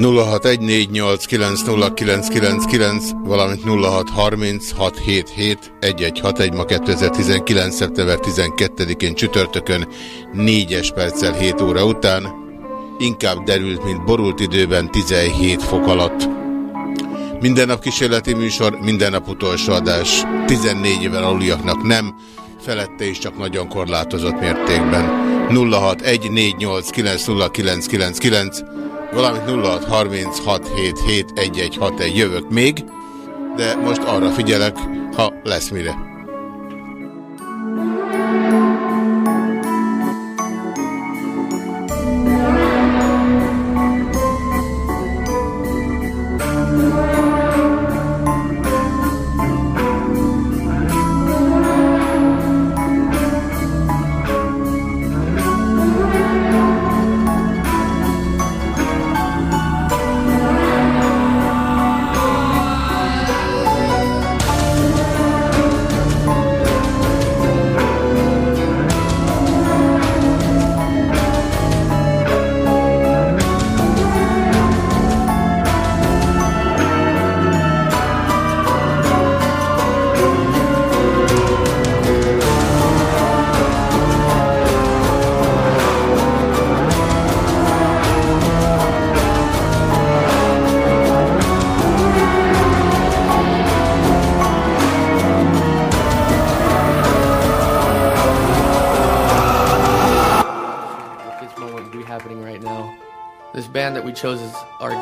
0614890999, valamint 0636771161, ma 2019. szeptember 12-én csütörtökön 4-es perccel 7 óra után, inkább derült, mint borult időben 17 fok alatt. Minden nap kísérleti műsor, minden nap utolsó adás. 14 éven aluliaknak nem, felette is csak nagyon korlátozott mértékben. 0614890999, valamint 0636771161 jövök még, de most arra figyelek, ha lesz mire.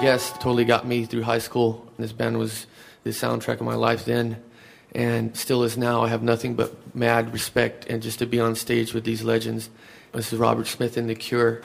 As totally got me through high school. This band was the soundtrack of my life then and still is now. I have nothing but mad respect and just to be on stage with these legends. This is Robert Smith and The Cure.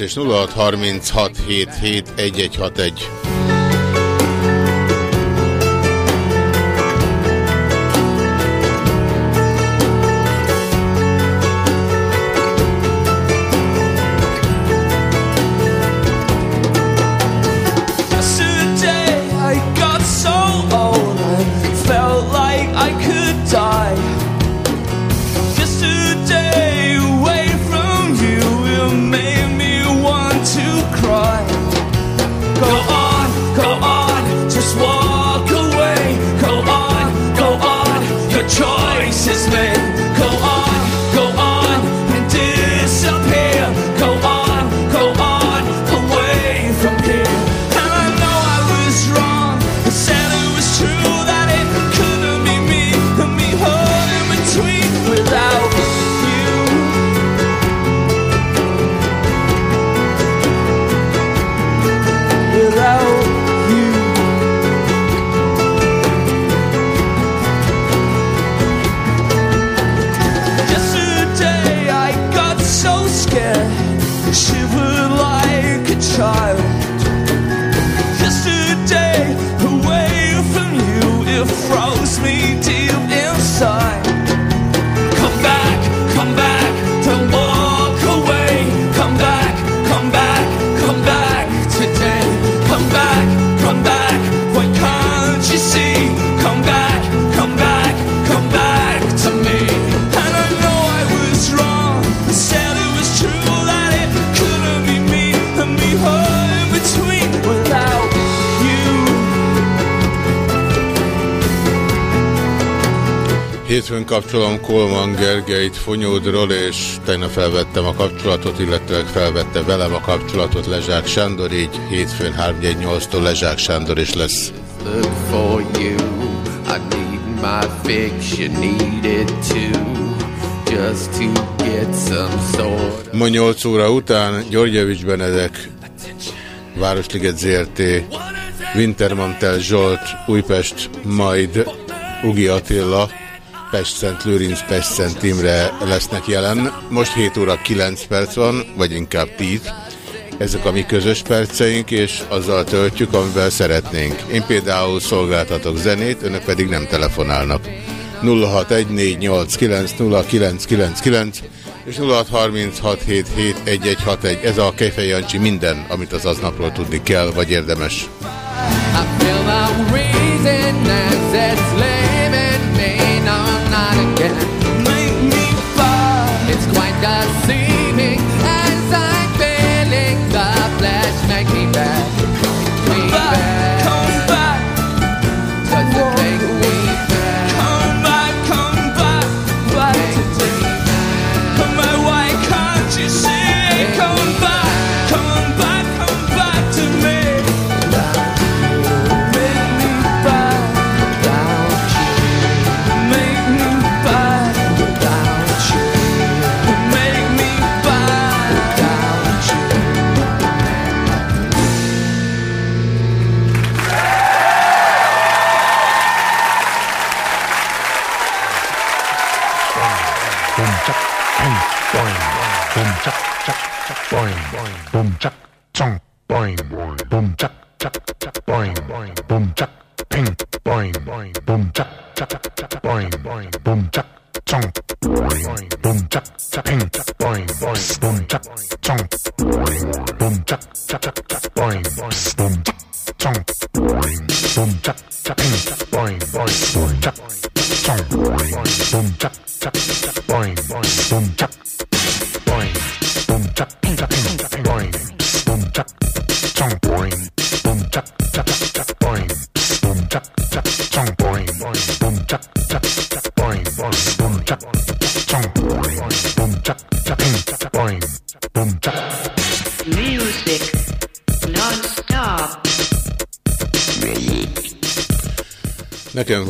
És 0636771161. kapcsolom Kolman Gergelyt Fonyódról, és tegnap felvettem a kapcsolatot, illetve felvette velem a kapcsolatot Lezsák Sándor, így hétfőn 318-tól Lezsák Sándor is lesz. Look for you. I need my fix, you need it too. Just to get some sort Ma 8 óra után Györgyevics Benedek, Városliget ZRT, Wintermantel Zsolt, Újpest, majd Ugi Attila, Pest-Szent Lőrinc, Pest-Szent Imre lesznek jelen. Most 7 óra 9 perc van, vagy inkább 10. Ezek a mi közös perceink, és azzal töltjük, amivel szeretnénk. Én például szolgáltatok zenét, önök pedig nem telefonálnak. 0614890999 és 0636771161. Ez a Kejfej Jancsi minden, amit az aznapról tudni kell, vagy érdemes. I feel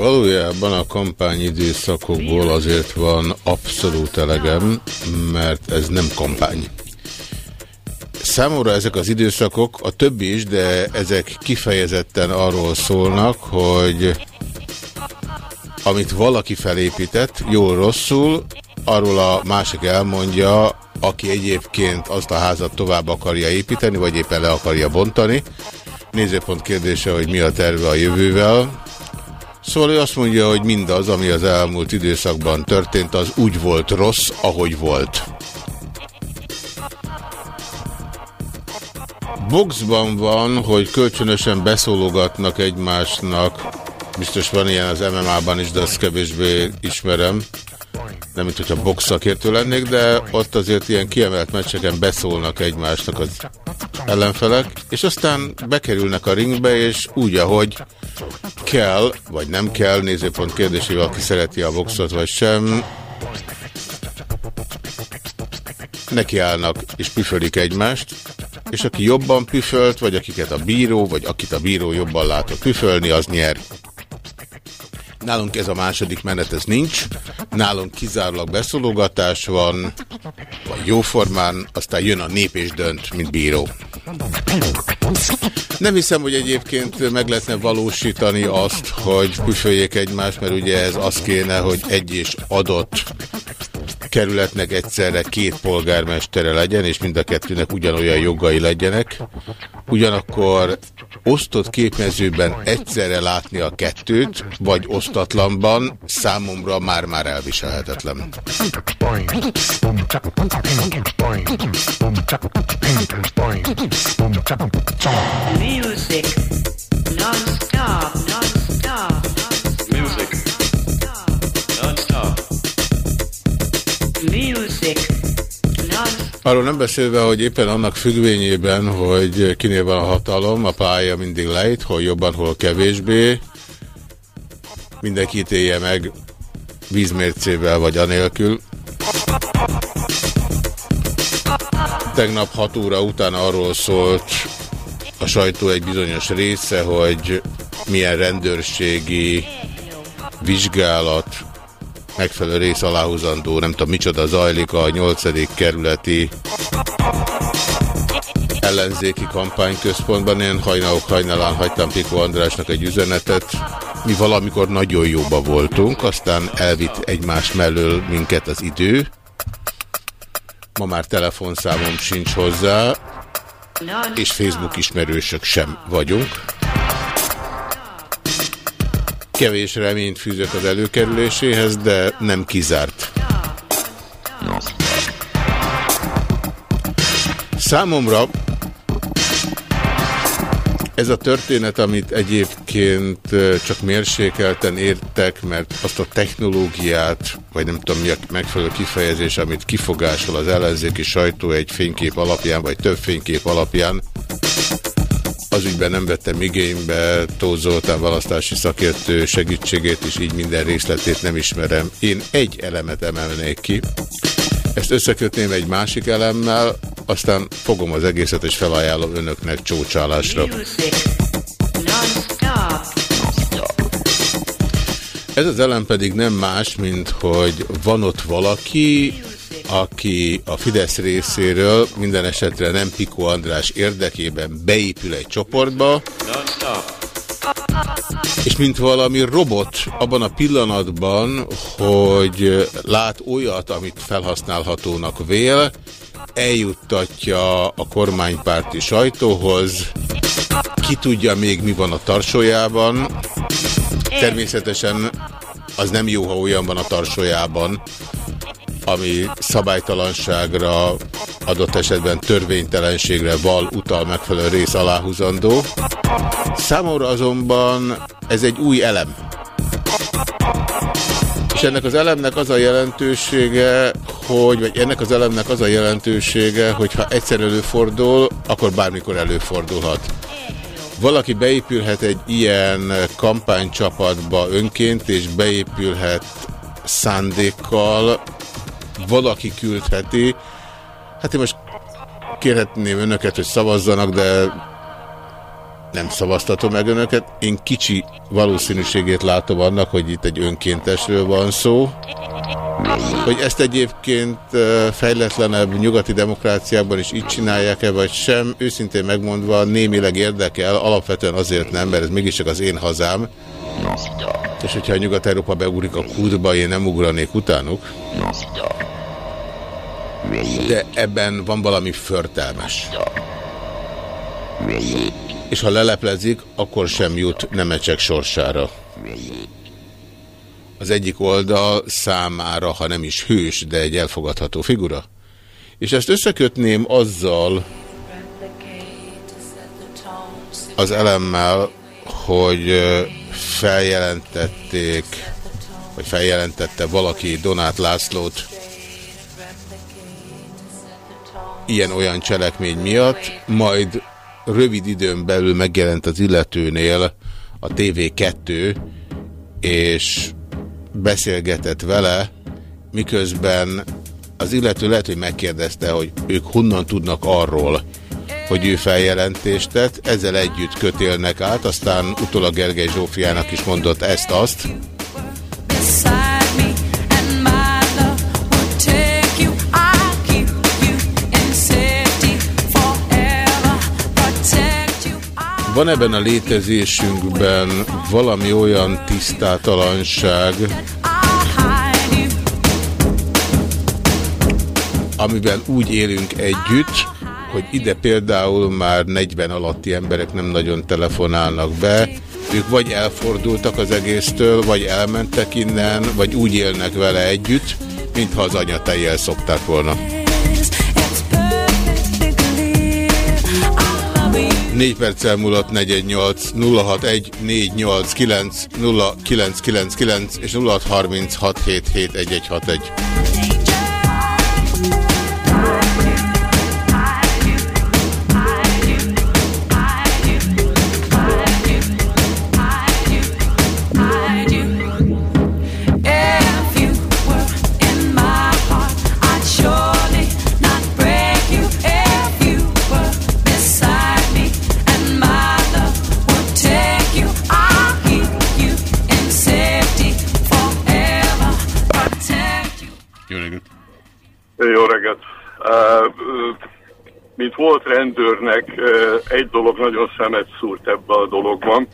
valójában a kampányidőszakokból azért van abszolút elegem, mert ez nem kampány. Számomra ezek az időszakok, a többi is, de ezek kifejezetten arról szólnak, hogy amit valaki felépített, jól-rosszul, arról a másik elmondja, aki egyébként azt a házat tovább akarja építeni, vagy éppen le akarja bontani. Nézőpont kérdése, hogy mi a terve a jövővel. Szóval ő azt mondja, hogy mindaz, ami az elmúlt időszakban történt, az úgy volt rossz, ahogy volt. Boxban van, hogy kölcsönösen beszólogatnak egymásnak. Biztos van ilyen az MMA-ban is, de azt kevésbé ismerem. Nem, mint hogyha box szakértő lennék, de ott azért ilyen kiemelt meccseken beszólnak egymásnak az ellenfelek, és aztán bekerülnek a ringbe, és úgy, ahogy kell, vagy nem kell, nézőpont kérdésével, aki szereti a boxot, vagy sem, nekiállnak és püfölik egymást, és aki jobban püfölt, vagy akiket a bíró, vagy akit a bíró jobban látott püfölni, az nyer. Nálunk ez a második menet, ez nincs. Nálunk kizárólag beszólogatás van, vagy jóformán, aztán jön a nép és dönt, mint bíró. Nem hiszem, hogy egyébként meg lehetne valósítani azt, hogy püföljék egymást, mert ugye ez az kéne, hogy egy és adott kerületnek egyszerre két polgármestere legyen, és mind a kettőnek ugyanolyan jogai legyenek. Ugyanakkor osztott képmezőben egyszerre látni a kettőt, vagy osztatlanban számomra már-már elviselhetetlen. Music. Arról nem beszélve, hogy éppen annak függvényében, hogy kinél van a hatalom, a pálya mindig lejt, hol jobban, hol kevésbé. Mindenki ítélje meg vízmércével vagy anélkül. Tegnap 6 óra után arról szólt a sajtó egy bizonyos része, hogy milyen rendőrségi vizsgálat megfelelő rész aláhúzandó, nem tudom micsoda zajlik a 8. kerületi ellenzéki kampányközpontban. Én hajnalok hajnalán hagytam Piko Andrásnak egy üzenetet. Mi valamikor nagyon jóba voltunk, aztán elvitt egymás mellől minket az idő. Ma már telefonszámom sincs hozzá, és Facebook ismerősök sem vagyunk. Kevés reményt fűzök az előkerüléséhez, de nem kizárt. Számomra ez a történet, amit egyébként csak mérsékelten értek, mert azt a technológiát, vagy nem tudom mi a megfelelő kifejezés, amit kifogásol az ellenzéki sajtó egy fénykép alapján, vagy több fénykép alapján, az ügyben nem vettem igénybe Tóth Zoltán választási szakértő segítségét, és így minden részletét nem ismerem. Én egy elemet emelnék ki. Ezt összekötném egy másik elemmel, aztán fogom az egészet, és felajánlom önöknek csócsálásra. Ez az elem pedig nem más, mint hogy van ott valaki, aki a Fidesz részéről minden esetre nem Piko András érdekében beépül egy csoportba, és mint valami robot abban a pillanatban, hogy lát olyat, amit felhasználhatónak vél, eljuttatja a kormánypárti sajtóhoz, ki tudja még mi van a tarsójában, természetesen az nem jó, ha olyan van a tarsójában, ami szabálytalanságra, adott esetben törvénytelenségre val utal megfelelő rész aláhúzandó. Számomra azonban ez egy új elem. És ennek az elemnek az a jelentősége, hogy, vagy ennek az elemnek az a jelentősége, hogy ha egyszer előfordul, akkor bármikor előfordulhat. Valaki beépülhet egy ilyen kampánycsapatba önként, és beépülhet szándékkal, valaki küldheti. Hát én most kérhetném önöket, hogy szavazzanak, de nem szavaztatom meg önöket. Én kicsi valószínűségét látom annak, hogy itt egy önkéntesről van szó. Hogy ezt egyébként fejletlenebb nyugati demokráciákban is így csinálják-e, vagy sem, őszintén megmondva némileg érdekel, alapvetően azért nem, mert ez mégiscsak az én hazám. És hogyha a Nyugat-Európa beugrik a kútba, én nem ugranék utánuk. De ebben van valami förtelmes. És ha leleplezik, akkor sem jut nemecsek sorsára. Az egyik oldal számára, ha nem is hős, de egy elfogadható figura. És ezt összekötném azzal az elemmel, hogy feljelentették, vagy feljelentette valaki Donát Lászlót ilyen-olyan cselekmény miatt, majd rövid időn belül megjelent az illetőnél a TV2, és beszélgetett vele, miközben az illető lehet, hogy megkérdezte, hogy ők honnan tudnak arról, hogy ő feljelentést tett, ezzel együtt kötélnek át, aztán utólag Gergely Zsófiának is mondott ezt-azt. Van ebben a létezésünkben valami olyan tisztátalanság, amiben úgy élünk együtt, hogy ide például már 40 alatti emberek nem nagyon telefonálnak be, ők vagy elfordultak az egésztől, vagy elmentek innen, vagy úgy élnek vele együtt, mintha az anyatejjel szokták volna. 4 perccel múlott 418 061 489 0999 és 0636771161. volt rendőrnek, egy dolog nagyon szemet szúrt ebbe a dologban,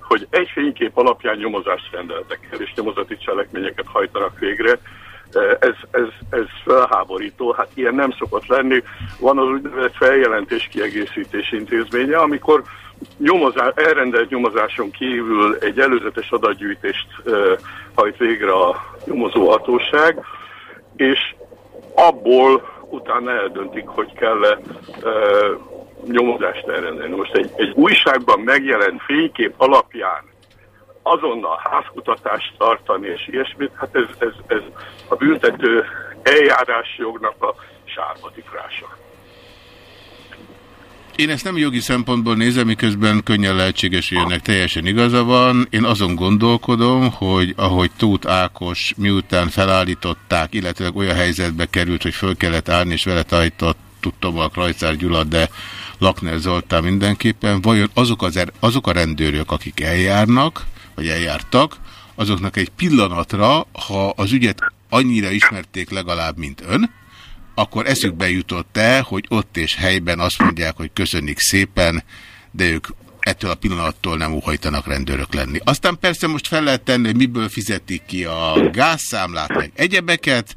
hogy egy fénykép alapján nyomozást rendeltek el, és nyomozati cselekményeket hajtanak végre. Ez, ez, ez felháborító, hát ilyen nem szokott lenni. Van az úgynevezett feljelentés kiegészítés intézménye, amikor nyomozá, elrendelt nyomozáson kívül egy előzetes adatgyűjtést hajt végre a nyomozóhatóság, és abból utána eldöntik, hogy kell-e e, nyomozást elrendelni. Most egy, egy újságban megjelent fénykép alapján azonnal házkutatást tartani és ilyesmit, hát ez, ez, ez a büntető eljárási jognak a sárbatikrása. Én ezt nem jogi szempontból nézem, miközben könnyen lehetséges, hogy önnek teljesen igaza van. Én azon gondolkodom, hogy ahogy Tóth Ákos miután felállították, illetve olyan helyzetbe került, hogy föl kellett állni, és vele tajtott, tudtam a Krajcár Gyula, de Lakner Zoltán mindenképpen, vajon azok, az er, azok a rendőrök, akik eljárnak, vagy eljártak, azoknak egy pillanatra, ha az ügyet annyira ismerték legalább, mint ön, akkor eszükbe jutott-e, hogy ott és helyben azt mondják, hogy köszönik szépen, de ők ettől a pillanattól nem óhajtanak rendőrök lenni. Aztán persze most fel lehet tenni, hogy miből fizetik ki a gázszámlát, meg egyebeket,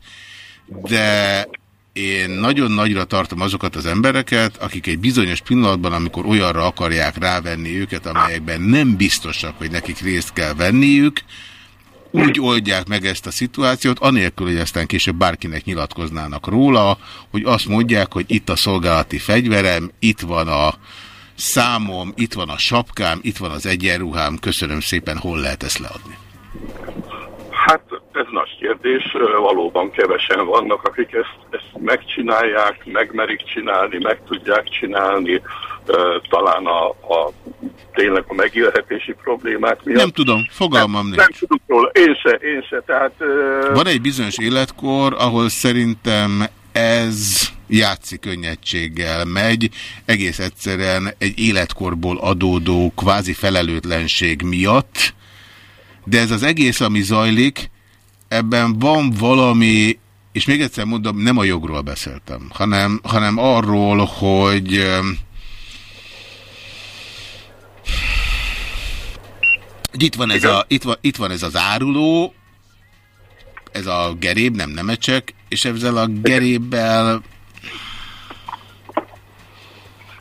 de én nagyon nagyra tartom azokat az embereket, akik egy bizonyos pillanatban, amikor olyanra akarják rávenni őket, amelyekben nem biztosak, hogy nekik részt kell venniük, úgy oldják meg ezt a szituációt, anélkül, hogy aztán később bárkinek nyilatkoznának róla, hogy azt mondják, hogy itt a szolgálati fegyverem, itt van a számom, itt van a sapkám, itt van az egyenruhám, köszönöm szépen, hol lehet ezt leadni? Hát ez nagy kérdés, valóban kevesen vannak, akik ezt, ezt megcsinálják, megmerik csinálni, meg tudják csinálni, talán a, a tényleg a megélhetési problémák miatt. Nem tudom, fogalmam nem, nincs. nem tudok róla, én se, én se, tehát... Van egy bizonyos életkor, ahol szerintem ez játszik könnyedséggel megy, egész egyszerűen egy életkorból adódó kvázi felelőtlenség miatt, de ez az egész, ami zajlik, ebben van valami, és még egyszer mondom, nem a jogról beszéltem, hanem, hanem arról, hogy öm, hogy itt van, ez a, itt, van, itt van ez az áruló, ez a geréb, nem nemecsek, és ezzel a gerébbel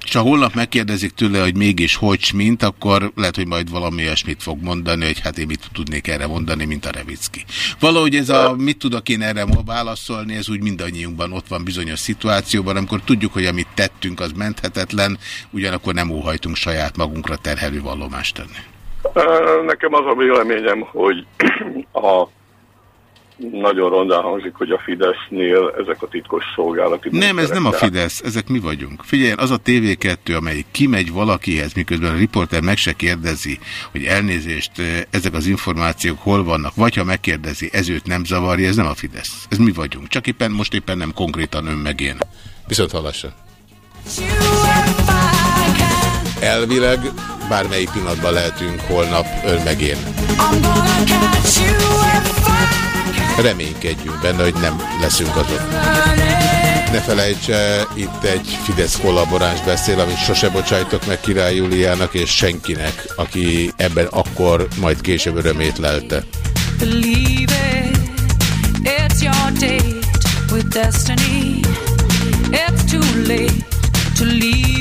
és ha holnap megkérdezik tőle, hogy mégis hogy, mint, akkor lehet, hogy majd valami olyasmit fog mondani, hogy hát én mit tudnék erre mondani, mint a Revicki. Valahogy ez a mit tudok én erre válaszolni, ez úgy mindannyiunkban ott van bizonyos szituációban, amikor tudjuk, hogy amit tettünk, az menthetetlen, ugyanakkor nem óhajtunk saját magunkra terhelő vallomást tenni. Nekem az a véleményem, hogy a nagyon rondán hangzik, hogy a Fidesznél ezek a titkos szolgálati... Nem, ez nem a Fidesz, ezek mi vagyunk. Figyelj, az a TV2, amelyik kimegy valakihez, miközben a riporter meg se kérdezi, hogy elnézést, ezek az információk hol vannak, vagy ha megkérdezi, ez őt nem zavarja, ez nem a Fidesz. Ez mi vagyunk. Csak éppen most éppen nem konkrétan ön meg én. Viszont hallásra. Elvileg bármelyik pillanatban lehetünk holnap ön meg én. Reménykedjünk benne, hogy nem leszünk azok. Ne felejtse, itt egy Fidesz kollaboráns beszél, amit sose bocsájtok meg Király Juliának és senkinek, aki ebben akkor majd később örömét lelte. To leave.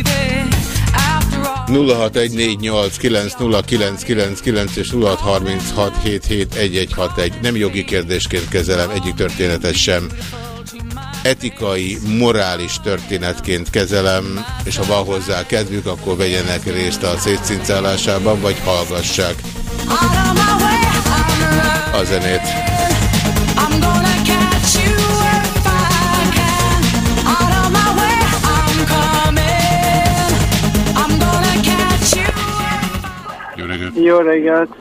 0614890999 és 0636771161. Nem jogi kérdésként kezelem egyik történetet sem. Etikai, morális történetként kezelem, és ha van hozzá kedvük, akkor vegyenek részt a szétszincálásában, vagy hallgassák a zenét. Jó reggelt!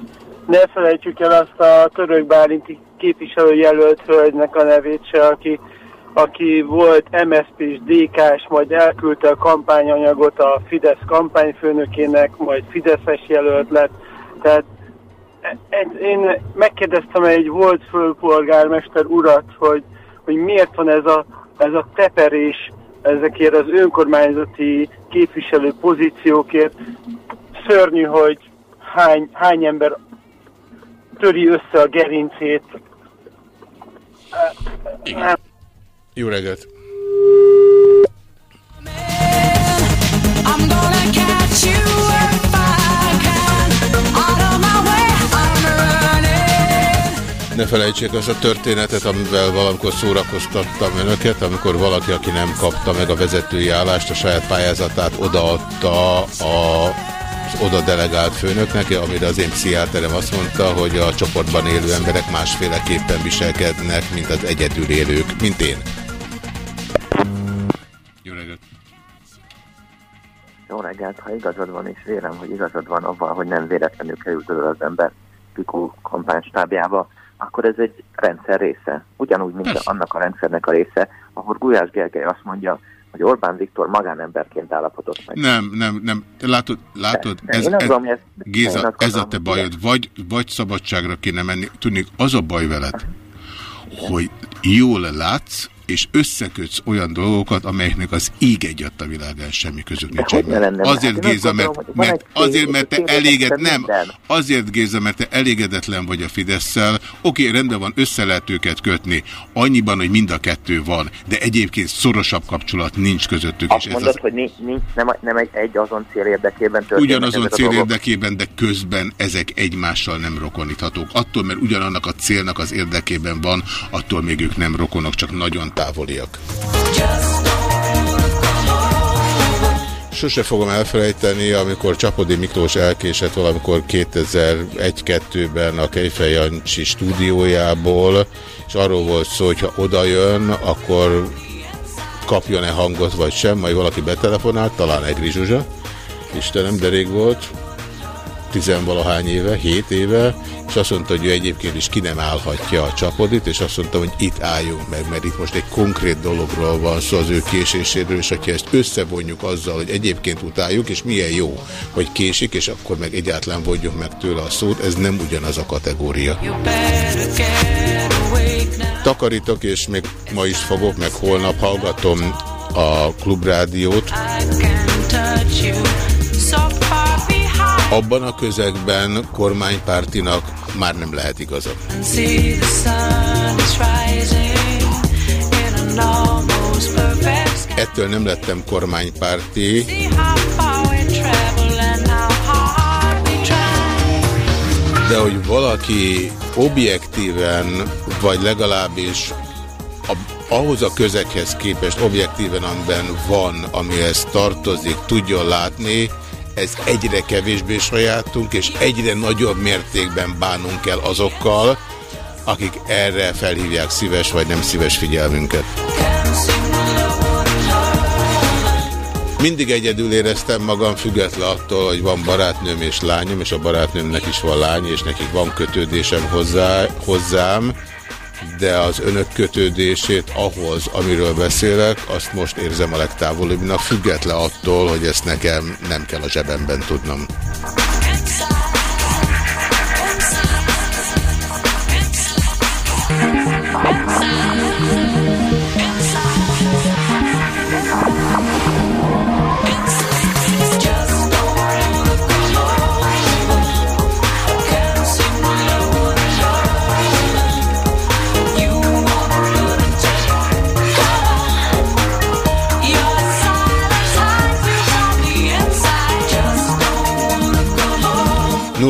Ne felejtsük el azt a török bálinti képviselőjelölt hölgynek a nevét se, aki, aki volt MSZP-s, DK-s, majd elküldte a kampányanyagot a Fidesz kampányfőnökének, majd Fideszes jelölt lett. Tehát e- e- én megkérdeztem egy volt főpolgármester urat, hogy, hogy miért van ez a, ez a teperés ezekért az önkormányzati képviselő pozíciókért. Szörnyű, hogy hány, hány ember töri össze a gerincét. Igen. Jó reggelt! Ne felejtsék azt a történetet, amivel valamikor szórakoztattam önöket, amikor valaki, aki nem kapta meg a vezetői állást, a saját pályázatát odaadta a oda delegált főnöknek, amire az én pszichiáterem azt mondta, hogy a csoportban élő emberek másféleképpen viselkednek, mint az egyedül élők, mint én. Jó reggelt! Jó reggelt, ha igazad van, és vélem, hogy igazad van abban, hogy nem véletlenül került oda az ember Pikó kampánystábjába, akkor ez egy rendszer része. Ugyanúgy, mint Persze. annak a rendszernek a része, ahol Gulyás Gergely azt mondja, hogy Orbán Viktor magánemberként állapodott meg. Nem, nem, nem. Te Látod, látod Nem, ez, ez, gondolom, ez- Géza, ez a te bajod. Vagy, vagy szabadságra kéne menni. Tudnék, az a baj veled, hogy jól látsz, és összekötsz olyan dolgokat, amelyeknek az ég egy a világán semmi közük nincs. Hát Azért, azt Géza, mert, mert azért, mert te eléged, nem, azért, Géza, mert te elégedetlen vagy a Fidesz-szel. Oké, rendben van, össze lehet őket kötni. Annyiban, hogy mind a kettő van, de egyébként szorosabb kapcsolat nincs közöttük. Azt és ez mondod, az, hogy nincs, nincs, nem, nem egy, egy azon cél érdekében történnek Ugyanazon cél érdekében, de közben ezek egymással nem rokoníthatók. Attól, mert ugyanannak a célnak az érdekében van, attól még ők nem rokonok, csak nagyon távoliak. Sose fogom elfelejteni, amikor Csapodi Miklós elkésett valamikor 2001-2-ben a Kejfej Jancsi stúdiójából, és arról volt szó, hogy ha oda jön, akkor kapjon-e hangot vagy sem, majd valaki betelefonált, talán Egri Zsuzsa, Istenem, de rég volt, tizenvalahány éve, hét éve, és azt mondta, hogy ő egyébként is ki nem állhatja a csapodit, és azt mondta, hogy itt álljunk meg, mert itt most egy konkrét dologról van szó az ő késéséről, és hogyha ezt összevonjuk azzal, hogy egyébként utáljuk, és milyen jó, hogy késik, és akkor meg egyáltalán vonjuk meg tőle a szót, ez nem ugyanaz a kategória. Takarítok, és még ma is fogok, meg holnap hallgatom a klubrádiót. touch you so far behind Abban a közegben kormánypártinak már nem lehet igaza. Ettől nem lettem kormánypárti, de hogy valaki objektíven, vagy legalábbis a, ahhoz a közeghez képest objektíven, amiben van, amihez tartozik, tudjon látni, ez egyre kevésbé sajátunk, és egyre nagyobb mértékben bánunk el azokkal, akik erre felhívják szíves vagy nem szíves figyelmünket. Mindig egyedül éreztem magam, független attól, hogy van barátnőm és lányom, és a barátnőmnek is van lány, és nekik van kötődésem hozzá, hozzám, de az önök kötődését ahhoz, amiről beszélek, azt most érzem a legtávolabbinak, független attól, hogy ezt nekem nem kell a zsebemben tudnom.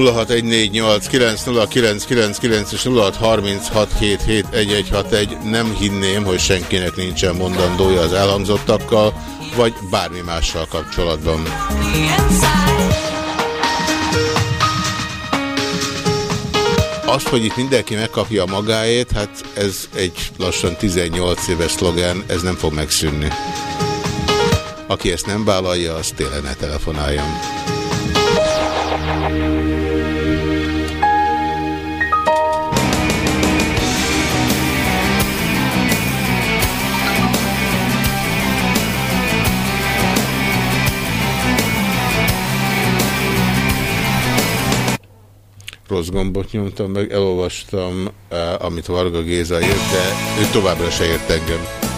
0614890999 és 0636771161 nem hinném, hogy senkinek nincsen mondandója az elhangzottakkal, vagy bármi mással kapcsolatban. Azt, hogy itt mindenki megkapja a magáét, hát ez egy lassan 18 éves szlogen, ez nem fog megszűnni. Aki ezt nem vállalja, az tényleg ne telefonáljon. Rossz gombot nyomtam meg, elolvastam, uh, amit Varga Géza írt, de ő továbbra se ért engem.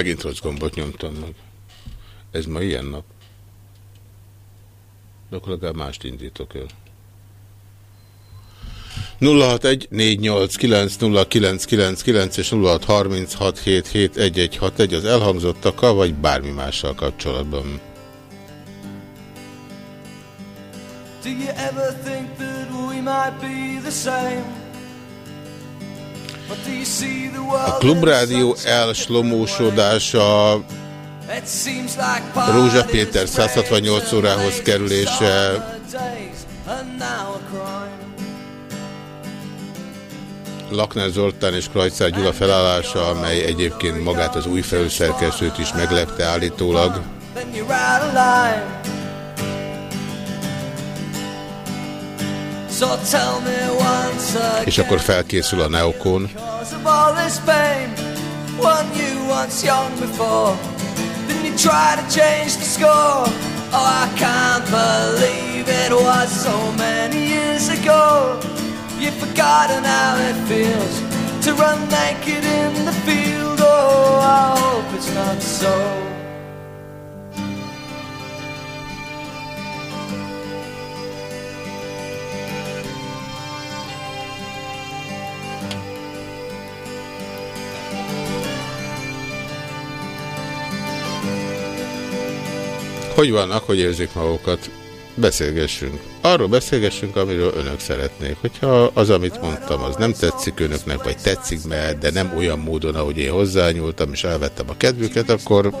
Megint rossz gombot nyomtam meg. Ez ma ilyen nap. De akkor legalább mást indítok el. 061-489-0999 és 0636771161 az elhangzottakkal, vagy bármi mással kapcsolatban. Do you ever think that we might be the same? A Klubrádió elslomósodása Rózsa Péter 168 órához kerülése. Lakner Zoltán és Krajcár Gyula felállása, amely egyébként magát az új felszerkesztőt is meglepte állítólag. És akkor felkészül a Neokon. Because of all this pain, one you once young before, then you try to change the score. Oh, I can't believe it was so many years ago. You've forgotten how it feels to run naked in the field. Oh, I hope it's not so. Hogy vannak, hogy érzik magukat? Beszélgessünk. Arról beszélgessünk, amiről önök szeretnék. Hogyha az, amit mondtam, az nem tetszik önöknek, vagy tetszik, mert de nem olyan módon, ahogy én hozzányúltam, és elvettem a kedvüket, akkor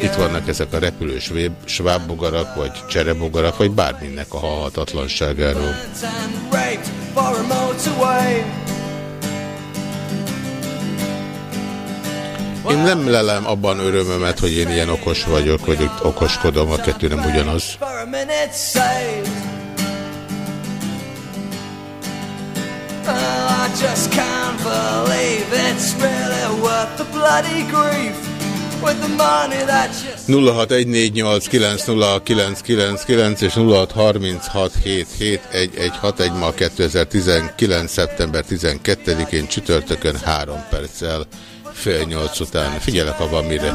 itt vannak ezek a repülős svábbogarak, vagy cserebogarak, vagy bárminnek a halhatatlanságáról. Én nem lelem abban örömömet, hogy én ilyen okos vagyok, vagy hogy okoskodom, a kettő nem ugyanaz. I just can't believe it's really worth the bloody grief with the money that you 0614890999 és 0636771161 ma 2019. szeptember 12-én csütörtökön 3 perccel fél nyolc után. Figyelek, van mire.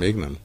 Még nem.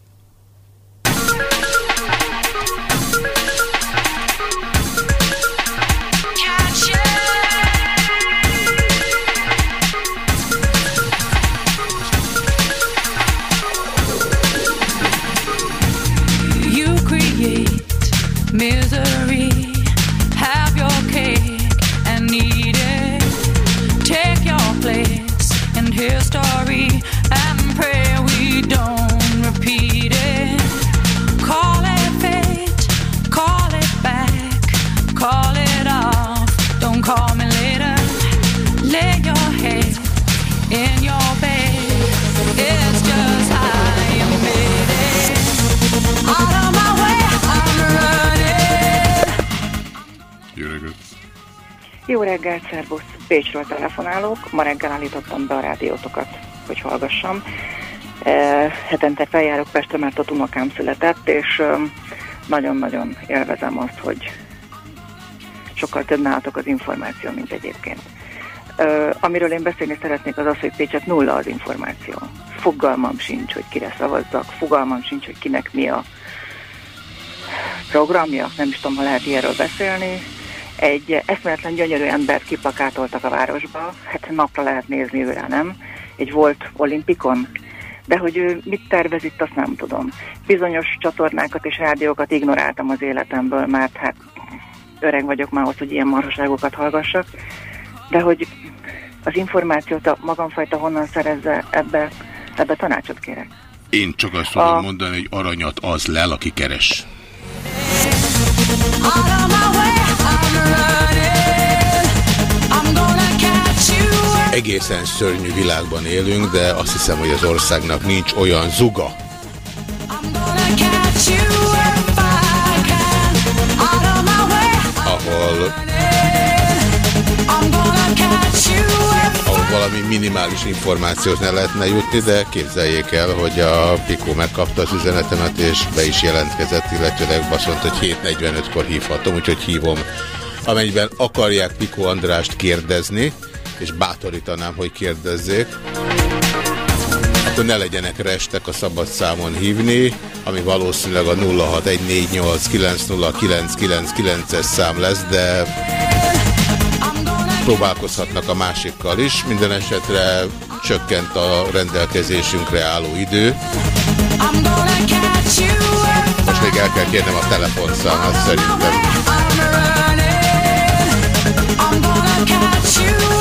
Pécsről telefonálok. Ma reggel állítottam be a rádiótokat, hogy hallgassam. Eh, Hetente feljárok Pestre, mert ott unokám született, és nagyon-nagyon élvezem azt, hogy sokkal több nálatok az információ, mint egyébként. Ö, amiről én beszélni szeretnék, az az, hogy Pécset nulla az információ. Fogalmam sincs, hogy kire szavazzak, fogalmam sincs, hogy kinek mi a programja, nem is tudom, ha lehet ilyenről beszélni. Egy eszméletlen gyönyörű embert kiplakátoltak a városba, hát napra lehet nézni őre, nem? Egy volt olimpikon, de hogy ő mit tervez itt, azt nem tudom. Bizonyos csatornákat és rádiókat ignoráltam az életemből, mert hát öreg vagyok már ahhoz, hogy ilyen marhaságokat hallgassak, de hogy az információt a magamfajta honnan szerezze, ebbe, ebbe tanácsot kérek. Én csak azt tudom A- mondani, hogy aranyat az lel, aki keres. Out of my way, Egészen szörnyű világban élünk, de azt hiszem, hogy az országnak nincs olyan zuga, ahol, ahol valami minimális információt ne lehetne jutni, de képzeljék el, hogy a Pikó megkapta az üzenetemet, és be is jelentkezett, illetőleg azt mondta, hogy 7.45-kor hívhatom, úgyhogy hívom. Amennyiben akarják Pikó Andrást kérdezni, és bátorítanám, hogy kérdezzék, akkor ne legyenek restek a szabad számon hívni, ami valószínűleg a 0614890999-es szám lesz, de próbálkozhatnak a másikkal is. Minden esetre csökkent a rendelkezésünkre álló idő. Most még el kell kérnem a telefonszámát szerintem. I'm gonna catch you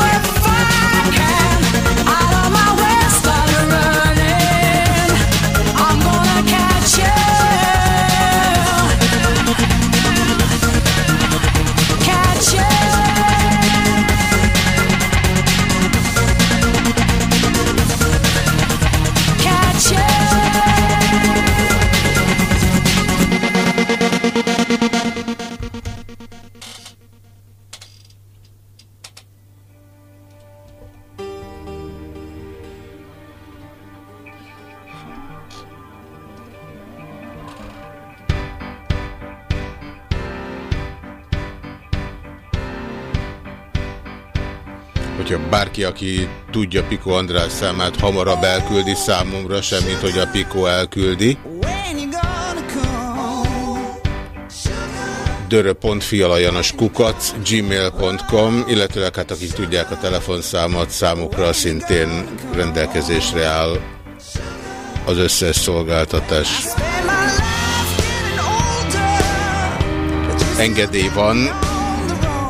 Bárki, aki tudja Piko András számát, hamarabb elküldi számomra, semmint hogy a Piko elküldi. dörö.fialajanos kukac gmail.com, illetőleg hát akik tudják a telefonszámot, számukra szintén rendelkezésre áll az összes szolgáltatás. Engedély van,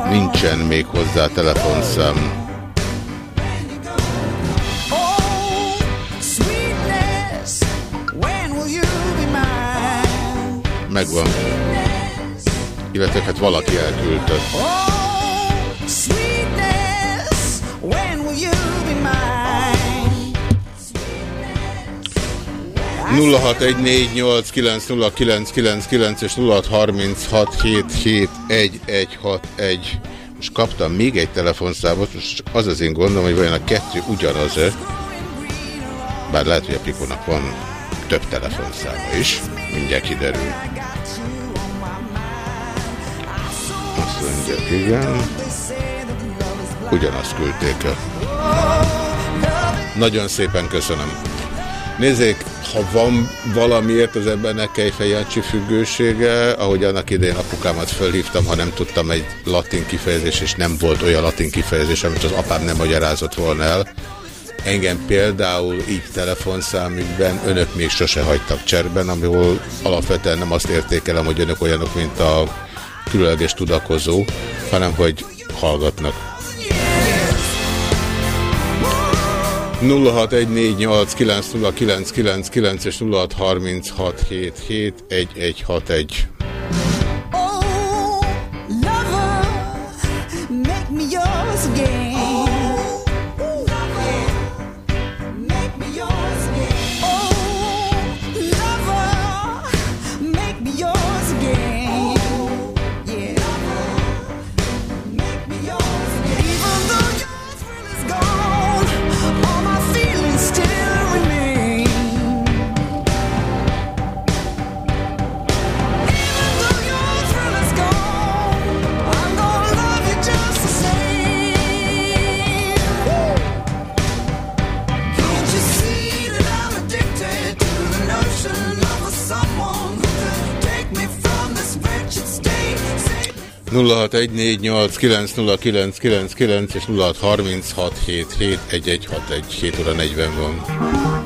nincsen még hozzá telefonszám. Megvan. Illetve hát valaki elküldte. Oh, sweetness, when will you be mine? 0614890999 és 0636771161. Most kaptam még egy telefonszámot, most az az én gondom, hogy vajon a kettő ugyanaz-e. Bár lehet, hogy a Pikónak van több telefonszáma is. Mindjárt kiderül. Mondják, igen. Ugyanazt küldték el. Nagyon szépen köszönöm. Nézzék, ha van valamiért az embernek Kejfej Jancsi függősége, ahogy annak idején apukámat fölhívtam, ha nem tudtam egy latin kifejezés, és nem volt olyan latin kifejezés, amit az apám nem magyarázott volna el. Engem például így telefonszámükben önök még sose hagytak cserben, amihol alapvetően nem azt értékelem, hogy önök olyanok, mint a különleges tudakozó, hanem hogy hallgatnak. 0614890999 és 0636771161. 0614890999 és 0636771161 7 óra 40 van.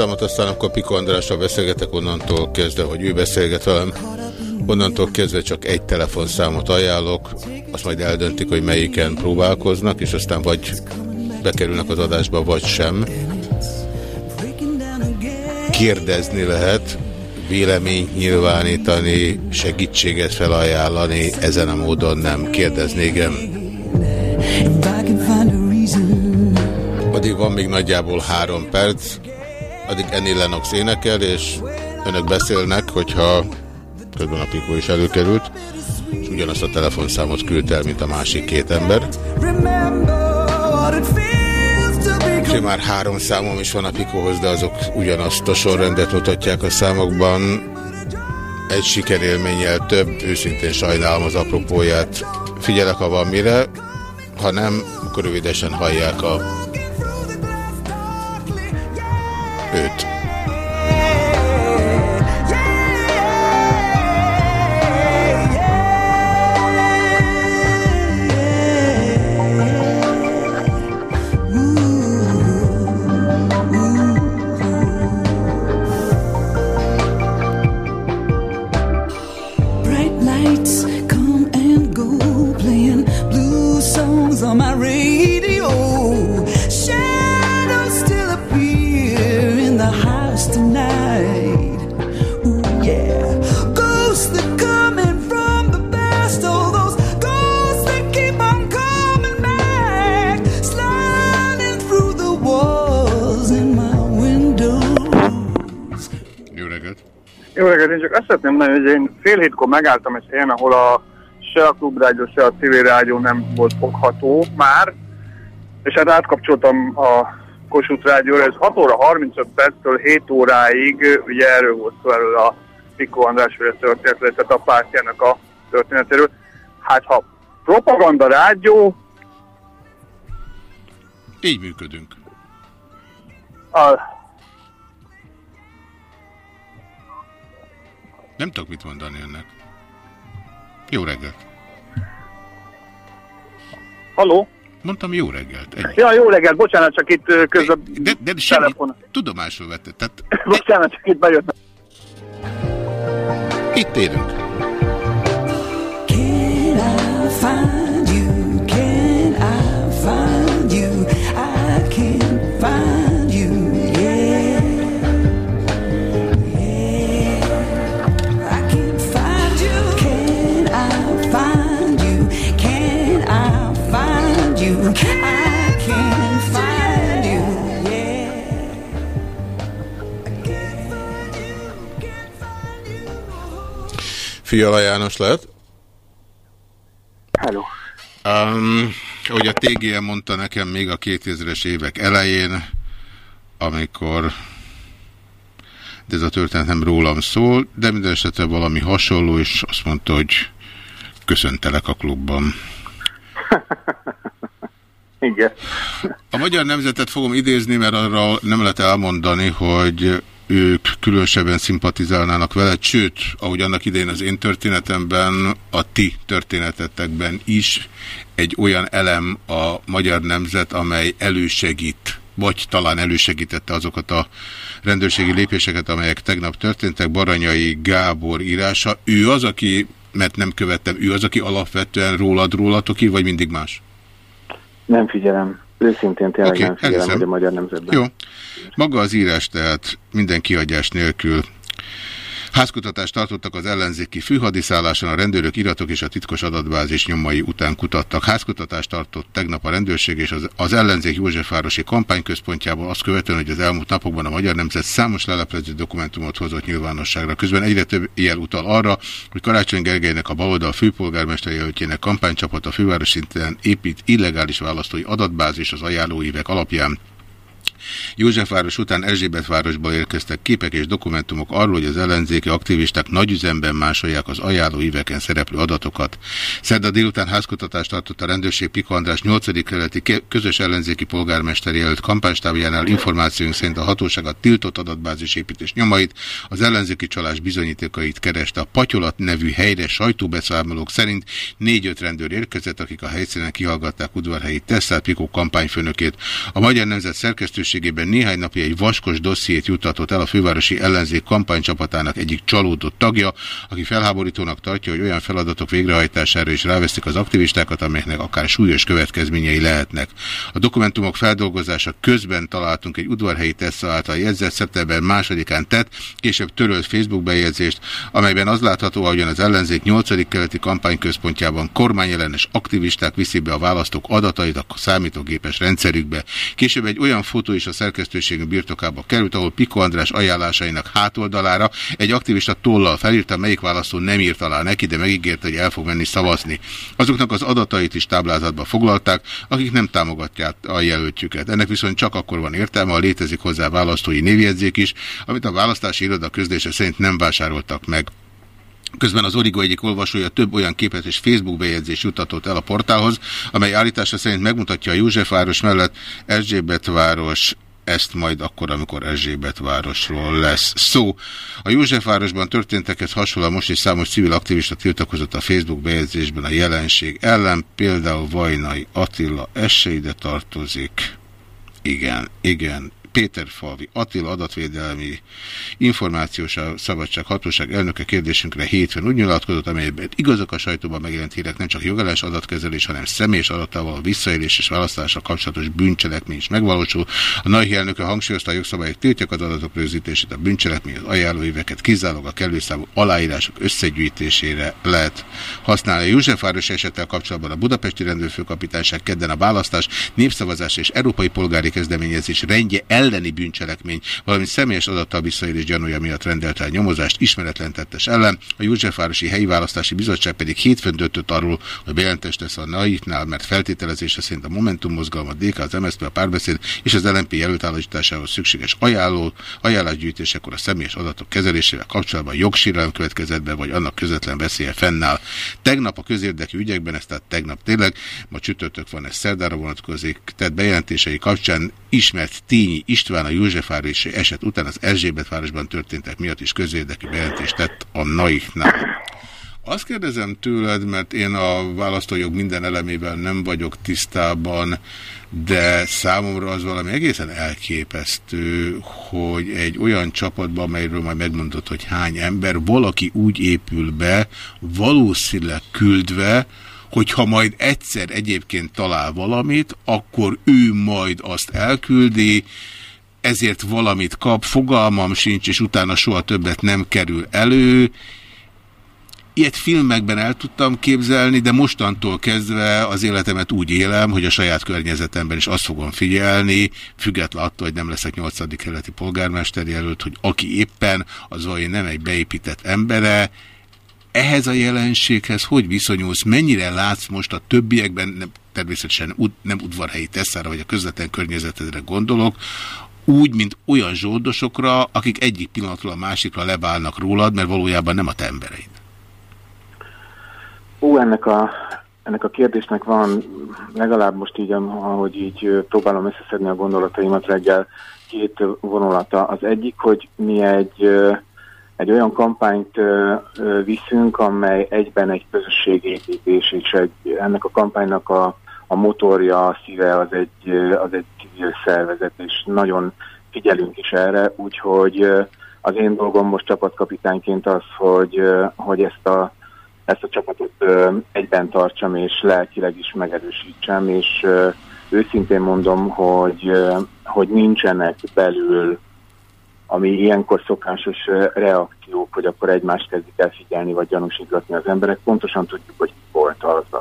Telefonszámot, aztán akkor Piko Andrással beszélgetek onnantól kezdve, hogy ő beszélget velem. Onnantól kezdve csak egy telefonszámot ajánlok, azt majd eldöntik, hogy melyiken próbálkoznak, és aztán vagy bekerülnek az adásba, vagy sem. Kérdezni lehet, véleményt nyilvánítani, segítséget felajánlani, ezen a módon nem kérdeznégem. If I can find a reason. Addig van még nagyjából három perc, addig Annie Lennox énekel, és önök beszélnek, hogyha közben a Pikó is előkerült, és ugyanazt a telefonszámot küldte el, mint a másik két ember. Úgyhogy már három számom is van a Pikóhoz, de azok ugyanazt a sorrendet mutatják a számokban. Egy sikerélménnyel több, őszintén sajnálom az apropóját. Figyelek, ha van mire, ha nem, akkor rövidesen hallják a őt. Hogy én fél hétkor megálltam egy helyen, ahol a se a klubrádió, se a civil rádió nem volt fogható már, és hát átkapcsoltam a Kossuth rádióra, ez 6 óra 35 perctől 7 óráig, ugye erről volt szó erről a Piko András féle történetről, tehát a pártjának a történetéről. Hát ha propaganda rádió, Így működünk. a, Nem tudok mit mondani ennek. Jó reggelt. Haló? Mondtam jó reggelt. Ennyi. Ja, jó reggelt, bocsánat, csak itt közben De, de semmi, telefon. tudomásul vetted. Tehát Bocsánat, csak itt bejött. itt élünk. Can I find Fiala János lehet? Hello. Um, ahogy a TGM mondta nekem még a 2000-es évek elején, amikor de ez a történet nem rólam szól, de minden esetre valami hasonló, és azt mondta, hogy köszöntelek a klubban. Igen. A magyar nemzetet fogom idézni, mert arra nem lehet elmondani, hogy ők különösebben szimpatizálnának veled, sőt, ahogy annak idején az én történetemben, a ti történetetekben is egy olyan elem a magyar nemzet, amely elősegít, vagy talán elősegítette azokat a rendőrségi lépéseket, amelyek tegnap történtek. Baranyai Gábor írása. Ő az, aki, mert nem követtem, ő az, aki alapvetően rólad rólatok ír, vagy mindig más? Nem figyelem. Őszintén tényleg Oké, nem figyelem, hogy a magyar nemzetben. Jó. Maga az írás tehát minden kihagyás nélkül. Házkutatást tartottak az ellenzéki főhadiszálláson, a rendőrök iratok és a titkos adatbázis nyomai után kutattak. Házkutatást tartott tegnap a rendőrség és az, az ellenzék Józsefvárosi kampányközpontjából azt követően, hogy az elmúlt napokban a magyar nemzet számos leleplező dokumentumot hozott nyilvánosságra. Közben egyre több jel utal arra, hogy Karácsony Gergelynek a baloldal főpolgármester jelöltjének kampánycsapat a főváros szinten épít illegális választói adatbázis az ajánlóívek alapján. Józsefváros után Erzsébetvárosból érkeztek képek és dokumentumok arról, hogy az ellenzéki aktivisták nagyüzemben másolják az ajánlóíveken szereplő adatokat. Szerda délután házkutatást tartott a rendőrség Pika András 8. keleti ke- közös ellenzéki polgármester jelölt kampánystábjánál információink szerint a hatóság a tiltott adatbázis építés nyomait, az ellenzéki csalás bizonyítékait kereste. A Patyolat nevű helyre sajtóbeszámolók szerint négy-öt rendőr érkezett, akik a helyszínen kihallgatták udvarhelyi Tesszát Pikó kampányfőnökét. A Magyar Nemzet szerkesztőségében néhány napja egy vaskos dossziét juttatott el a fővárosi ellenzék kampánycsapatának egyik csalódott tagja, aki felháborítónak tartja, hogy olyan feladatok végrehajtására is ráveszik az aktivistákat, amelyeknek akár súlyos következményei lehetnek. A dokumentumok feldolgozása közben találtunk egy udvarhelyi Tessa által jegyzett szeptember másodikán tett, később törölt Facebook bejegyzést, amelyben az látható, ahogyan az ellenzék 8. keleti kampányközpontjában kormányellenes aktivisták viszik be a választók adatait a számítógépes rendszerükbe. Később egy olyan fotó a szerkesztőségünk birtokába került, ahol Piko András ajánlásainak hátoldalára egy aktivista tollal felírta, melyik választó nem írt alá neki, de megígérte, hogy el fog menni szavazni. Azoknak az adatait is táblázatba foglalták, akik nem támogatják a jelöltjüket. Ennek viszont csak akkor van értelme, ha létezik hozzá választói névjegyzék is, amit a választási iroda közlése szerint nem vásároltak meg. Közben az Origo egyik olvasója több olyan képet és Facebook bejegyzést juttatott el a portálhoz, amely állítása szerint megmutatja a Józsefváros mellett Erzsébetváros ezt majd akkor, amikor Erzsébetvárosról lesz szó. A Józsefvárosban történtekhez hasonlóan most is számos civil aktivista tiltakozott a Facebook bejegyzésben a jelenség ellen, például Vajnai Attila, ez tartozik. Igen, igen. Péterfalvi Attila adatvédelmi információs szabadság hatóság elnöke kérdésünkre hétfőn úgy nyilatkozott, amelyben igazak a sajtóban megjelent hírek nem csak jogellenes adatkezelés, hanem személyes adattával visszaélés és választással kapcsolatos bűncselekmény is megvalósul. A NAHI elnöke hangsúlyozta a jogszabályok tiltják az adatok rögzítését, a bűncselekmény az ajánlóíveket kizárólag a kellő számú aláírások összegyűjtésére lehet használni. A Józsefváros esettel kapcsolatban a budapesti rendőrfőkapitányság kedden a választás, népszavazás és európai polgári kezdeményezés rendje elleni bűncselekmény, valamint személyes adattal visszaélés gyanúja miatt rendelt el nyomozást ismeretlen tettes ellen. A Józsefvárosi Helyi Választási Bizottság pedig hétfőn döntött arról, hogy bejelentést tesz a NAIT-nál, mert feltételezése szerint a Momentum mozgalom, a DK, az MSZP, a Párbeszéd és az LNP jelöltállításához szükséges ajánló, ajánlásgyűjtésekor a személyes adatok kezelésével kapcsolatban jogsérelem következett be, vagy annak közvetlen veszélye fennáll. Tegnap a közérdekű ügyekben, ez tehát tegnap tényleg, ma csütörtök van, ez szerdára vonatkozik, tehát bejelentései kapcsán ismert Tényi István a Józsefvárosi eset után az Erzsébetvárosban történtek miatt is közérdekű bejelentést tett a NAIK-nál. Azt kérdezem tőled, mert én a választójog minden elemével nem vagyok tisztában, de számomra az valami egészen elképesztő, hogy egy olyan csapatban, amelyről majd megmondod, hogy hány ember, valaki úgy épül be, valószínűleg küldve, hogyha majd egyszer egyébként talál valamit, akkor ő majd azt elküldi, ezért valamit kap, fogalmam sincs, és utána soha többet nem kerül elő. Ilyet filmekben el tudtam képzelni, de mostantól kezdve az életemet úgy élem, hogy a saját környezetemben is azt fogom figyelni, független attól, hogy nem leszek 8. keleti polgármester jelölt, hogy aki éppen, az olyan nem egy beépített embere, ehhez a jelenséghez hogy viszonyulsz? Mennyire látsz most a többiekben, nem, természetesen nem udvarhelyi tesszára, vagy a közvetlen környezetedre gondolok, úgy, mint olyan zsoldosokra, akik egyik pillanatról a másikra leválnak rólad, mert valójában nem a te embereid. Ú, ennek a, ennek a kérdésnek van legalább most így, ahogy így próbálom összeszedni a gondolataimat reggel, két vonulata. Az egyik, hogy mi egy, egy olyan kampányt viszünk, amely egyben egy közösségépítés, és egy, ennek a kampánynak a, a motorja, a szíve az egy, az egy szervezet, és nagyon figyelünk is erre, úgyhogy az én dolgom most csapatkapitányként az, hogy, hogy ezt a ezt a csapatot egyben tartsam, és lelkileg is megerősítsem, és őszintén mondom, hogy, hogy nincsenek belül, ami ilyenkor szokásos reakciók, hogy akkor egymást kezdik el figyelni, vagy gyanúsítgatni az emberek. Pontosan tudjuk, hogy ki volt az,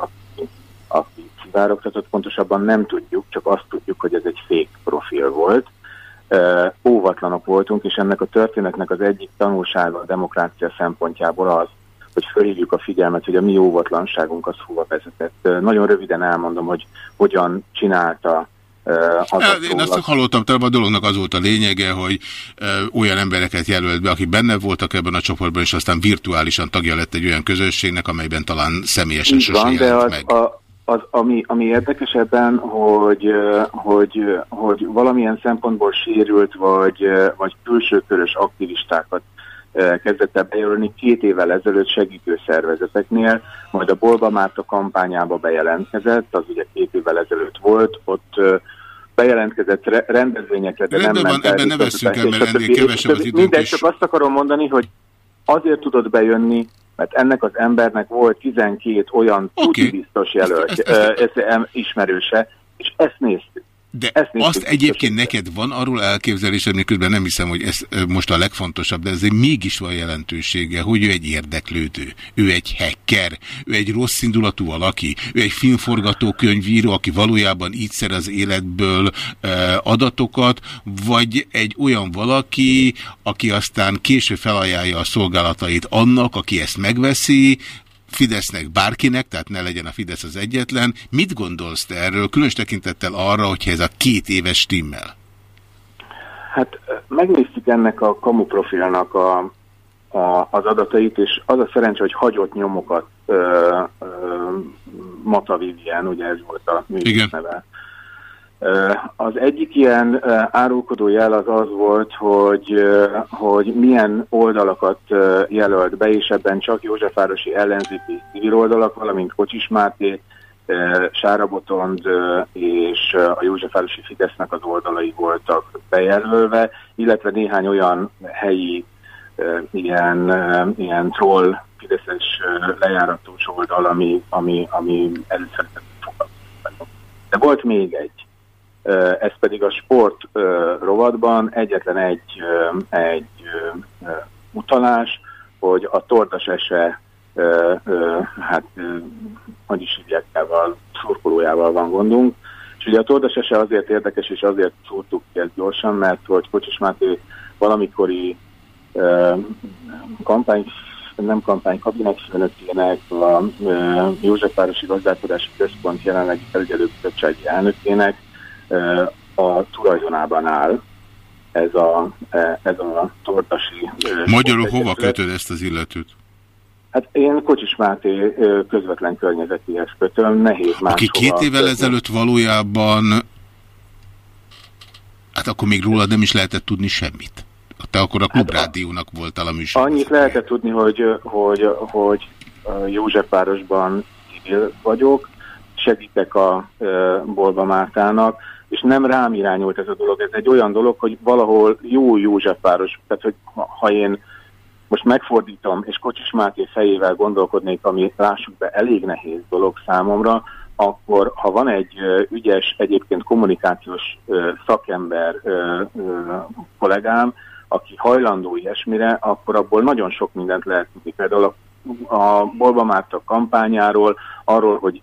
szivárogtatott, pontosabban nem tudjuk, csak azt tudjuk, hogy ez egy fake profil volt. Óvatlanok voltunk, és ennek a történetnek az egyik tanulsága a demokrácia szempontjából az, hogy fölhívjuk a figyelmet, hogy a mi óvatlanságunk az hova vezetett. Nagyon röviden elmondom, hogy hogyan csinálta az Hát, Én azt szólak. hallottam, talán a dolognak az volt a lényege, hogy olyan embereket jelölt be, akik benne voltak ebben a csoportban, és aztán virtuálisan tagja lett egy olyan közösségnek, amelyben talán személyesen Így sosem van, de jelent az, meg. a, az, ami, ami érdekes ebben, hogy, hogy, hogy valamilyen szempontból sérült, vagy, vagy külső körös aktivistákat kezdett el bejelölni két évvel ezelőtt segítő szervezeteknél, majd a Bolba Márta kampányába bejelentkezett, az ugye két évvel ezelőtt volt, ott bejelentkezett re- rendezvényekre, de Rendben nem ment el. ebben ne vesszünk el, mert ennél kevesebb az időnk Mindegy, csak azt akarom mondani, hogy azért tudott bejönni, mert ennek az embernek volt 12 olyan okay. biztos jelölt, Ezt- ezt, ezt- ezt, ismerőse, és ezt néztük. De Ezt azt egyébként neked van arról elképzelésed, miközben nem hiszem, hogy ez most a legfontosabb, de ezért mégis van jelentősége, hogy ő egy érdeklődő, ő egy hacker, ő egy rossz indulatú valaki, ő egy filmforgatókönyvíró, aki valójában így szer az életből ö, adatokat, vagy egy olyan valaki, aki aztán később felajánlja a szolgálatait annak, aki ezt megveszi, Fidesznek bárkinek, tehát ne legyen a Fidesz az egyetlen. Mit gondolsz te erről, különös tekintettel arra, hogyha ez a két éves stimmel? Hát megnéztük ennek a kamu profilnak a, a, az adatait, és az a szerencsé, hogy hagyott nyomokat ö, ö, Mata Vivien, ugye ez volt a művész neve. Az egyik ilyen árulkodó jel az az volt, hogy, hogy milyen oldalakat jelölt be, és ebben csak Józsefvárosi ellenzéki civil oldalak, valamint Kocsis Máté, ö, Sára Botond ö, és a Józsefvárosi Fidesznek az oldalai voltak bejelölve, illetve néhány olyan helyi ilyen, ilyen troll fideszes ö, lejáratos oldal, ami, ami, ami előszeretett de volt még egy, ez pedig a sport rovatban egyetlen egy, egy utalás, hogy a tordas ese, ö, ö, hát hogy is hívják, szurkolójával van gondunk, és ugye a Tordasese azért érdekes, és azért szúrtuk ki ezt gyorsan, mert hogy Kocsis Máté valamikori kampány, nem kampány, kabinetfőnökének, a Józsefvárosi Gazdálkodási Központ jelenlegi felügyelőbizottsági elnökének a tulajdonában áll ez a, e, ez a tortasi... ö, Magyarul hova kötöd ezt az illetőt? Hát én Kocsis Máté ö, közvetlen környezetéhez kötöm, nehéz máshova. Aki két évvel kötni. ezelőtt valójában, hát akkor még rólad nem is lehetett tudni semmit. Te akkor a klubrádiónak voltál a műsor. Annyit lehetett tudni, hogy, hogy, hogy Józsefvárosban civil vagyok, segítek a Bolba Mártának, és nem rám irányult ez a dolog. Ez egy olyan dolog, hogy valahol jó Józsefváros, tehát hogy ha, én most megfordítom, és Kocsis Máté fejével gondolkodnék, ami lássuk be elég nehéz dolog számomra, akkor ha van egy ügyes, egyébként kommunikációs szakember kollégám, aki hajlandó ilyesmire, akkor abból nagyon sok mindent lehet tudni. Például a, a Bolba Márta kampányáról, arról, hogy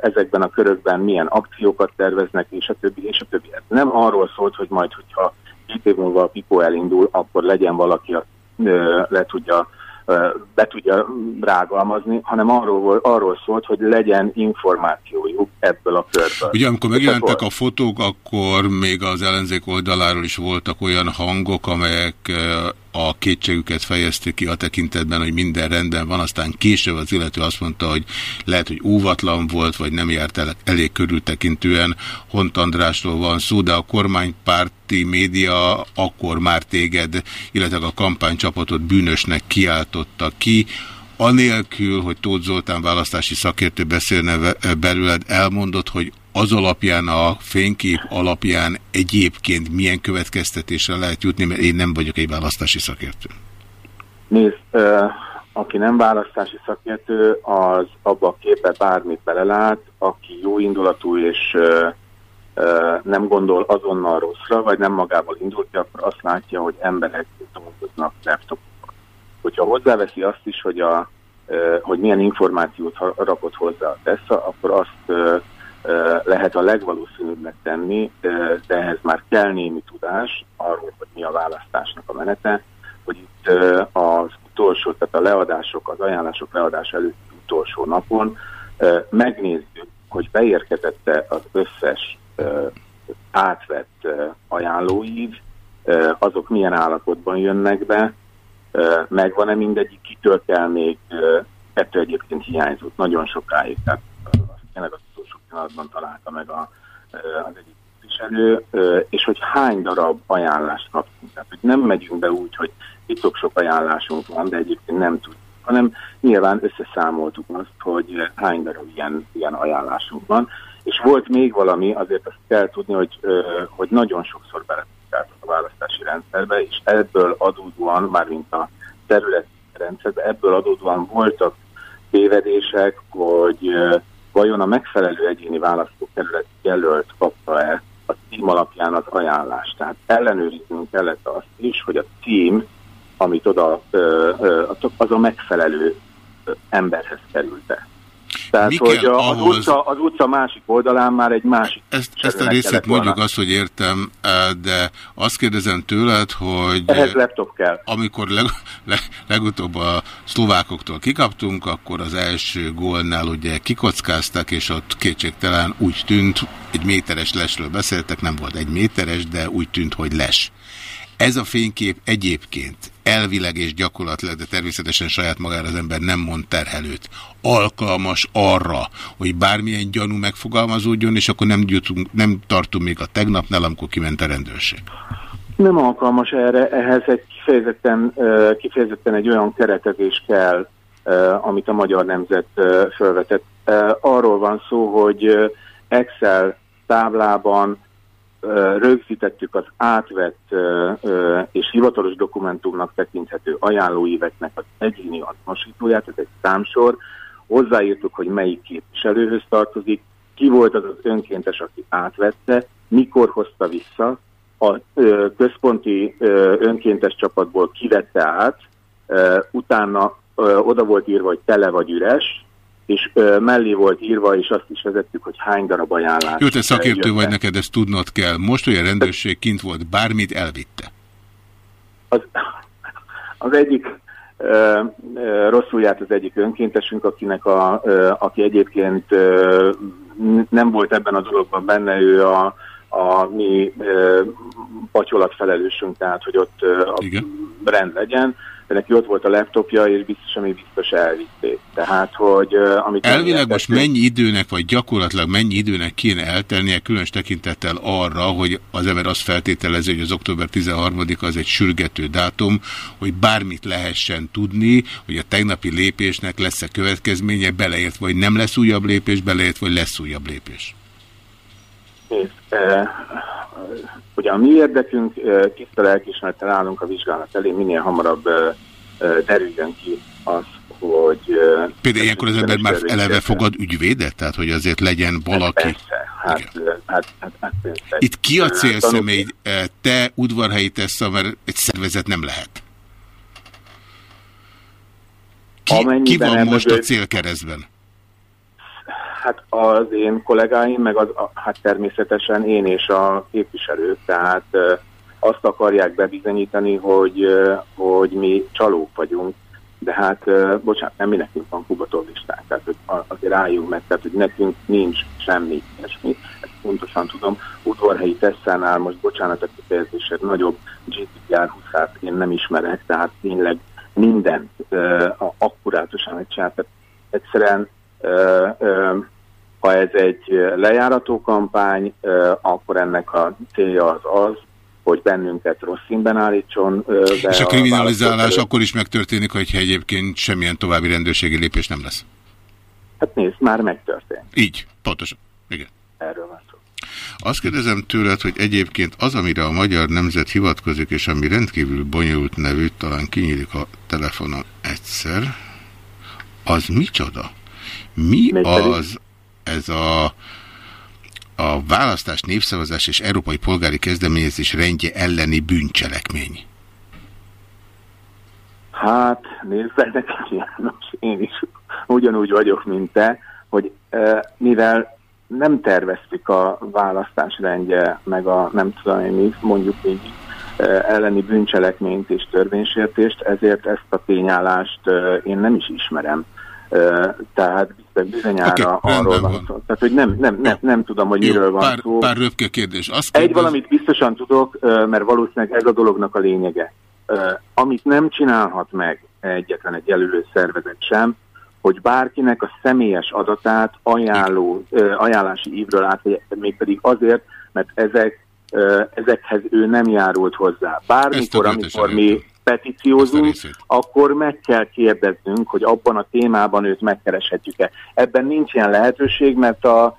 ezekben a körökben milyen akciókat terveznek, és a többi, és a többi. Ez nem arról szólt, hogy majd, hogyha két év múlva a Pico elindul, akkor legyen valaki, aki le tudja, be tudja rágalmazni, hanem arról, arról szólt, hogy legyen információjuk ebből a körből. Ugye amikor megjelentek a fotók, akkor még az ellenzék oldaláról is voltak olyan hangok, amelyek a kétségüket fejezték ki a tekintetben, hogy minden rendben van, aztán később az illető azt mondta, hogy lehet, hogy óvatlan volt, vagy nem járt el elég körültekintően. Hont Andrásról van szó, de a kormánypárti média akkor már téged, illetve a kampánycsapatot bűnösnek kiáltotta ki anélkül, hogy Tóth Zoltán választási szakértő beszélne belőled, elmondott, hogy az alapján, a fénykép alapján egyébként milyen következtetésre lehet jutni, mert én nem vagyok egy választási szakértő. Nézd, aki nem választási szakértő, az abba a képbe bármit belelát, aki jó indulatú és nem gondol azonnal rosszra, vagy nem magával indul ki, akkor azt látja, hogy emberek dolgoznak laptopokon. Hogyha hozzáveszi azt is, hogy, a, hogy milyen információt rakott hozzá a Tessa, akkor azt lehet a legvalószínűbbnek tenni, de ehhez már kell némi tudás arról, hogy mi a választásnak a menete, hogy itt az utolsó, tehát a leadások, az ajánlások leadása előtti utolsó napon megnézzük, hogy beérkezette az összes átvett ajánlóív, azok milyen állapotban jönnek be, megvan-e mindegyik, kitől kell még, ö, kettő egyébként hiányzott. Nagyon sokáig, tehát tényleg az utolsó pillanatban találta meg a, az egyik képviselő, és hogy hány darab ajánlást kaptunk. Tehát, hogy nem megyünk be úgy, hogy itt sok ajánlásunk van, de egyébként nem tudjuk, hanem nyilván összeszámoltuk azt, hogy hány darab ilyen, ilyen ajánlásunk van. És volt még valami, azért azt kell tudni, hogy, hogy nagyon sokszor beletudták a választási rendszerbe, és ebből adódóan, mármint a területi rendszerbe, ebből adódóan voltak tévedések, hogy vajon a megfelelő egyéni választókerület jelölt kapta-e a cím alapján az ajánlást. Tehát ellenőriznünk kellett azt is, hogy a cím, amit oda, az a megfelelő emberhez került-e. Tehát, Mi hogy a, az, ahhoz- utca, az utca másik oldalán már egy másik Ezt, ezt a részét kellett volna. mondjuk azt, hogy értem, eh, de azt kérdezem tőled, hogy Ehhez laptop kell. amikor leg, le, legutóbb a szlovákoktól kikaptunk, akkor az első gólnál ugye kikockáztak, és ott kétségtelen úgy tűnt, egy méteres lesről beszéltek, nem volt egy méteres, de úgy tűnt, hogy les. Ez a fénykép egyébként elvileg és gyakorlatilag, de természetesen saját magára az ember nem mond terhelőt, alkalmas arra, hogy bármilyen gyanú megfogalmazódjon, és akkor nem, jutunk, nem tartunk még a tegnapnál, amikor kiment a rendőrség. Nem alkalmas erre, ehhez egy kifejezetten, kifejezetten egy olyan keretezés kell, amit a magyar nemzet felvetett. Arról van szó, hogy Excel táblában rögzítettük az átvett és hivatalos dokumentumnak tekinthető ajánlóíveknek az egyéni azonosítóját, ez egy számsor, hozzáírtuk, hogy melyik képviselőhöz tartozik, ki volt az az önkéntes, aki átvette, mikor hozta vissza, a központi önkéntes csapatból kivette át, utána oda volt írva, hogy tele vagy üres, és ö, mellé volt írva, és azt is vezettük, hogy hány darab ajánlás. Jó, te szakértő jöttek. vagy, neked ezt tudnod kell. Most, hogy a rendőrség kint volt, bármit elvitte. Az, az egyik ö, ö, rosszul járt az egyik önkéntesünk, akinek a, ö, aki egyébként ö, nem volt ebben a dologban benne, ő a, a mi ö, patyolatfelelősünk, tehát hogy ott ö, a rend legyen, de neki ott volt a laptopja, és biztos, ami biztos elvitték. Tehát, hogy amit Elvileg most mennyi időnek, vagy gyakorlatilag mennyi időnek kéne eltelnie, különös tekintettel arra, hogy az ember azt feltételezi, hogy az október 13-a az egy sürgető dátum, hogy bármit lehessen tudni, hogy a tegnapi lépésnek lesz-e következménye, beleért, vagy nem lesz újabb lépés, beleért, vagy lesz újabb lépés. Nézd, eh, ugye a mi érdekünk, eh, tiszta lelkismerettel állunk a vizsgálat elé, minél hamarabb eh, derüljön ki az, hogy... Eh, Például ilyenkor az ember már eleve fogad ügyvédet? Tehát, hogy azért legyen valaki... hát, eh, hát, hát, hát, persze. Itt ki a célszemély? Te udvarhelyi tesz, mert egy szervezet nem lehet. Ki, ki van most a célkeresztben? Hát az én kollégáim, meg az, hát természetesen én és a képviselők, tehát azt akarják bebizonyítani, hogy, hogy mi csalók vagyunk, de hát, bocsánat, nem mi nekünk van kubató listánk, tehát hogy azért álljunk meg, tehát hogy nekünk nincs semmi ilyesmi, ezt pontosan tudom, udvarhelyi tesszánál most, bocsánat a kifejezésért, nagyobb GDPR 20 én nem ismerek, tehát tényleg mindent ö, a- akkurátusan megcsinált, tehát egyszerűen ha ez egy lejárató kampány, akkor ennek a célja az az, hogy bennünket rossz színben állítson. be És a a kriminalizálás választók akkor is megtörténik, hogyha egyébként semmilyen további rendőrségi lépés nem lesz. Hát nézd, már megtörtént. Így, pontosan. Igen. Erről van szó. Azt kérdezem tőled, hogy egyébként az, amire a magyar nemzet hivatkozik, és ami rendkívül bonyolult nevű, talán kinyílik a telefonon egyszer, az micsoda? Mi Mégpedig? az ez a, a választás, népszavazás és európai polgári kezdeményezés rendje elleni bűncselekmény? Hát, nézd, nekem János, én is ugyanúgy vagyok, mint te, hogy eh, mivel nem terveztük a választás rendje, meg a nem tudom én mi, mondjuk így elleni bűncselekményt és törvénysértést, ezért ezt a tényállást én nem is ismerem. Eh, Tehát biztos bizonyára Oké, arról van szó. Tehát, hogy nem, nem, nem, nem tudom, hogy Jó, miről van pár, szó. pár röpke kérdés. Azt Egy kérdez- valamit biztosan tudok, mert valószínűleg ez a dolognak a lényege. Amit nem csinálhat meg egyetlen egy jelölő szervezet sem, hogy bárkinek a személyes adatát ajánló, ajánlási ívről át, mégpedig azért, mert ezek, ezekhez ő nem járult hozzá. Bármikor, amikor mi petíciózunk, akkor meg kell kérdeznünk, hogy abban a témában őt megkereshetjük-e. Ebben nincs ilyen lehetőség, mert, a,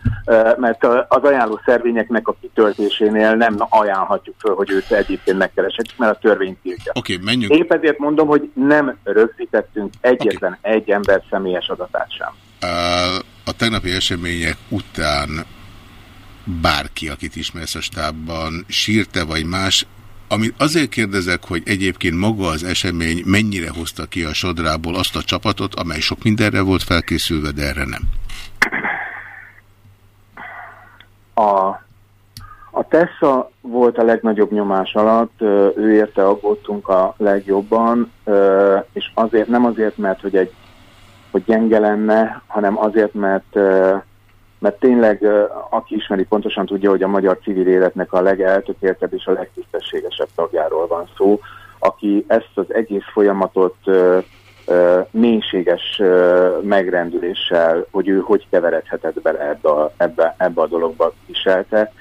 mert az ajánló szervényeknek a kitöltésénél nem ajánlhatjuk föl, hogy őt egyébként megkereshetjük, mert a törvény tiltja. Oké, menjünk. Épp ezért mondom, hogy nem rögzítettünk egyetlen egy ember személyes adatát sem. A tegnapi események után bárki, akit ismersz a stábban, sírte vagy más, amit azért kérdezek, hogy egyébként maga az esemény mennyire hozta ki a sodrából azt a csapatot, amely sok mindenre volt felkészülve, de erre nem. A, a Tessa volt a legnagyobb nyomás alatt, ő érte aggódtunk a legjobban, és azért nem azért, mert hogy egy hogy gyenge lenne, hanem azért, mert mert tényleg, aki ismeri, pontosan tudja, hogy a magyar civil életnek a legeltökéltebb és a legtisztességesebb tagjáról van szó, aki ezt az egész folyamatot mélységes megrendüléssel, hogy ő hogy keveredhetett bele ebbe a, ebbe, ebbe a dologba viselte,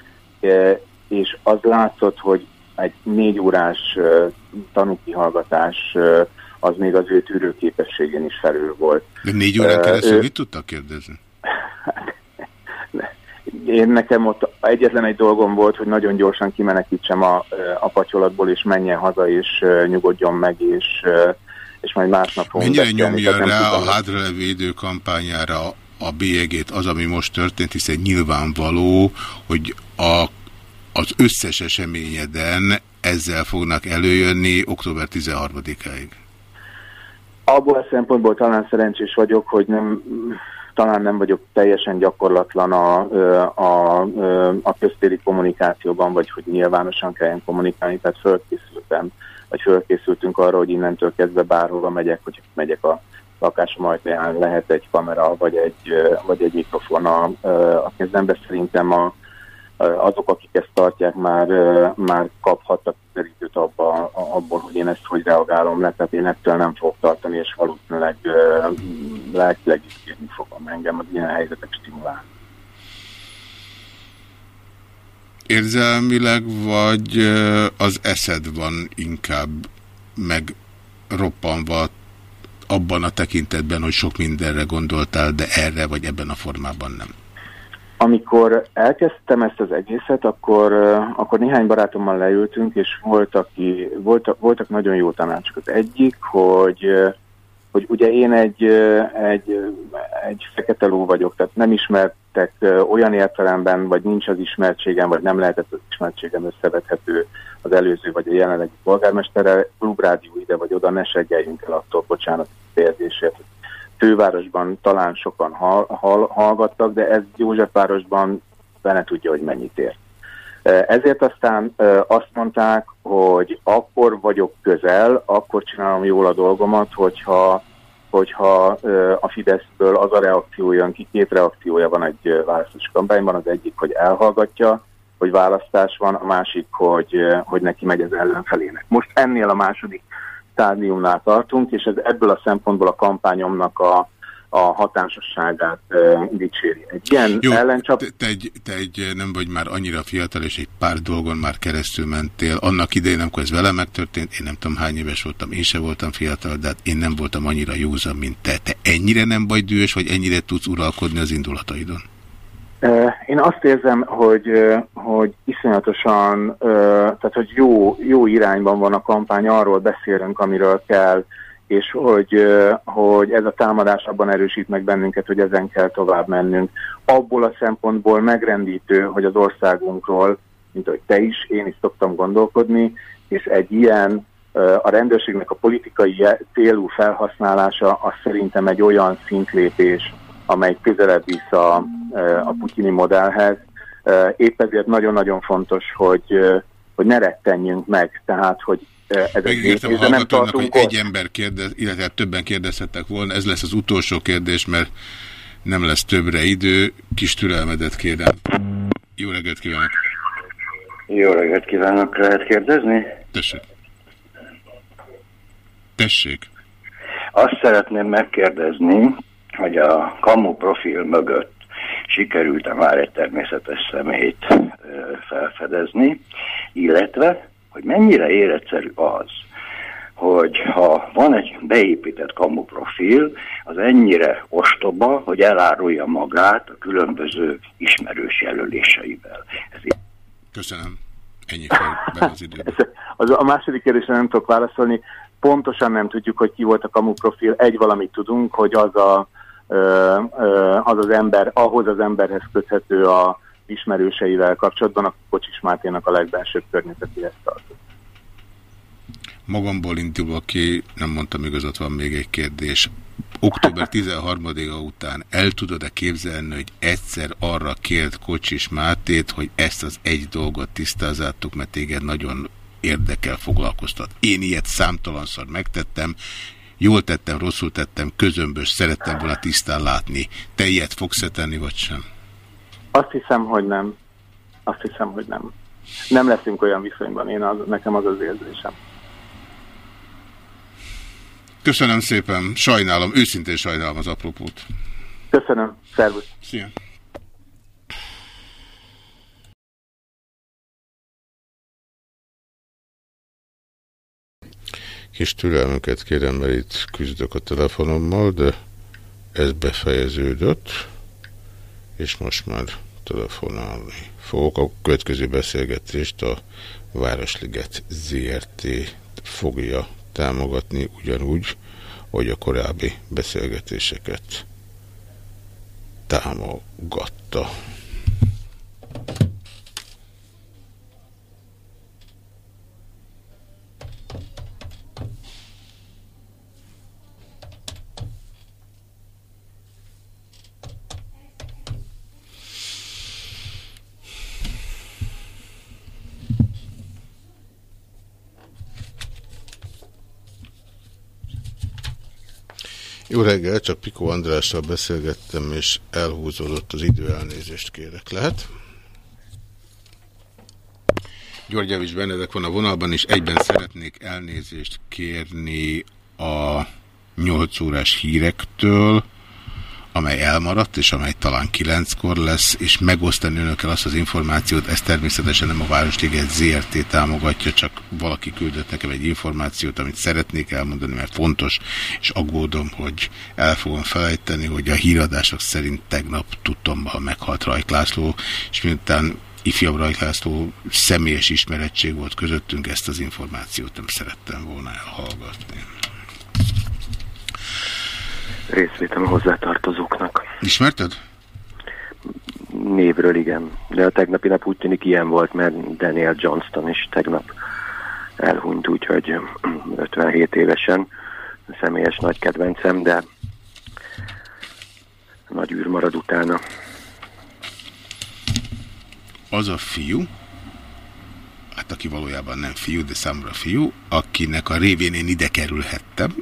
és az látszott, hogy egy négy órás tanúkihallgatás az még az ő tűrőképességén is felül volt. De négy órán keresztül ő- mit tudtak kérdezni? Én nekem ott egyetlen egy dolgom volt, hogy nagyon gyorsan kimenekítsem a, a patyolatból, és menjen haza, és ö, nyugodjon meg, és, ö, és majd másnap fogunk Mennyire nyomja rá tudom, a hátralevő időkampányára a bélyegét az, ami most történt, hiszen nyilvánvaló, hogy a, az összes eseményeden ezzel fognak előjönni október 13-áig. Abból a szempontból talán szerencsés vagyok, hogy nem, talán nem vagyok teljesen gyakorlatlan a, a, a köztéri kommunikációban, vagy hogy nyilvánosan kelljen kommunikálni, tehát fölkészültem, vagy fölkészültünk arra, hogy innentől kezdve bárhova megyek, hogy megyek a lakásom ajtaján, lehet egy kamera, vagy egy, vagy egy mikrofon a, a kezembe. Szerintem a, azok, akik ezt tartják, már, már kaphattak időt abba, abból, hogy én ezt hogy reagálom le, tehát én ettől nem fogok tartani, és valószínűleg lelkileg is kérni fogom engem az ilyen helyzetek stimulálni. Érzelmileg, vagy az eszed van inkább megroppanva abban a tekintetben, hogy sok mindenre gondoltál, de erre vagy ebben a formában nem? Amikor elkezdtem ezt az egészet, akkor, akkor néhány barátommal leültünk, és volt, aki, voltak, voltak nagyon jó tanácsok. Az egyik, hogy, hogy ugye én egy, egy, egy fekete ló vagyok, tehát nem ismertek olyan értelemben, vagy nincs az ismertségem, vagy nem lehetett az ismertségem összevethető az előző vagy a jelenlegi polgármesterrel. Klubrádió ide vagy oda, ne seggeljünk el attól, bocsánat, érzésért, fővárosban talán sokan hall, hall, hallgattak, de ez Józsefvárosban benne tudja, hogy mennyit ér. Ezért aztán azt mondták, hogy akkor vagyok közel, akkor csinálom jól a dolgomat, hogyha, hogyha a Fideszből az a reakció jön ki, két reakciója van egy választási kampányban, az egyik, hogy elhallgatja, hogy választás van, a másik, hogy, hogy neki megy az ellenfelének. Most ennél a második stádiumnál tartunk, és ez ebből a szempontból a kampányomnak a, a hatásosságát e, dicséri. Egy ilyen Jó, ellencsap... te, egy, te egy nem vagy már annyira fiatal, és egy pár dolgon már keresztül mentél. Annak idején, amikor ez velem megtörtént, én nem tudom hány éves voltam, én se voltam fiatal, de hát én nem voltam annyira józan, mint te. Te ennyire nem vagy dühös, vagy ennyire tudsz uralkodni az indulataidon? Én azt érzem, hogy, hogy iszonyatosan, tehát hogy jó, jó irányban van a kampány, arról beszélünk, amiről kell, és hogy, hogy ez a támadás abban erősít meg bennünket, hogy ezen kell tovább mennünk. Abból a szempontból megrendítő, hogy az országunkról, mint ahogy te is, én is szoktam gondolkodni, és egy ilyen a rendőrségnek a politikai célú felhasználása az szerintem egy olyan szintlépés, amely közelebb visz a, a putyini modellhez. Épp ezért nagyon-nagyon fontos, hogy, hogy ne rettenjünk meg, tehát, hogy ez Megígértem a nem hallgatónak, hogy tartunk egy ember kérdez, illetve többen kérdezhettek volna. Ez lesz az utolsó kérdés, mert nem lesz többre idő. Kis türelmedet kérem. Jó reggelt kívánok! Jó reggelt kívánok, lehet kérdezni? Tessék. Tessék. Azt szeretném megkérdezni, hogy a kamu profil mögött sikerült-e már egy természetes személyt felfedezni, illetve, hogy mennyire életszerű az, hogy ha van egy beépített kamu profil, az ennyire ostoba, hogy elárulja magát a különböző ismerős jelöléseivel. Ez Köszönöm. Ennyi fel az idő. Az, a második kérdésre nem tudok válaszolni. Pontosan nem tudjuk, hogy ki volt a kamu profil. Egy valamit tudunk, hogy az a, az, az ember, ahhoz az emberhez köthető a ismerőseivel kapcsolatban, a Kocsis Máténak a legbelsőbb környezetéhez tartozik. Magamból indulva ki, nem mondtam igazat, van még egy kérdés. Október 13-a után el tudod-e képzelni, hogy egyszer arra kért Kocsis Mátét, hogy ezt az egy dolgot tisztázzátok, mert téged nagyon érdekel, foglalkoztat. Én ilyet számtalanszor megtettem, jól tettem, rosszul tettem, közömbös, szerettem volna tisztán látni. Te ilyet fogsz -e tenni, vagy sem? Azt hiszem, hogy nem. Azt hiszem, hogy nem. Nem leszünk olyan viszonyban, én az, nekem az az érzésem. Köszönöm szépen, sajnálom, őszintén sajnálom az apropót. Köszönöm, szervusz. Szia. Kis türelmüket kérem, mert itt küzdök a telefonommal, de ez befejeződött, és most már telefonálni fogok. A következő beszélgetést a Városliget ZRT fogja támogatni ugyanúgy, hogy a korábbi beszélgetéseket támogatta. Jó reggel, csak Piko Andrással beszélgettem, és elhúzódott az idő, elnézést kérek. Lehet? György Javis Benedek van a vonalban, és egyben szeretnék elnézést kérni a 8 órás hírektől, amely elmaradt, és amely talán kilenckor lesz, és megosztani önökkel azt az információt, ez természetesen nem a Városliget ZRT támogatja, csak valaki küldött nekem egy információt, amit szeretnék elmondani, mert fontos, és aggódom, hogy el fogom felejteni, hogy a híradások szerint tegnap tudtommal meghalt Rajk László, és miután ifjabb Rajk László személyes ismerettség volt közöttünk, ezt az információt nem szerettem volna elhallgatni. Részvétem a hozzátartozóknak. Ismerted? Névről igen, de a tegnapi nap úgy tűnik ilyen volt, mert Daniel Johnston is tegnap elhunyt, úgyhogy 57 évesen személyes nagy kedvencem, de nagy űr marad utána. Az a fiú, hát aki valójában nem fiú, de számomra fiú, akinek a révén én ide kerülhettem,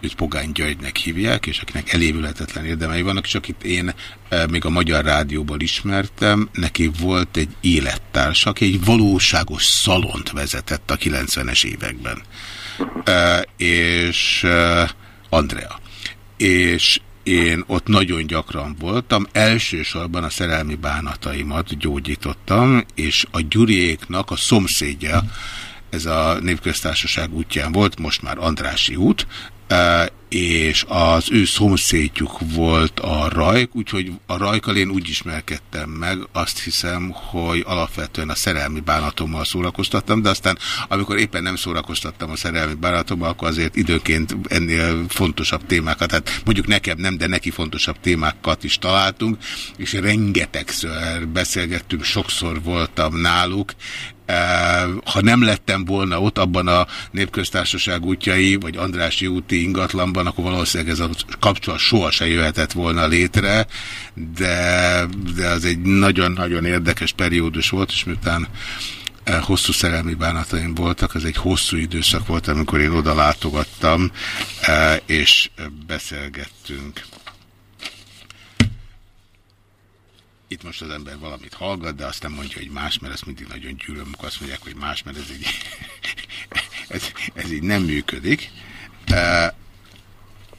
őt Pogány Györgynek hívják, és akinek elévülhetetlen érdemei vannak, és akit én e, még a Magyar Rádióból ismertem, neki volt egy élettársa, aki egy valóságos szalont vezetett a 90-es években. E, és e, Andrea. És én ott nagyon gyakran voltam, elsősorban a szerelmi bánataimat gyógyítottam, és a Gyuriéknak a szomszédja, ez a Népköztársaság útján volt, most már Andrási út, és az ő szomszédjuk volt a Rajk, úgyhogy a Rajkal én úgy ismerkedtem meg, azt hiszem, hogy alapvetően a szerelmi bánatommal szórakoztattam, de aztán amikor éppen nem szórakoztattam a szerelmi bánatommal, akkor azért időnként ennél fontosabb témákat, hát mondjuk nekem nem, de neki fontosabb témákat is találtunk, és rengetegször beszélgettünk, sokszor voltam náluk, ha nem lettem volna ott abban a népköztársaság útjai, vagy Andrási úti ingatlanban, akkor valószínűleg ez a kapcsolat soha se jöhetett volna létre, de, de az egy nagyon-nagyon érdekes periódus volt, és miután hosszú szerelmi bánataim voltak, ez egy hosszú időszak volt, amikor én oda látogattam, és beszélgettünk. Itt most az ember valamit hallgat, de azt nem mondja, hogy más, mert ezt mindig nagyon gyűlöm, amikor azt mondják, hogy más, mert ez így, ez, ez így nem működik.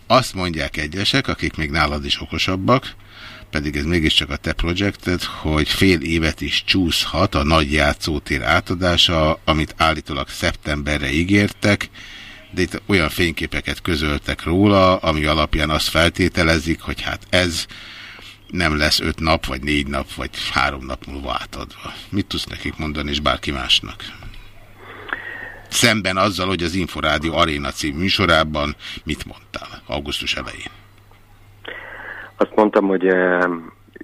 Azt mondják egyesek, akik még nálad is okosabbak, pedig ez mégiscsak a te projekted, hogy fél évet is csúszhat a nagy játszótér átadása, amit állítólag szeptemberre ígértek, de itt olyan fényképeket közöltek róla, ami alapján azt feltételezik, hogy hát ez nem lesz öt nap, vagy négy nap, vagy három nap múlva átadva. Mit tudsz nekik mondani, és bárki másnak? Szemben azzal, hogy az Inforádió Aréna című műsorában mit mondtál augusztus elején? Azt mondtam, hogy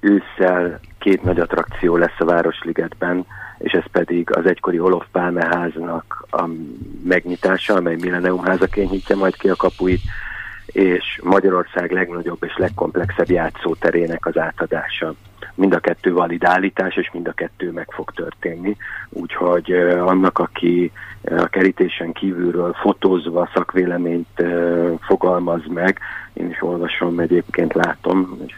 ősszel két nagy attrakció lesz a Városligetben, és ez pedig az egykori Olof Pálme háznak a megnyitása, amely Millennium házaként nyitja majd ki a kapuit, és Magyarország legnagyobb és legkomplexebb játszóterének az átadása. Mind a kettő valid állítás, és mind a kettő meg fog történni. Úgyhogy annak, aki a kerítésen kívülről fotózva szakvéleményt fogalmaz meg, én is olvasom, egyébként látom, és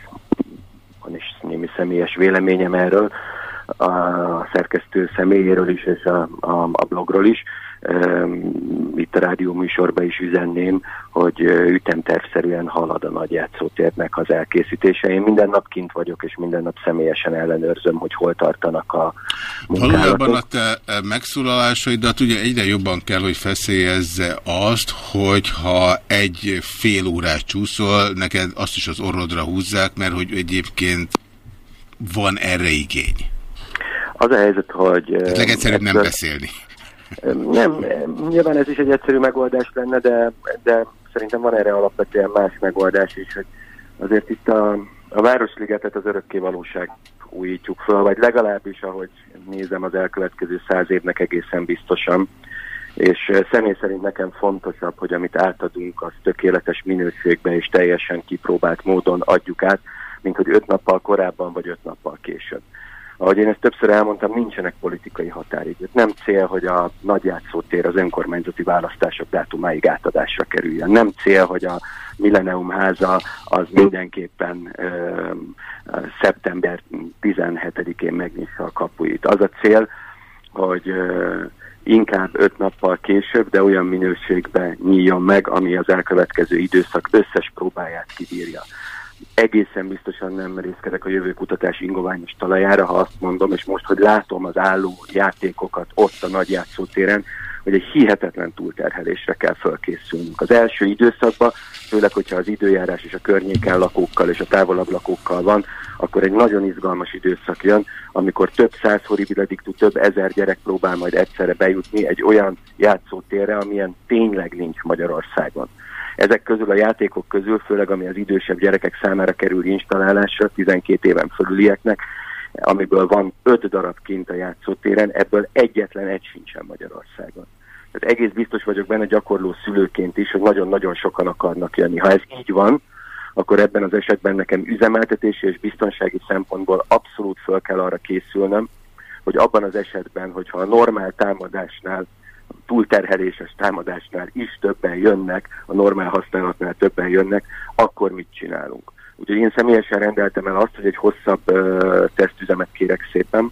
van is némi személyes véleményem erről, a szerkesztő személyéről is, és a, a, a blogról is, itt a rádió műsorban is üzenném, hogy ütemtervszerűen halad a nagy játszótérnek az elkészítése. Én minden nap kint vagyok, és minden nap személyesen ellenőrzöm, hogy hol tartanak a munkálatok. Valójában a te megszólalásaidat ugye egyre jobban kell, hogy feszélyezze azt, hogy ha egy fél órát csúszol, neked azt is az orrodra húzzák, mert hogy egyébként van erre igény. Az a helyzet, hogy... Ez legegyszerűbb nem beszélni. Nem, nyilván ez is egy egyszerű megoldás lenne, de, de szerintem van erre alapvetően más megoldás is, hogy azért itt a, a Városligetet az örökké valóság újítjuk föl, vagy legalábbis, ahogy nézem az elkövetkező száz évnek egészen biztosan. És személy szerint nekem fontosabb, hogy amit átadunk, az tökéletes minőségben és teljesen kipróbált módon adjuk át, mint hogy öt nappal korábban vagy öt nappal később. Ahogy én ezt többször elmondtam, nincsenek politikai határidők. Nem cél, hogy a nagyjátszótér az önkormányzati választások dátumáig átadásra kerüljön. Nem cél, hogy a Millennium háza az mindenképpen ö, szeptember 17-én megnyissa a kapuit. Az a cél, hogy ö, inkább öt nappal később, de olyan minőségben nyíljon meg, ami az elkövetkező időszak összes próbáját kibírja. Egészen biztosan nem merészkedek a jövő kutatási ingoványos talajára, ha azt mondom, és most, hogy látom az álló játékokat ott a nagy játszótéren, hogy egy hihetetlen túlterhelésre kell fölkészülnünk. Az első időszakban, főleg, hogyha az időjárás és a környéken lakókkal és a távolabb lakókkal van, akkor egy nagyon izgalmas időszak jön, amikor több száz horribiledictú, több ezer gyerek próbál majd egyszerre bejutni egy olyan játszótérre, amilyen tényleg nincs Magyarországon. Ezek közül a játékok közül, főleg ami az idősebb gyerekek számára kerül installálásra, 12 éven fölülieknek, amiből van 5 darab kint a játszótéren, ebből egyetlen egy sincsen Magyarországon. Tehát egész biztos vagyok benne gyakorló szülőként is, hogy nagyon-nagyon sokan akarnak jönni. Ha ez így van, akkor ebben az esetben nekem üzemeltetési és biztonsági szempontból abszolút föl kell arra készülnöm, hogy abban az esetben, hogyha a normál támadásnál, túlterheléses támadásnál is többen jönnek, a normál használatnál többen jönnek, akkor mit csinálunk? Úgyhogy én személyesen rendeltem el azt, hogy egy hosszabb uh, tesztüzemet kérek szépen,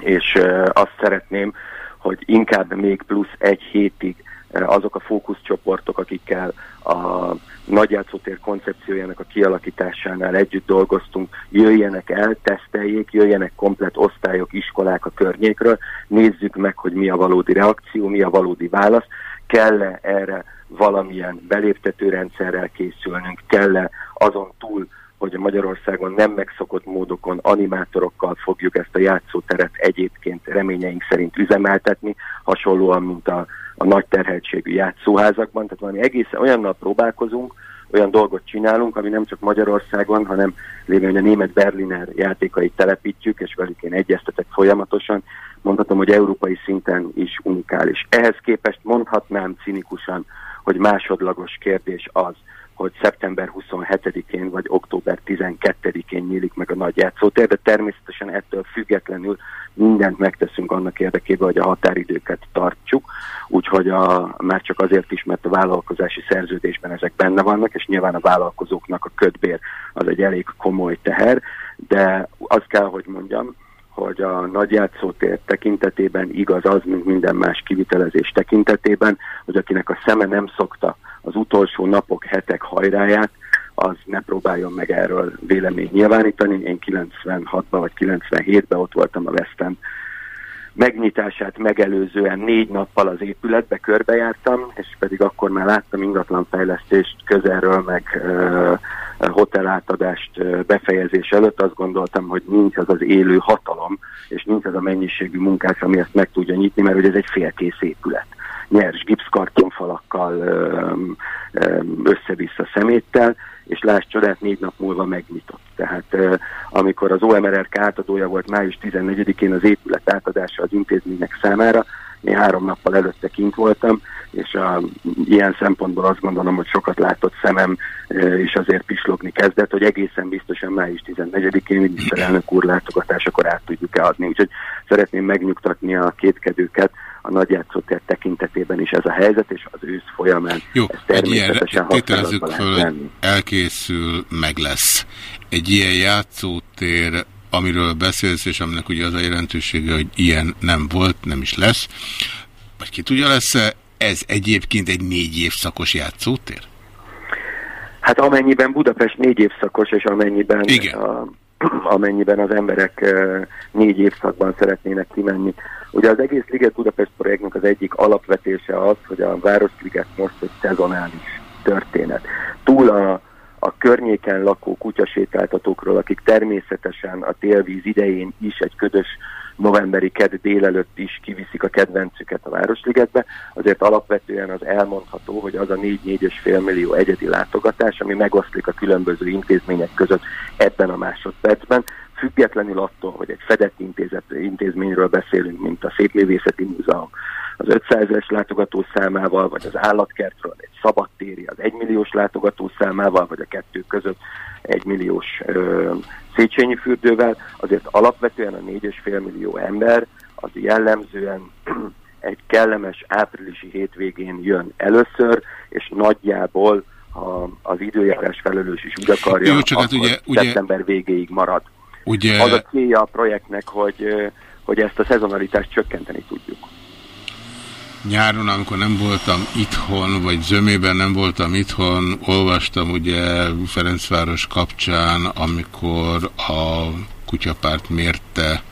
és uh, azt szeretném, hogy inkább még plusz egy hétig azok a fókuszcsoportok, akikkel a nagyjátszótér koncepciójának a kialakításánál együtt dolgoztunk, jöjjenek el, teszteljék, jöjjenek komplet osztályok, iskolák a környékről, nézzük meg, hogy mi a valódi reakció, mi a valódi válasz, kell-e erre valamilyen beléptető rendszerrel készülnünk, kell-e azon túl, hogy Magyarországon nem megszokott módokon animátorokkal fogjuk ezt a játszóteret egyébként reményeink szerint üzemeltetni, hasonlóan, mint a, a nagy terheltségű játszóházakban. Tehát valami egészen olyannal próbálkozunk, olyan dolgot csinálunk, ami nem csak Magyarországon, hanem lévén, a német Berliner játékait telepítjük, és velük én egyeztetek folyamatosan, mondhatom, hogy európai szinten is unikális. Ehhez képest mondhatnám cinikusan, hogy másodlagos kérdés az, hogy szeptember 27-én vagy október 12-én nyílik meg a nagy játszótér, de természetesen ettől függetlenül mindent megteszünk annak érdekében, hogy a határidőket tartsuk, úgyhogy a, már csak azért is, mert a vállalkozási szerződésben ezek benne vannak, és nyilván a vállalkozóknak a ködbér az egy elég komoly teher, de azt kell, hogy mondjam, hogy a nagy játszótér tekintetében igaz az, mint minden más kivitelezés tekintetében, hogy akinek a szeme nem szokta az utolsó napok, hetek hajráját, az ne próbáljon meg erről véleményt nyilvánítani. Én 96-ban vagy 97-ben ott voltam a West End megnyitását megelőzően. Négy nappal az épületbe körbejártam, és pedig akkor már láttam ingatlanfejlesztést közelről, meg uh, hotelátadást uh, befejezés előtt, azt gondoltam, hogy nincs az az élő hatalom, és nincs az a mennyiségű munkás, ami ezt meg tudja nyitni, mert hogy ez egy félkész épület nyers gipszkartonfalakkal össze-vissza szeméttel, és láss csodát, négy nap múlva megnyitott. Tehát amikor az OMRRK átadója volt május 14-én az épület átadása az intézmények számára, én három nappal előtte kint voltam, és a, ilyen szempontból azt gondolom, hogy sokat látott szemem, és azért pislogni kezdett, hogy egészen biztosan május 14-én miniszterelnök úr látogatásakor át tudjuk-e adni. Úgyhogy szeretném megnyugtatni a kétkedőket, a nagyjátszótér tekintetében is ez a helyzet, és az ősz folyamán Jó, ez természetesen egy ilyen, föl, elkészül, meg lesz. Egy ilyen játszótér, amiről beszélsz, és aminek ugye az a jelentősége, hogy ilyen nem volt, nem is lesz, vagy ki tudja lesz-e, ez egyébként egy négy évszakos játszótér? Hát amennyiben Budapest négy évszakos, és amennyiben, Igen. A, amennyiben az emberek eh, négy évszakban szeretnének kimenni. Ugye az egész Liget Budapest projektnek az egyik alapvetése az, hogy a Városliget most egy szezonális történet. Túl a, a környéken lakó kutyasétáltatókról, akik természetesen a télvíz idején is egy ködös novemberi kedd délelőtt is kiviszik a kedvencüket a Városligetbe, azért alapvetően az elmondható, hogy az a 4-4,5 millió egyedi látogatás, ami megoszlik a különböző intézmények között ebben a másodpercben, függetlenül attól, hogy egy fedett intézet, intézményről beszélünk, mint a Szépművészeti Múzeum, az 500 es látogató számával, vagy az állatkertről, egy szabadtéri, az 1 milliós látogató számával, vagy a kettő között egy milliós ö, Széchenyi fürdővel, azért alapvetően a 4,5 millió ember az jellemzően egy kellemes áprilisi hétvégén jön először, és nagyjából ha az időjárás felelős is úgy akarja, Jó, csak hát ugye- ugye- szeptember végéig marad. Ugye- Az a célja a projektnek, hogy, hogy ezt a szezonalitást csökkenteni tudjuk. Nyáron, amikor nem voltam itthon, vagy zömében nem voltam itthon, olvastam ugye Ferencváros kapcsán, amikor a kutyapárt mérte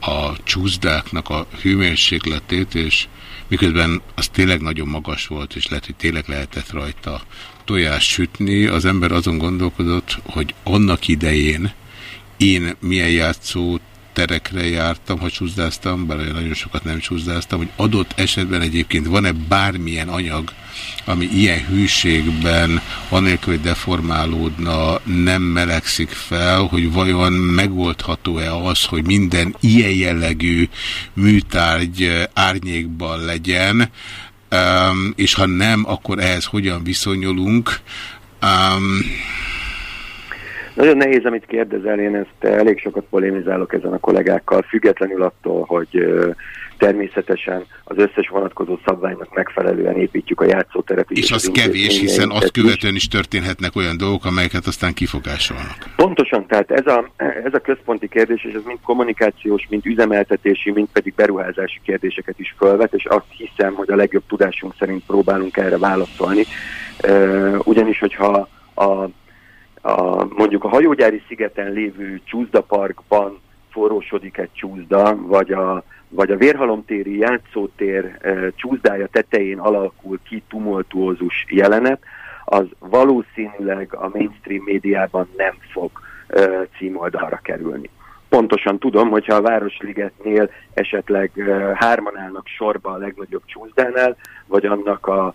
a csúszdáknak a hőmérsékletét, és miközben az tényleg nagyon magas volt, és lehet, hogy tényleg lehetett rajta tojás sütni, az ember azon gondolkodott, hogy annak idején én milyen játszó terekre jártam, ha csúszdáztam, bár olyan nagyon sokat nem csúszdáztam, hogy adott esetben egyébként van-e bármilyen anyag, ami ilyen hűségben, anélkül, hogy deformálódna, nem melegszik fel, hogy vajon megoldható-e az, hogy minden ilyen jellegű műtárgy árnyékban legyen, és ha nem, akkor ehhez hogyan viszonyulunk. Um, Nagyon nehéz, amit kérdezel, én ezt elég sokat polémizálok ezen a kollégákkal, függetlenül attól, hogy természetesen az összes vonatkozó szabványnak megfelelően építjük a játszóteret. És az kevés, hiszen azt követően is történhetnek olyan dolgok, amelyeket aztán kifogásolnak. Pontosan, tehát ez a, ez a központi kérdés, és ez mind kommunikációs, mind üzemeltetési, mind pedig beruházási kérdéseket is fölvet, és azt hiszem, hogy a legjobb tudásunk szerint próbálunk erre válaszolni. Ugyanis, hogyha a, a, mondjuk a hajógyári szigeten lévő csúszdaparkban forrósodik egy csúszda, vagy a, vagy a vérhalomtéri játszótér e, csúszdája tetején alakul ki tumultuózus jelenet, az valószínűleg a mainstream médiában nem fog e, címoldalra kerülni. Pontosan tudom, hogyha a Városligetnél esetleg e, hárman állnak sorba a legnagyobb csúszdánál, vagy annak a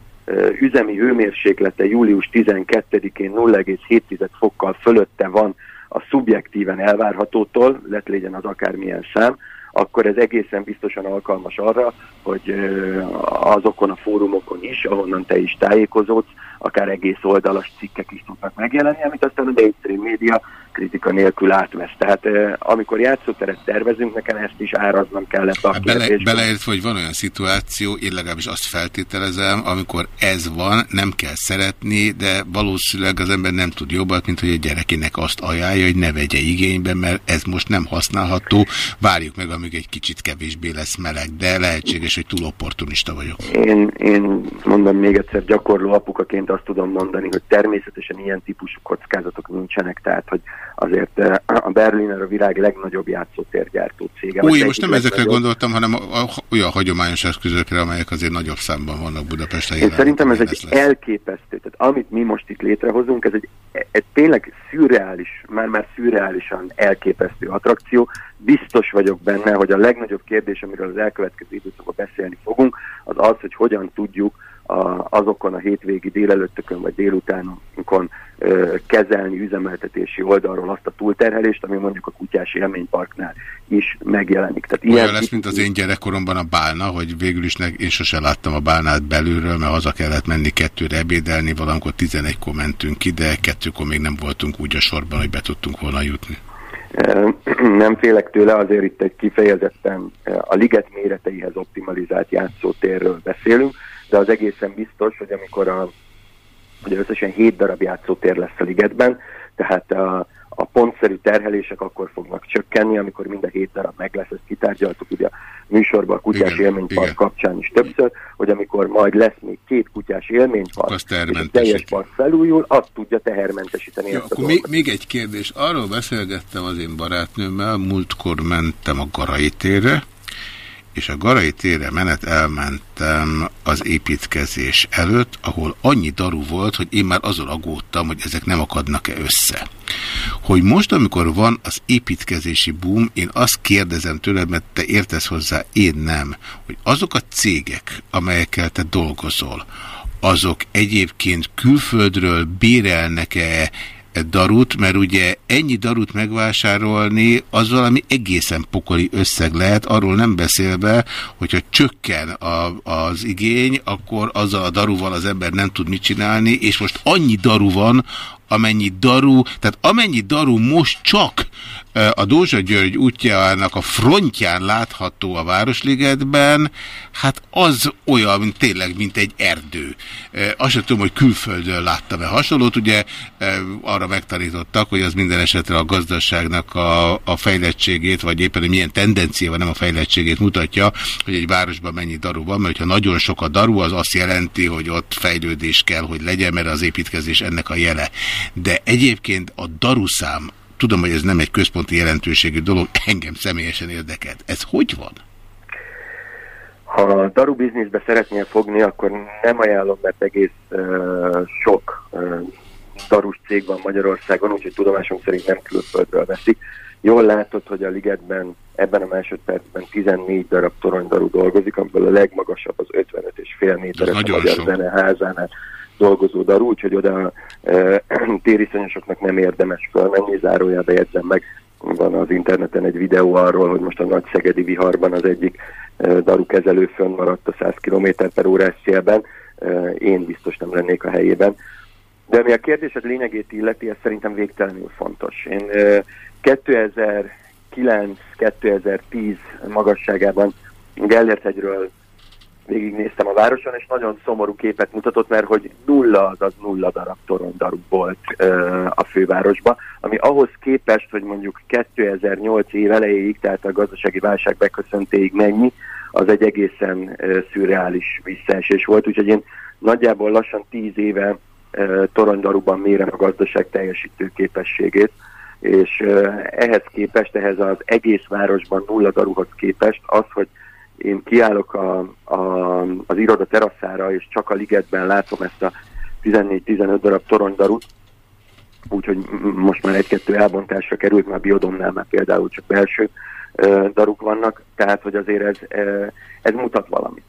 üzemi hőmérséklete július 12-én 0,7 fokkal fölötte van a szubjektíven elvárhatótól, lett legyen az akármilyen szám, akkor ez egészen biztosan alkalmas arra, hogy azokon a fórumokon is, ahonnan te is tájékozódsz, akár egész oldalas cikkek is tudnak megjelenni, amit aztán a mainstream média kritika nélkül átvesz. Tehát amikor játszóteret tervezünk, nekem ezt is áraznom kellett a Hát bele, beleértve, hogy van olyan szituáció, én legalábbis azt feltételezem, amikor ez van, nem kell szeretni, de valószínűleg az ember nem tud jobbat, mint hogy a gyerekének azt ajánlja, hogy ne vegye igénybe, mert ez most nem használható. Várjuk meg, amíg egy kicsit kevésbé lesz meleg, de lehetséges, hogy túl opportunista vagyok. Én, én mondom még egyszer, gyakorló apukaként azt tudom mondani, hogy természetesen ilyen típusú kockázatok nincsenek, tehát hogy azért eh, a Berliner a világ legnagyobb játszótérgyártó cége. Új, most nem ezekre legnagyobb. gondoltam, hanem a, a, olyan hagyományos eszközökre, amelyek azért nagyobb számban vannak Budapesten. Én jelen. szerintem ez egy elképesztő, tehát amit mi most itt létrehozunk, ez egy, egy tényleg szürreális, már-már szürreálisan elképesztő attrakció. Biztos vagyok benne, hogy a legnagyobb kérdés, amiről az elkövetkező időszakban beszélni fogunk, az az, hogy hogyan tudjuk a, azokon a hétvégi délelőttökön vagy délutánonkon ö, kezelni üzemeltetési oldalról azt a túlterhelést, ami mondjuk a kutyás élményparknál is megjelenik. Tehát Olyan ilyen lesz, mint az én gyerekkoromban a bálna, hogy végül is ne, én sose láttam a bálnát belülről, mert haza kellett menni kettőre ebédelni, valamikor 11-kor mentünk ki, de kettőkor még nem voltunk úgy a sorban, hogy be tudtunk volna jutni. Nem félek tőle, azért itt egy kifejezetten a liget méreteihez optimalizált játszótérről beszélünk, de az egészen biztos, hogy amikor a, ugye összesen 7 darab játszótér lesz a ligetben, tehát a, a pontszerű terhelések akkor fognak csökkenni, amikor mind a 7 darab meg lesz, ezt kitárgyaltuk ugye a műsorban a kutyás Igen, élménypark igen. kapcsán is többször, hogy amikor majd lesz még két kutyás élménypark, Azt és a teljes park felújul, azt tudja tehermentesíteni Ja, ezt akkor még, még egy kérdés. Arról beszélgettem az én barátnőmmel, múltkor mentem a Garai térre, és a Garai térre menet elmentem az építkezés előtt, ahol annyi daru volt, hogy én már azon aggódtam, hogy ezek nem akadnak-e össze. Hogy most, amikor van az építkezési boom, én azt kérdezem tőled, mert te értesz hozzá, én nem, hogy azok a cégek, amelyekkel te dolgozol, azok egyébként külföldről bérelnek-e darut, mert ugye ennyi darut megvásárolni, az valami egészen pokoli összeg lehet, arról nem beszélve, hogyha csökken a, az igény, akkor azzal a daruval az ember nem tud mit csinálni, és most annyi daru van, amennyi daru, tehát amennyi daru most csak a Dózsa György útjának a frontján látható a Városligetben, hát az olyan, mint tényleg, mint egy erdő. Azt sem tudom, hogy külföldön láttam-e hasonlót, ugye arra megtanítottak, hogy az minden esetre a gazdaságnak a, a fejlettségét, vagy éppen hogy milyen tendencia van, nem a fejlettségét mutatja, hogy egy városban mennyi daru van, mert ha nagyon sok a daru, az azt jelenti, hogy ott fejlődés kell, hogy legyen, mert az építkezés ennek a jele. De egyébként a daruszám, tudom, hogy ez nem egy központi jelentőségű dolog, engem személyesen érdekelt. Ez hogy van? Ha a daru bizniszbe szeretnél fogni, akkor nem ajánlom, mert egész uh, sok uh, darus cég van Magyarországon, úgyhogy tudomásom szerint nem külföldről veszik. Jól látod, hogy a ligetben ebben a másodpercben 14 darab toronydarú dolgozik, amiből a legmagasabb az 55,5 méteres a Magyar sok. Zeneházánál dolgozó daru, úgyhogy oda e, tériszonyosoknak nem érdemes fölmenni, zárójelbe jegyzem meg, van az interneten egy videó arról, hogy most a nagy szegedi viharban az egyik e, darukezelő fönnmaradt a 100 km per órás szélben, e, én biztos nem lennék a helyében. De ami a kérdésed lényegét illeti, ez szerintem végtelenül fontos. Én ö, 2009-2010 magasságában Gellérthegyről végignéztem a városon, és nagyon szomorú képet mutatott, mert hogy nulla, azaz nulla darab toronydarú volt ö, a fővárosba, ami ahhoz képest, hogy mondjuk 2008 év elejéig, tehát a gazdasági válság beköszöntéig mennyi, az egy egészen ö, szürreális visszaesés volt, úgyhogy én nagyjából lassan 10 éve ö, toronydaruban mérem a gazdaság teljesítő képességét, és ö, ehhez képest, ehhez az egész városban nulla daruhoz képest az, hogy én kiállok a, a, az iroda teraszára, és csak a ligetben látom ezt a 14-15 darab toronydarut, úgyhogy most már egy-kettő elbontásra került, már biodomnál már például csak belső ö, daruk vannak, tehát hogy azért ez, ö, ez mutat valamit.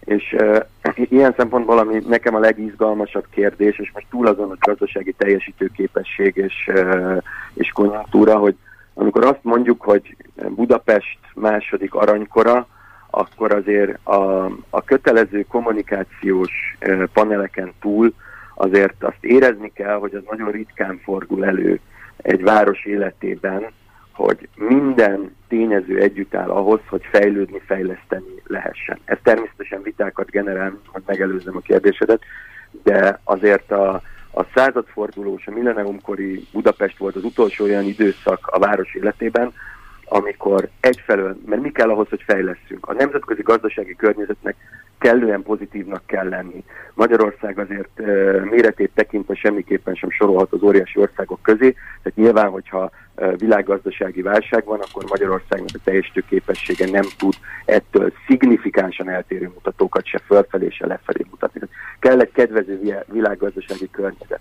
És ö, ilyen szempontból, ami nekem a legizgalmasabb kérdés, és most túl azon a gazdasági teljesítőképesség és, ö, és konjunktúra, hogy amikor azt mondjuk, hogy Budapest második aranykora, akkor azért a, a kötelező kommunikációs paneleken túl azért azt érezni kell, hogy az nagyon ritkán fordul elő egy város életében, hogy minden tényező együtt áll ahhoz, hogy fejlődni, fejleszteni lehessen. Ez természetesen vitákat generál, hogy megelőzzem a kérdésedet, de azért a, a századfordulós, a milleniumkori Budapest volt az utolsó olyan időszak a város életében, amikor egyfelől, mert mi kell ahhoz, hogy fejleszünk? A nemzetközi gazdasági környezetnek kellően pozitívnak kell lenni. Magyarország azért e, méretét tekintve semmiképpen sem sorolhat az óriási országok közé, tehát nyilván, hogyha e, világgazdasági válság van, akkor Magyarországnak a teljesítő képessége nem tud ettől szignifikánsan eltérő mutatókat se fölfelé, se lefelé mutatni. Tehát kell egy kedvező vi- világgazdasági környezet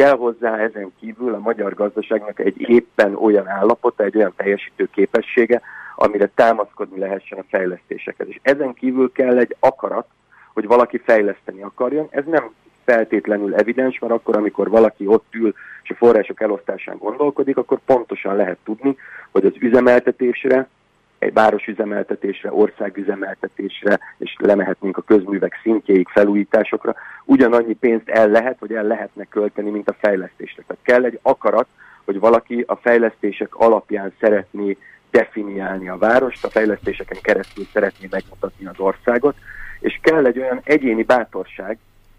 kell hozzá ezen kívül a magyar gazdaságnak egy éppen olyan állapota, egy olyan teljesítő képessége, amire támaszkodni lehessen a fejlesztésekhez. És ezen kívül kell egy akarat, hogy valaki fejleszteni akarjon. Ez nem feltétlenül evidens, mert akkor, amikor valaki ott ül és a források elosztásán gondolkodik, akkor pontosan lehet tudni, hogy az üzemeltetésre, egy városüzemeltetésre, országüzemeltetésre, és lemehetnénk a közművek szintjéig, felújításokra, ugyanannyi pénzt el lehet, vagy el lehetne költeni, mint a fejlesztésre. Tehát kell egy akarat, hogy valaki a fejlesztések alapján szeretné definiálni a várost, a fejlesztéseken keresztül szeretné megmutatni az országot, és kell egy olyan egyéni bátorság,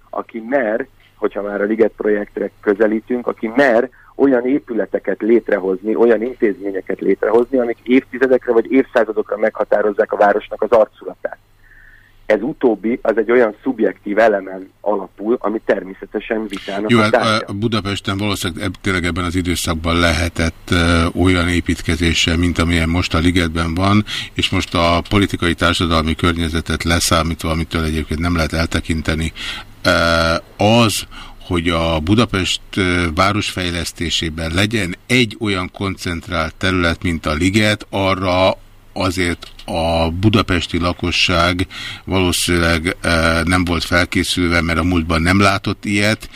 aki mer, hogyha már a Liget projektre közelítünk, aki mer olyan épületeket létrehozni, olyan intézményeket létrehozni, amik évtizedekre vagy évszázadokra meghatározzák a városnak az arculatát. Ez utóbbi az egy olyan szubjektív elemen alapul, ami természetesen vitának Jó, a hát a Budapesten valószínűleg tényleg ebben az időszakban lehetett olyan építkezéssel, mint amilyen most a Ligetben van, és most a politikai társadalmi környezetet leszámítva, amitől egyébként nem lehet eltekinteni, az, hogy a Budapest városfejlesztésében legyen egy olyan koncentrált terület, mint a Liget, arra azért a budapesti lakosság valószínűleg nem volt felkészülve, mert a múltban nem látott ilyet,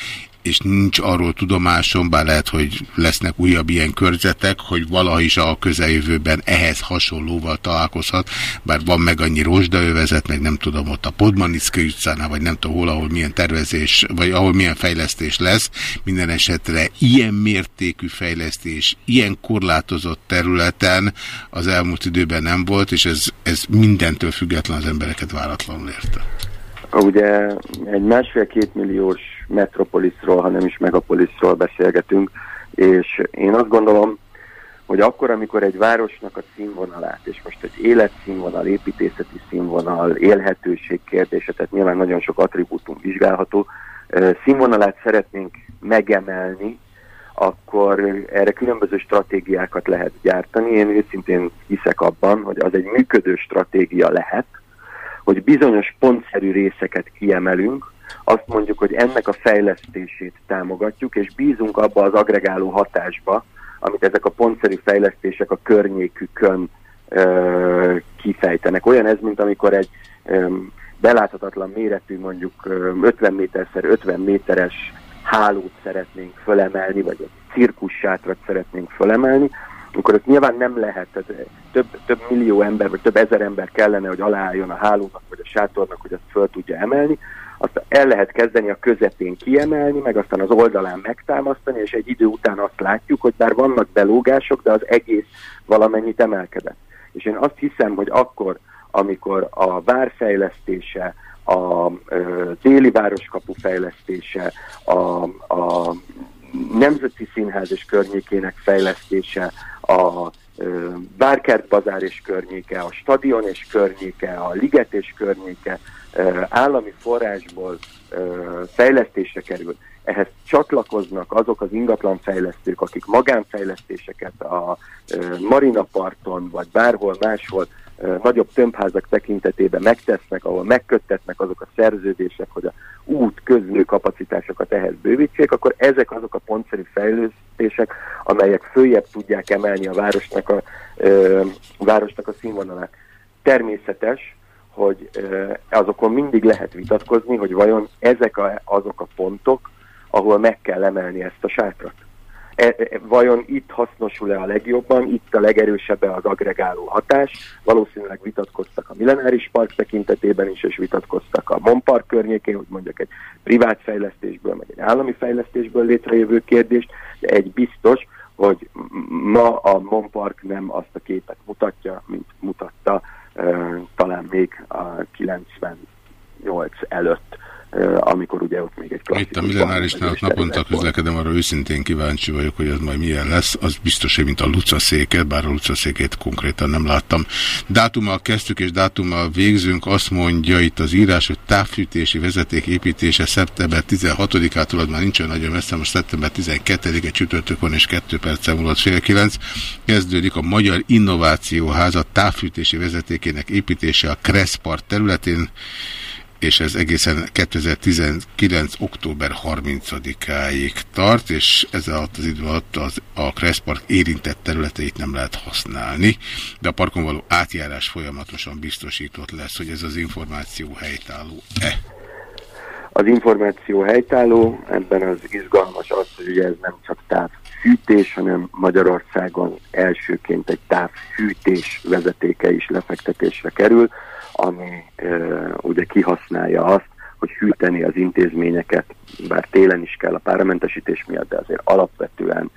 és nincs arról tudomásom, bár lehet, hogy lesznek újabb ilyen körzetek, hogy valaha is a közeljövőben ehhez hasonlóval találkozhat, bár van meg annyi rozsdaövezet, meg nem tudom, ott a Podmanicki utcánál, vagy nem tudom hol, ahol milyen tervezés, vagy ahol milyen fejlesztés lesz. Minden esetre ilyen mértékű fejlesztés, ilyen korlátozott területen az elmúlt időben nem volt, és ez, ez mindentől független az embereket váratlanul érte. Ugye egy másfél-két milliós metropoliszról, hanem is megapoliszról beszélgetünk, és én azt gondolom, hogy akkor, amikor egy városnak a színvonalát, és most egy életszínvonal, építészeti színvonal, élhetőség kérdése, tehát nyilván nagyon sok attribútum vizsgálható, színvonalát szeretnénk megemelni, akkor erre különböző stratégiákat lehet gyártani. Én őszintén hiszek abban, hogy az egy működő stratégia lehet, hogy bizonyos pontszerű részeket kiemelünk, azt mondjuk, hogy ennek a fejlesztését támogatjuk, és bízunk abba az agregáló hatásba, amit ezek a pontszerű fejlesztések a környékükön ö, kifejtenek. Olyan ez, mint amikor egy ö, beláthatatlan méretű, mondjuk ö, 50 méterszer 50 méteres hálót szeretnénk fölemelni, vagy egy cirkussátrat szeretnénk fölemelni, akkor ott nyilván nem lehet, tehát több, több millió ember, vagy több ezer ember kellene, hogy aláálljon a hálónak, vagy a sátornak, hogy azt föl tudja emelni, azt el lehet kezdeni a közepén kiemelni, meg aztán az oldalán megtámasztani, és egy idő után azt látjuk, hogy bár vannak belógások, de az egész valamennyit emelkedett. És én azt hiszem, hogy akkor, amikor a vár fejlesztése, a ö, déli városkapu fejlesztése, a, a Nemzeti Színház és környékének fejlesztése, a Bárkert Bazár és környéke, a stadion és környéke, a liget és környéke állami forrásból fejlesztésre kerül. Ehhez csatlakoznak azok az ingatlanfejlesztők, akik magánfejlesztéseket a Marina parton, vagy bárhol máshol nagyobb tömbházak tekintetében megtesznek, ahol megköttetnek azok a szerződések, hogy a út, közlő kapacitásokat ehhez bővítsék, akkor ezek azok a pontszerű fejlesztések, amelyek följebb tudják emelni a városnak a, ö, városnak a színvonalát. Természetes, hogy azokon mindig lehet vitatkozni, hogy vajon ezek a, azok a pontok, ahol meg kell emelni ezt a sátrat. E, e, vajon itt hasznosul-e a legjobban, itt a legerősebb -e az agregáló hatás? Valószínűleg vitatkoztak a Millenáris Park tekintetében is, és vitatkoztak a Mon Park környékén, hogy mondjak egy privát fejlesztésből, meg egy állami fejlesztésből létrejövő kérdést, de egy biztos, hogy ma a Mon Park nem azt a képet mutatja, mint mutatta talán még a 98 előtt amikor ugye ott még egy klasszikus... Itt a millenárisnál naponta közlekedem, arra őszintén kíváncsi vagyok, hogy ez majd milyen lesz. Az biztos, hogy mint a Luca széket, bár a Luca székét konkrétan nem láttam. Dátummal kezdtük és dátummal végzünk. Azt mondja itt az írás, hogy távfűtési vezeték építése szeptember 16-ától, az már nincsen nagyon messze, most szeptember 12-e csütörtökön és 2 perccel múlott fél 9. Kezdődik a Magyar Innovációháza távfűtési vezetékének építése a Kresszpart területén és ez egészen 2019. október 30-áig tart, és ez az idő alatt az, a Kressz Park érintett területeit nem lehet használni, de a parkon való átjárás folyamatosan biztosított lesz, hogy ez az információ helytálló-e. Az információ helytálló, ebben az izgalmas az, hogy ez nem csak távfűtés, hanem Magyarországon elsőként egy távfűtés vezetéke is lefektetésre kerül, ami ugye kihasználja azt, hogy hűteni az intézményeket, bár télen is kell a páramentesítés miatt, de azért alapvetően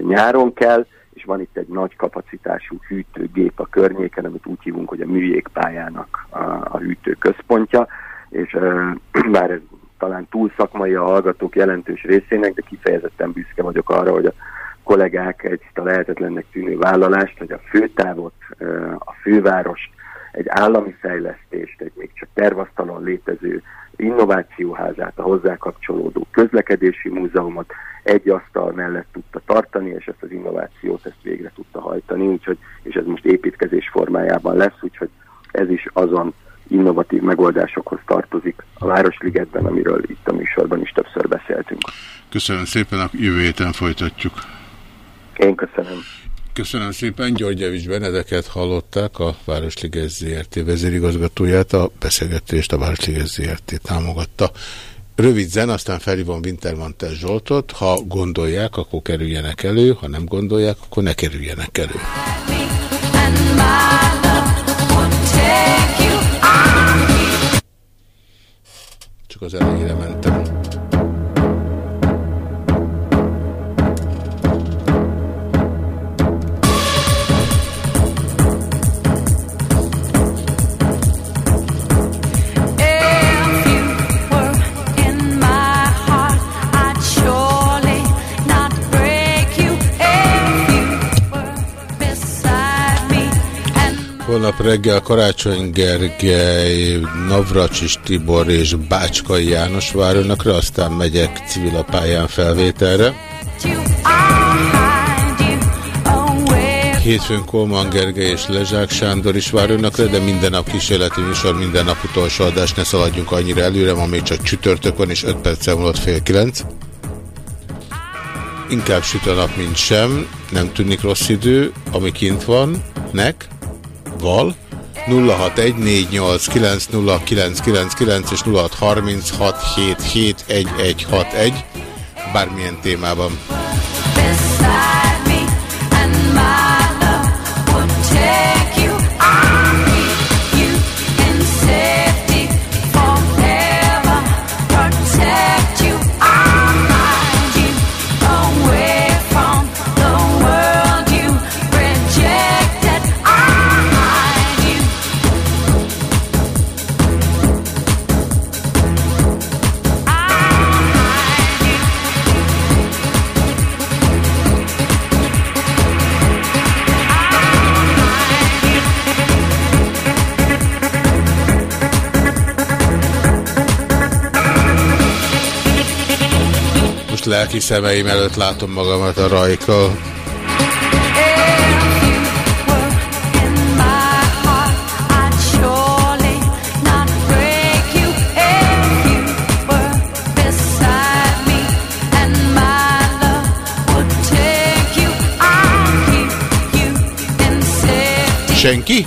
nyáron kell, és van itt egy nagy kapacitású hűtőgép a környéken, amit úgy hívunk, hogy a műjégpályának a, a hűtő központja, és e, bár ez talán túl szakmai a hallgatók jelentős részének, de kifejezetten büszke vagyok arra, hogy a kollégák egy a lehetetlennek tűnő vállalást, hogy a főtávot, a fővárost, egy állami fejlesztést, egy még csak tervasztalon létező innovációházát, a hozzá kapcsolódó közlekedési múzeumot egy asztal mellett tudta tartani, és ezt az innovációt ezt végre tudta hajtani, úgyhogy, és ez most építkezés formájában lesz, úgyhogy ez is azon innovatív megoldásokhoz tartozik a Városligetben, amiről itt a műsorban is többször beszéltünk. Köszönöm szépen, a jövő héten folytatjuk. Én köszönöm. Köszönöm szépen, Györgyevics Benedeket hallották, a Városliges ZRT vezérigazgatóját, a beszélgetést a Városliges ZRT támogatta. Rövid zen, aztán felhívom Wintermantel Zsoltot. Ha gondolják, akkor kerüljenek elő, ha nem gondolják, akkor ne kerüljenek elő. Csak az elejére mentem. Holnap reggel Karácsony Gergely, Navracsis Tibor és Bácskai János vár önökre, aztán megyek civil a pályán felvételre. Hétfőn Kolman Gergely és Lezsák Sándor is vár önökre, de minden nap kísérleti műsor, minden nap utolsó adás, ne szaladjunk annyira előre, ma még csak csütörtök van, és 5 perccel múlott fél kilenc. Inkább süt a nap, mint sem, nem tűnik rossz idő, ami kint van, nek, val, 0614890999 és 0636771161 bármilyen témában. Most lelki szemeim előtt látom magamat a rajkkal. Senki?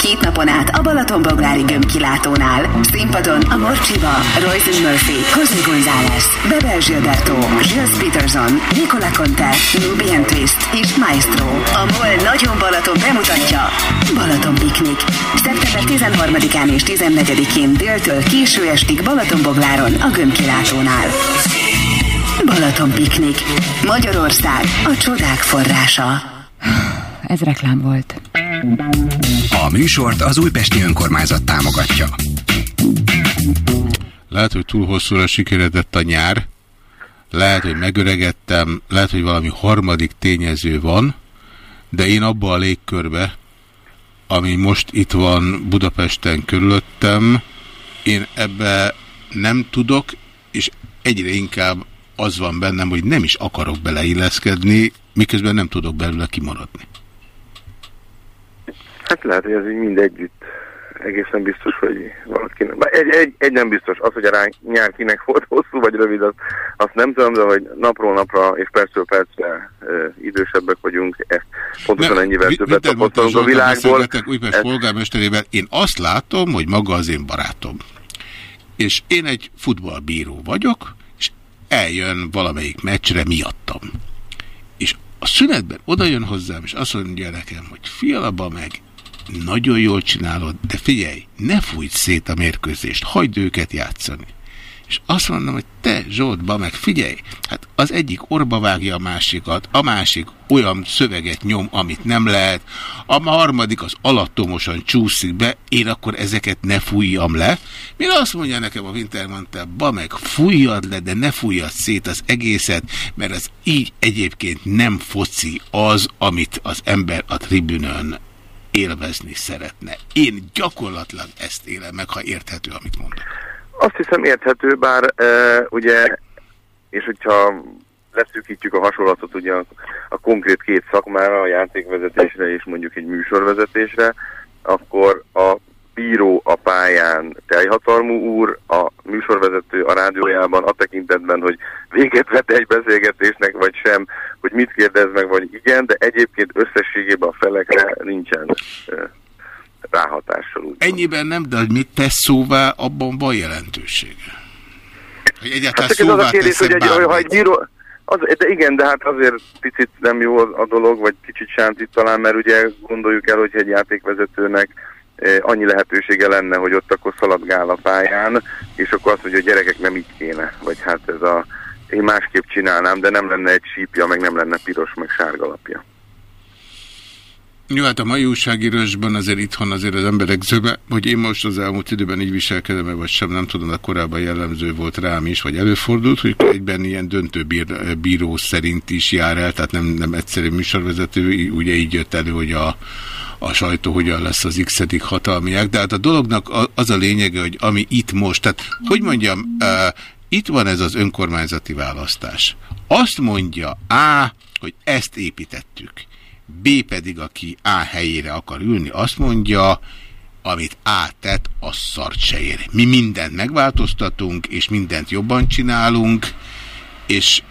Két napon át a Balatonboglári gömbkilátónál. Színpadon a Morcsiba, Royce Murphy, José González, Bebel Gilberto, Gilles Peterson, Nicola Conte, Nubian Twist és Maestro. A MOL Nagyon Balaton bemutatja Balaton Piknik. Szeptember 13-án és 14-én déltől késő estig Balatonbogláron a gömbkilátónál. Balaton Piknik. Magyarország a csodák forrása. Ez reklám volt. A műsort az Újpesti Önkormányzat támogatja. Lehet, hogy túl hosszúra sikeredett a nyár, lehet, hogy megöregettem, lehet, hogy valami harmadik tényező van, de én abba a légkörbe, ami most itt van Budapesten körülöttem, én ebbe nem tudok, és egyre inkább az van bennem, hogy nem is akarok beleilleszkedni, miközben nem tudok belőle kimaradni. Hát lehet, hogy ez így mind együtt egészen biztos, hogy valakinek. Bár Egy, egy, egy nem biztos, az, hogy a rá, nyár kinek volt hosszú vagy rövid, azt, azt nem tudom, de hogy napról napra és percről percre ö, idősebbek vagyunk, ezt pontosan ennyivel Mi- többet tapasztalunk a világból. Újpest Ez- polgármesterével. Én azt látom, hogy maga az én barátom. És én egy futballbíró vagyok, és eljön valamelyik meccsre miattam. És a szünetben oda jön hozzám, és azt mondja nekem, hogy fialaba meg, nagyon jól csinálod, de figyelj, ne fújj szét a mérkőzést, hagyd őket játszani. És azt mondom, hogy te Zsoltba meg figyelj, hát az egyik orba vágja a másikat, a másik olyan szöveget nyom, amit nem lehet, a harmadik az alattomosan csúszik be, én akkor ezeket ne fújjam le. Mire azt mondja nekem a Wintermantel, ba meg fújjad le, de ne fújjad szét az egészet, mert az így egyébként nem foci az, amit az ember a tribünön élvezni szeretne. Én gyakorlatilag ezt élem meg, ha érthető, amit mondok. Azt hiszem érthető, bár e, ugye, és hogyha leszűkítjük a hasonlatot ugye a, a konkrét két szakmára, a játékvezetésre és mondjuk egy műsorvezetésre, akkor a bíró a pályán teljhatalmú úr, a műsorvezető a rádiójában a tekintetben, hogy véget vet egy beszélgetésnek, vagy sem, hogy mit kérdez meg, vagy igen, de egyébként összességében a felekre nincsen ráhatással. Úgy. Ennyiben nem, de hogy mit tesz szóvá, abban van jelentősége. Hogy egyáltalán Hát ez az szóvá a kérdés, hogy egy, ha egy bíró... Az, de igen, de hát azért picit nem jó a dolog, vagy kicsit sántít talán, mert ugye gondoljuk el, hogy egy játékvezetőnek annyi lehetősége lenne, hogy ott akkor szaladgál a pályán, és akkor azt mondja, hogy gyerekek nem így kéne, vagy hát ez a én másképp csinálnám, de nem lenne egy sípja, meg nem lenne piros, meg sárga lapja. Jó, hát a mai újságírásban azért itthon azért az emberek zöme, hogy én most az elmúlt időben így viselkedem, vagy sem, nem tudom, de korábban jellemző volt rám is, vagy előfordult, hogy egyben ilyen döntő bír, bíró szerint is jár el, tehát nem, nem egyszerű műsorvezető, ugye így jött elő, hogy a, a sajtó hogyan lesz az x hatalmiak, de hát a dolognak az a lényege, hogy ami itt most, tehát hogy mondjam, itt van ez az önkormányzati választás. Azt mondja A, hogy ezt építettük. B pedig, aki A helyére akar ülni, azt mondja, amit A tett, az szart se ér. Mi mindent megváltoztatunk, és mindent jobban csinálunk, és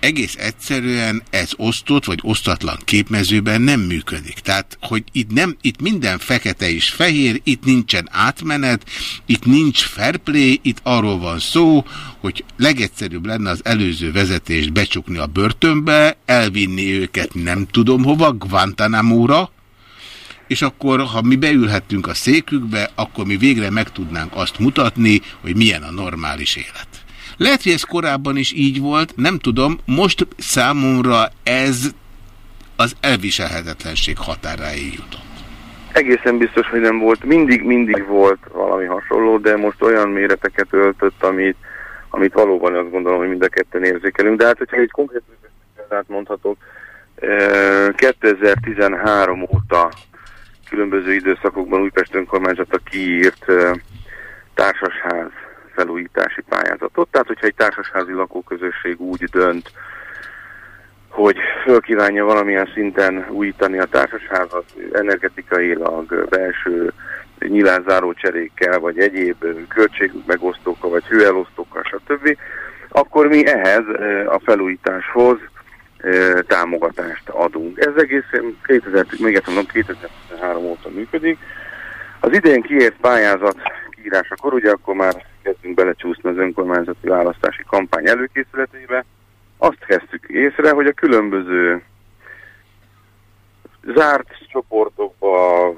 egész egyszerűen ez osztott vagy osztatlan képmezőben nem működik. Tehát, hogy itt, nem, itt minden fekete és fehér, itt nincsen átmenet, itt nincs fair play, itt arról van szó, hogy legegyszerűbb lenne az előző vezetést becsukni a börtönbe, elvinni őket nem tudom hova, Guantanamo-ra, és akkor, ha mi beülhettünk a székükbe, akkor mi végre meg tudnánk azt mutatni, hogy milyen a normális élet. Lehet, hogy ez korábban is így volt, nem tudom, most számomra ez az elviselhetetlenség határáig jutott. Egészen biztos, hogy nem volt. Mindig, mindig volt valami hasonló, de most olyan méreteket öltött, amit, amit valóban azt gondolom, hogy mind a ketten érzékelünk. De hát, hogyha egy konkrét példát mondhatok, eh, 2013 óta különböző időszakokban Újpest önkormányzata kiírt eh, társasház felújítási pályázatot. Tehát, hogyha egy társasházi lakóközösség úgy dönt, hogy fölkívánja valamilyen szinten újítani a társasházat energetikailag, belső nyilázáró cserékkel, vagy egyéb költségmegosztókkal, vagy hőelosztókkal, stb., akkor mi ehhez eh, a felújításhoz eh, támogatást adunk. Ez egészen 2000, még egyszer mondom, 2013 óta működik. Az idén kiért pályázat kiírásakor, ugye akkor már kezdünk belecsúszni az önkormányzati választási kampány előkészületébe, azt kezdtük észre, hogy a különböző zárt csoportokba,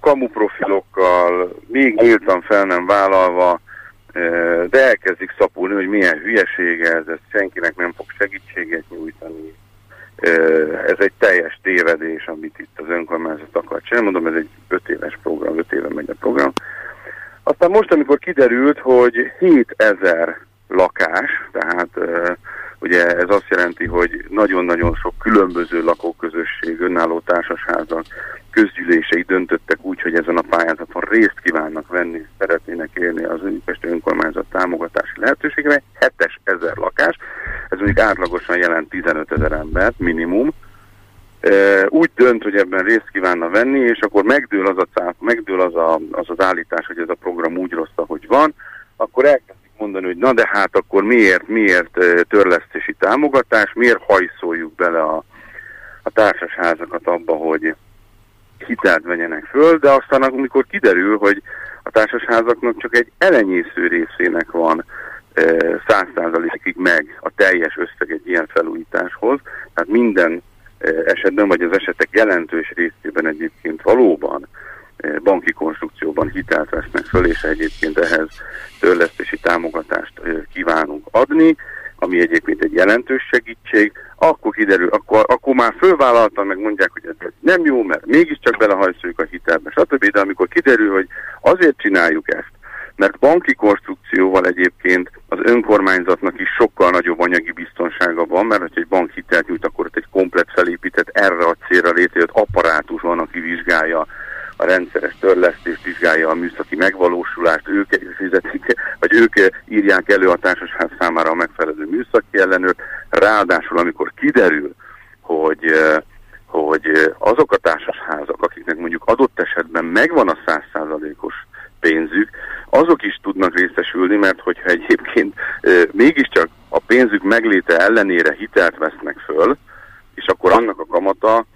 kamuprofilokkal, még nyíltan fel nem vállalva, de elkezdik szapulni, hogy milyen hülyesége ez, ez senkinek nem fog segítséget nyújtani. Ez egy teljes tévedés, amit itt az önkormányzat akar csinálni. Mondom, ez egy öt éves program, öt éve megy a program. Aztán most, amikor kiderült, hogy 7000 lakás, tehát ugye ez azt jelenti, hogy nagyon-nagyon sok különböző lakóközösség, önálló társasházak, közgyűlései döntöttek úgy, hogy ezen a pályázaton részt kívánnak venni, szeretnének élni az Újpesti önkormányzat támogatási lehetőségre. 7000 lakás, ez mondjuk átlagosan jelent 15 ezer embert minimum, úgy dönt, hogy ebben részt kívánna venni, és akkor megdől az a cáp, megdől az, a, az az állítás, hogy ez a program úgy rossz, ahogy van, akkor elkezdik mondani, hogy na de hát akkor miért, miért törlesztési támogatás, miért hajszoljuk bele a, a társasházakat abba, hogy hitelt vegyenek föl, de aztán amikor kiderül, hogy a társasházaknak csak egy elenyésző részének van száz százalékig meg a teljes összeg egy ilyen felújításhoz, tehát minden esetben, vagy az esetek jelentős részében egyébként valóban banki konstrukcióban hitelt vesznek föl, és egyébként ehhez törlesztési támogatást kívánunk adni, ami egyébként egy jelentős segítség, akkor kiderül, akkor, akkor már fölvállaltan meg mondják, hogy ez nem jó, mert mégiscsak belehajszoljuk a hitelbe, stb. De amikor kiderül, hogy azért csináljuk ezt, mert banki konstrukcióval egyébként az önkormányzatnak is sokkal nagyobb anyagi biztonsága van, mert ha egy bank hitelt nyújt, akkor ott egy komplet felépített erre a célra létrejött apparátus van, aki vizsgálja a rendszeres törlesztést, vizsgálja a műszaki megvalósulást, ők fizetik, vagy ők írják elő a társasház számára a megfelelő műszaki ellenőrt. Ráadásul, amikor kiderül, hogy hogy azok a társasházak, akiknek mondjuk adott esetben megvan a százszázalékos pénzük, azok is tudnak részesülni, mert hogyha egyébként mégiscsak a pénzük megléte ellenére hitelt vesznek föl, és akkor annak a kamata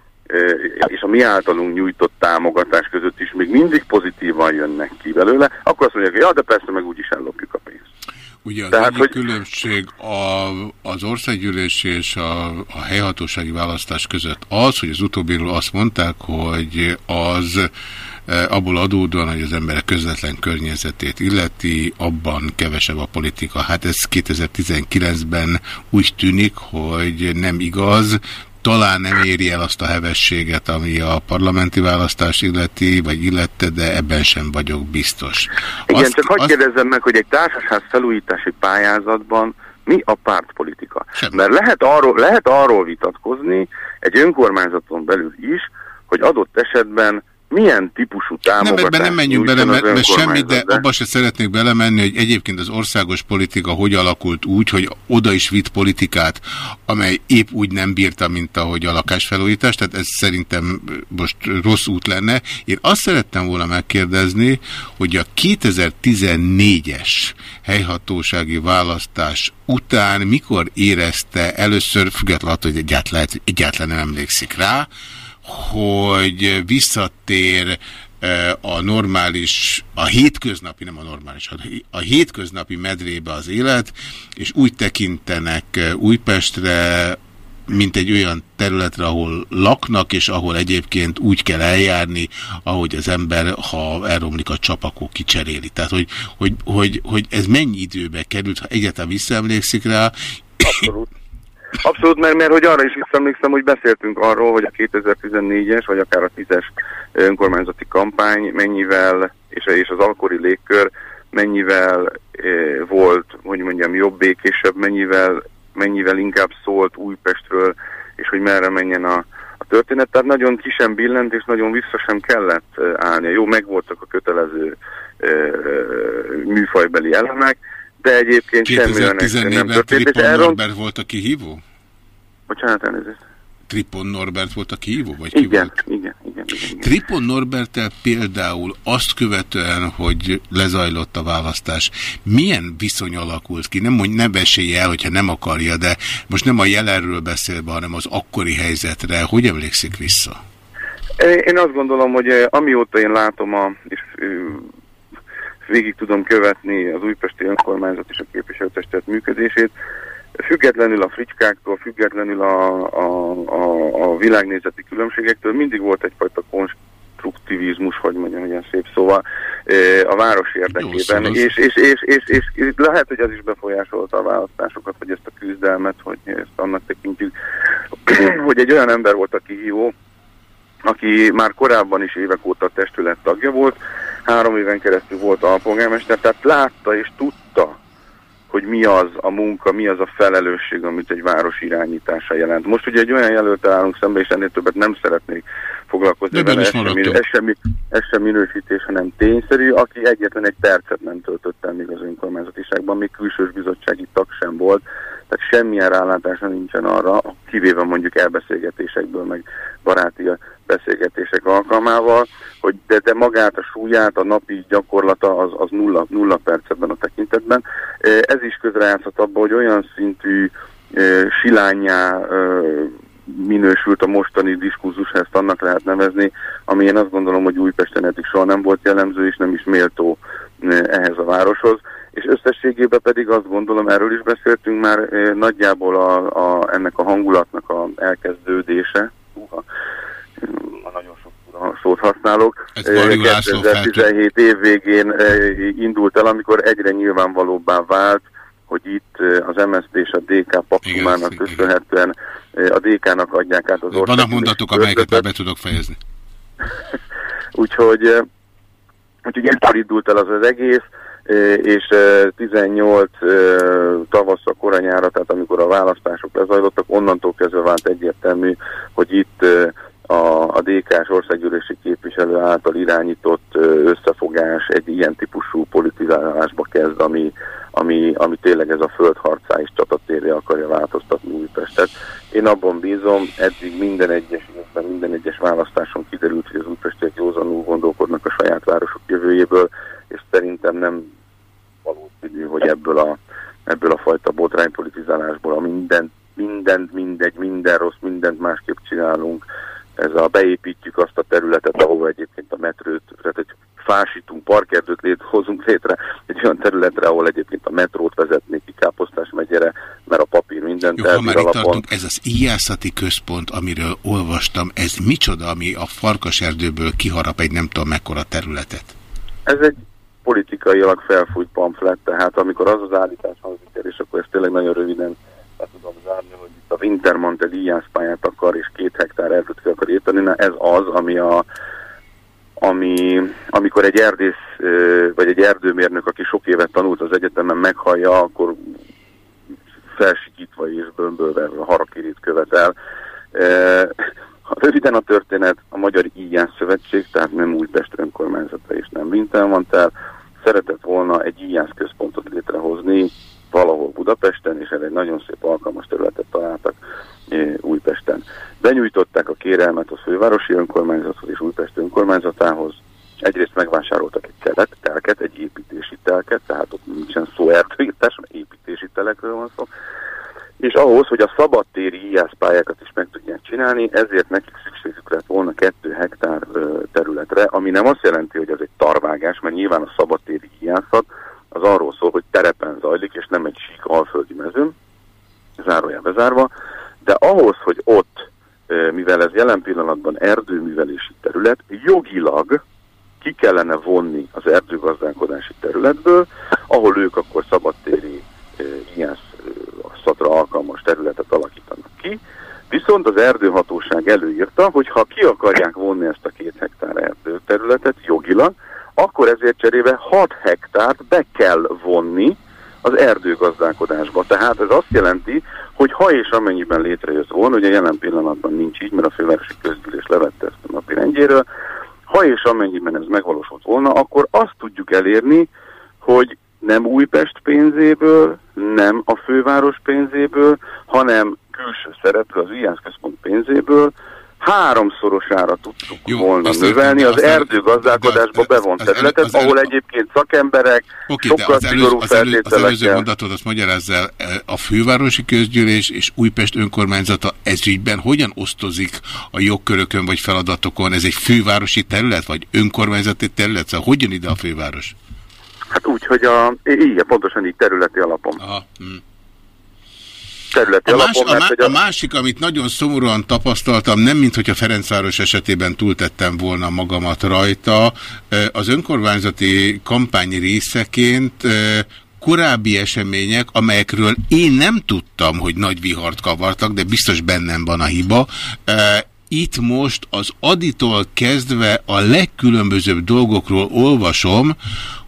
és a mi általunk nyújtott támogatás között is még mindig pozitívan jönnek ki belőle, akkor azt mondják, hogy ja, de persze meg úgyis ellopjuk a pénzt. Ugye az Tehát, egyik hogy- különbség a, az országgyűlési és a, a helyhatósági választás között az, hogy az utóbbiról azt mondták, hogy az abból adódóan, hogy az emberek közvetlen környezetét illeti, abban kevesebb a politika. Hát ez 2019-ben úgy tűnik, hogy nem igaz, talán nem éri el azt a hevességet, ami a parlamenti választás illeti, vagy illette, de ebben sem vagyok biztos. Igen, Azt- csak hagyd azt- kérdezzem meg, hogy egy társasház felújítási pályázatban mi a pártpolitika? Mert lehet arról, lehet arról vitatkozni egy önkormányzaton belül is, hogy adott esetben milyen típusú Nem, támogatást ebben nem menjünk bele, mert, mert semmi, de abba se szeretnék belemenni, hogy egyébként az országos politika hogy alakult úgy, hogy oda is vitt politikát, amely épp úgy nem bírta, mint ahogy a lakásfelújítás, tehát ez szerintem most rossz út lenne. Én azt szerettem volna megkérdezni, hogy a 2014-es helyhatósági választás után mikor érezte először, függetlenül attól, hogy egyáltalán, egyáltalán nem emlékszik rá, hogy visszatér eh, a normális, a hétköznapi, nem a normális, a hétköznapi medrébe az élet, és úgy tekintenek eh, Újpestre, mint egy olyan területre, ahol laknak, és ahol egyébként úgy kell eljárni, ahogy az ember, ha elromlik a csap, akkor kicseréli. Tehát, hogy, hogy, hogy, hogy ez mennyi időbe került, ha egyáltalán visszaemlékszik rá, Abszolút. Abszolút, mert, mert hogy arra is visszaemlékszem, hogy beszéltünk arról, hogy a 2014-es, vagy akár a 10-es önkormányzati kampány mennyivel, és, és az alkori légkör mennyivel eh, volt, hogy mondjam, jobb, békésebb, mennyivel, mennyivel inkább szólt Újpestről, és hogy merre menjen a, a történet. Tehát nagyon ki sem billent, és nagyon vissza sem kellett eh, állnia. Jó, megvoltak a kötelező eh, műfajbeli elemek, de egyébként semmi nem 2014-ben történt. És elront, Norbert volt a kihívó? Bocsánat, elnézést. Tripon Norbert volt a kihívó? Vagy ki Igen, volt? igen, igen, igen, igen. Tripon Norbertel például azt követően, hogy lezajlott a választás, milyen viszony alakult ki? Nem, mondj, nem esélye el, hogyha nem akarja, de most nem a jelenről beszélve, hanem az akkori helyzetre. Hogy emlékszik vissza? Én azt gondolom, hogy eh, amióta én látom, a, és végig tudom követni az újpesti önkormányzat és a képviselőtestet működését, függetlenül a fricskáktól, függetlenül a, a, a, a világnézeti különbségektől mindig volt egyfajta konstruktivizmus, hogy mondjam, ilyen szép szóval, eh, a város érdekében. az. És, és, és, és, és, és lehet, hogy az is befolyásolta a választásokat, vagy ezt a küzdelmet, hogy ezt annak tekintjük, hogy egy olyan ember volt a kihívó, aki már korábban is évek óta a testület tagja volt, három éven keresztül volt alpolgármester, tehát látta és tudta, hogy mi az a munka, mi az a felelősség, amit egy város irányítása jelent. Most ugye egy olyan jelöltel állunk szembe, és ennél többet nem szeretnék foglalkozni De vele, ez sem, ez, sem, ez sem minősítés, hanem tényszerű, aki egyetlen egy percet nem töltött el még az önkormányzatiságban, még külsős bizottsági tag sem volt, tehát semmilyen rálátása nincsen arra, kivéve mondjuk elbeszélgetésekből, meg baráti beszélgetések alkalmával, hogy de, de magát, a súlyát, a napi gyakorlata az, az nulla, nulla perc ebben a tekintetben. Ez is közrejátszott abba, hogy olyan szintű silányá minősült a mostani diskurzus, ezt annak lehet nevezni, ami én azt gondolom, hogy Újpesten eddig soha nem volt jellemző, és nem is méltó eh, ehhez a városhoz. És összességében pedig azt gondolom, erről is beszéltünk már, eh, nagyjából a, a, ennek a hangulatnak a elkezdődése, ma nagyon sok szót használok, Ez Varjú eh, László 2017 év végén indult el, amikor egyre nyilvánvalóbbá vált, hogy itt eh, az MSZP és a DK paktumának köszönhetően eh, a DK-nak adják át az Vannak ország. mondatok, amelyeket már be tudok fejezni. Úgyhogy, eh, úgyhogy ekkor indult el az az egész, és eh, 18 eh, tavaszra, koranyára, tehát amikor a választások lezajlottak, onnantól kezdve vált egyértelmű, hogy itt a, a DK-s országgyűlési képviselő által irányított összefogás egy ilyen típusú politizálásba kezd, ami, ami, ami tényleg ez a földharcá és csatatérre akarja változtatni Újpestet. Én abban bízom, eddig minden egyes évben, minden egyes választáson kiderült, hogy az újpestiek józanul gondolkodnak a saját városok jövőjéből, és szerintem nem valószínű, hogy ebből a, ebből a fajta botránypolitizálásból a mindent, mindent, mindegy, minden rossz, mindent másképp csinálunk, ez a beépítjük azt a területet, ahol egyébként a metrőt, tehát egy fásítunk, parkerdőt lét, hozunk létre egy olyan területre, ahol egyébként a metrót vezetnék ki Káposztás megyere, mert a papír mindent Jó, ha már alapon. tartunk, ez az íjászati központ, amiről olvastam, ez micsoda, ami a farkaserdőből kiharap egy nem tudom mekkora területet? Ez egy politikailag felfújt pamflet, tehát amikor az az állítás hangzik el, és akkor ezt tényleg nagyon röviden le tudom zárni, hogy itt a Wintermann egy íjászpályát akar, és két hektár erdőt ki akar írtani, na ez az, ami a ami, amikor egy erdész, vagy egy erdőmérnök, aki sok évet tanult az egyetemen, meghallja, akkor felsikítva és bömbölve harakirit követel. Röviden a történet, a Magyar Íjász Szövetség, tehát nem Újpest önkormányzata és nem Wintermantel, szeretett volna egy íjász központot létrehozni valahol Budapesten, és erre egy nagyon szép alkalmas területet találtak eh, Újpesten. Benyújtották a kérelmet a fővárosi önkormányzathoz és Újpest önkormányzatához. Egyrészt megvásároltak egy telet, telket, egy építési telket, tehát ott nincsen szó erdőírtás, építési telekről van szó. És ahhoz, hogy a szabadtéri íjászpályákat is meg tudják csinálni, ezért nekik szükségük lett volna 2 hektár területre, ami nem azt jelenti, hogy ez egy tarvágás, mert nyilván a szabadtéri íjászat az arról szól, hogy terepen zajlik, és nem egy sík alföldi mezőn, zárójel bezárva, de ahhoz, hogy ott, mivel ez jelen pillanatban erdőművelési terület, jogilag ki kellene vonni az erdőgazdálkodási területből, ahol ők akkor szabadtéri ö, íjászatra alkalmas területet alakítanak ki, viszont az erdőhatóság előírta, hogy ha ki akarják vonni ezt a két hektár erdőterületet jogilag, akkor ezért cserébe 6 hektárt be kell vonni az erdőgazdálkodásba. Tehát ez azt jelenti, hogy ha és amennyiben létrejött volna, ugye jelen pillanatban nincs így, mert a fővárosi közgyűlés levette ezt a napi rendjéről, ha és amennyiben ez megvalósult volna, akkor azt tudjuk elérni, hogy nem Újpest pénzéből, nem a főváros pénzéből, hanem külső szereplő az IASZ központ pénzéből háromszorosára tudtuk Jó, volna növelni értem, az erdőgazdálkodásba bevont területet, az elő- ahol egyébként szakemberek de sokkal az, elő, szigorú az, elő, az előző mondatot azt magyarázz el, e, a fővárosi közgyűlés és Újpest önkormányzata ezügyben hogyan osztozik a jogkörökön vagy feladatokon? Ez egy fővárosi terület, vagy önkormányzati terület? Szóval hogyan ide a főváros? Hát úgy, hogy a, igen, pontosan így területi alapon. Aha, hm. Területi A, alapon, más, a, mert má, hogy a másik, amit nagyon szomorúan tapasztaltam, nem mint hogyha Ferencváros esetében túltettem volna magamat rajta, az önkormányzati kampány részeként korábbi események, amelyekről én nem tudtam, hogy nagy vihart kavartak, de biztos bennem van a hiba, itt most az aditól kezdve a legkülönbözőbb dolgokról olvasom,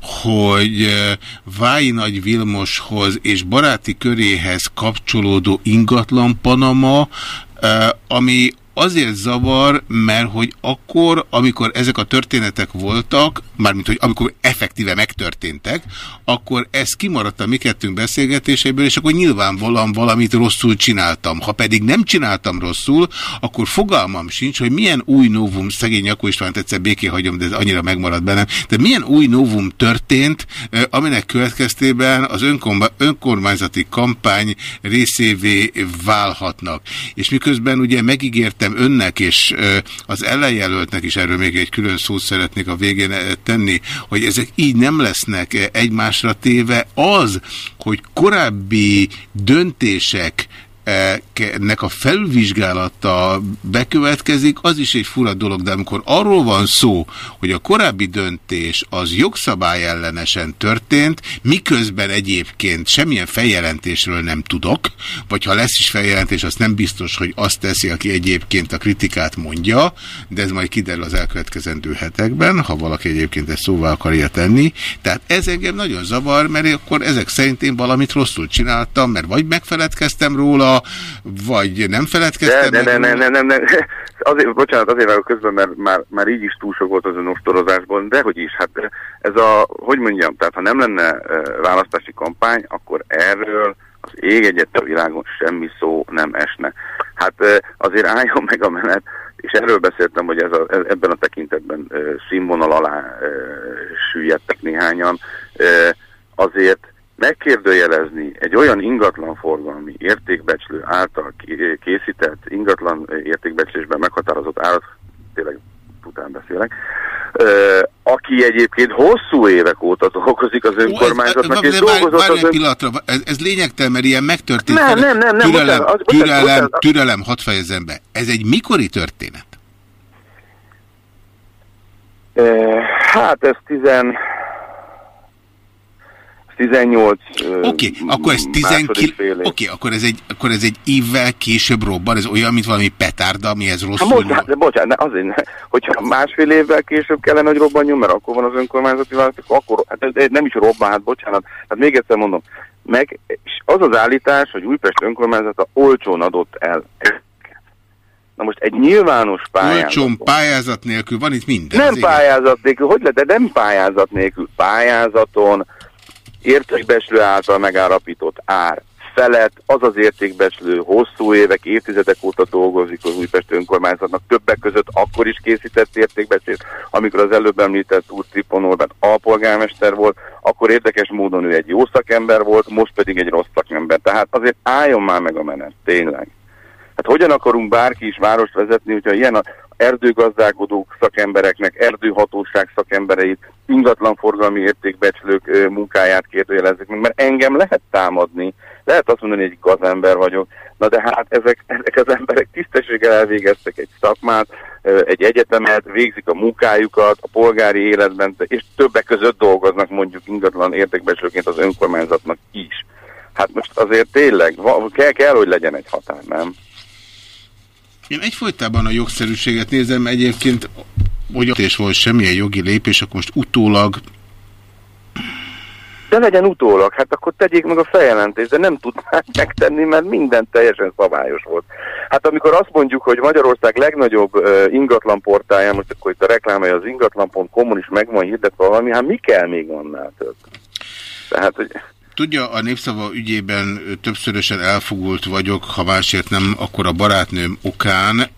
hogy eh, Vái Nagy Vilmoshoz és baráti köréhez kapcsolódó ingatlan Panama, eh, ami azért zavar, mert hogy akkor, amikor ezek a történetek voltak, mármint hogy amikor effektíve megtörténtek, akkor ez kimaradt a mi kettőnk beszélgetéséből, és akkor nyilvánvalóan valamit rosszul csináltam. Ha pedig nem csináltam rosszul, akkor fogalmam sincs, hogy milyen új novum, szegény Jakó Istvánt egyszer béké hagyom, de ez annyira megmaradt bennem, de milyen új novum történt, aminek következtében az önkormányzati kampány részévé válhatnak. És miközben ugye megígértem önnek és az ellenjelöltnek is, erről még egy külön szót szeretnék a végén tenni, hogy ezek így nem lesznek egymásra téve, az, hogy korábbi döntések nek a felvizsgálata bekövetkezik, az is egy fura dolog, de amikor arról van szó, hogy a korábbi döntés az jogszabály ellenesen történt, miközben egyébként semmilyen feljelentésről nem tudok, vagy ha lesz is feljelentés, az nem biztos, hogy azt teszi, aki egyébként a kritikát mondja, de ez majd kiderül az elkövetkezendő hetekben, ha valaki egyébként ezt szóvá akarja tenni. Tehát ez engem nagyon zavar, mert akkor ezek szerint én valamit rosszul csináltam, mert vagy megfeledkeztem róla, vagy nem feledkeztem de, de, meg ne, róla. ne, nem, nem. Azért, bocsánat, azért vágok közben, mert már, már így is túl sok volt az ön ostorozásban, de hogy is, hát ez a, hogy mondjam, tehát ha nem lenne választási kampány, akkor erről az ég egyet a világon semmi szó nem esne. Hát azért álljon meg a menet, és erről beszéltem, hogy ez a, ebben a tekintetben színvonal alá süllyedtek néhányan, azért megkérdőjelezni egy olyan ingatlanforgalmi értékbecslő által készített ingatlan eh, értékbecslésben meghatározott árat, tényleg után beszélek, aki egyébként hosszú évek óta dolgozik az önkormányzatnak, és De várj, dolgozott várj az egy ön... pillanatra, ez, ez lényegtelen, mert ilyen megtörtént. Nem, nem, nem, nem, Türelem, bocsánat, az- türelem, bocsánat. türelem, hadd fejezem be. Ez egy mikori történet? Hát ez 10... 18 Oké, okay, akkor ez 19, oké, akkor ez egy, akkor ez egy évvel később robban, ez olyan, mint valami petárda, amihez Hát rosszul bocsánat, de bocsánat, azért, ne, hogyha másfél évvel később kellene, hogy robbanjon, mert akkor van az önkormányzati választás, akkor hát nem is robban, hát bocsánat. Hát még egyszer mondom, meg és az az állítás, hogy Újpest önkormányzata olcsón adott el. Na most egy nyilvános pályázat. Olcsón pályázat nélkül van itt minden. Nem pályázat nélkül, hogy lehet, de nem pályázat nélkül. Pályázaton értékbeslő által megállapított ár felett az az értékbeslő hosszú évek, évtizedek óta dolgozik az Újpest önkormányzatnak, többek között akkor is készített értékbecslést, amikor az előbb említett úr Tripon Orbán alpolgármester volt, akkor érdekes módon ő egy jó szakember volt, most pedig egy rossz szakember. Tehát azért álljon már meg a menet, tényleg. Hát hogyan akarunk bárki is várost vezetni, hogyha ilyen a erdőgazdálkodók szakembereknek, erdőhatóság szakembereit, ingatlanforgalmi értékbecslők munkáját kérdőjelezik mert engem lehet támadni, lehet azt mondani, hogy egy gazember vagyok, na de hát ezek, ezek az emberek tisztességgel elvégeztek egy szakmát, egy egyetemet, végzik a munkájukat a polgári életben, és többek között dolgoznak mondjuk ingatlan értékbecslőként az önkormányzatnak is. Hát most azért tényleg, kell, kell, hogy legyen egy határ, nem? Én egyfolytában a jogszerűséget nézem, egyébként, hogy és volt semmilyen jogi lépés, akkor most utólag De legyen utólag, hát akkor tegyék meg a feljelentést, de nem tudnák megtenni, mert minden teljesen szabályos volt. Hát amikor azt mondjuk, hogy Magyarország legnagyobb uh, ingatlanportája, most akkor itt a reklámja az ingatlan.com-on is meg van hirdetve valami, hát mi kell még annál több? Tehát, hogy... Tudja, a népszava ügyében többszörösen elfogult vagyok, ha másért nem, akkor a barátnőm okán.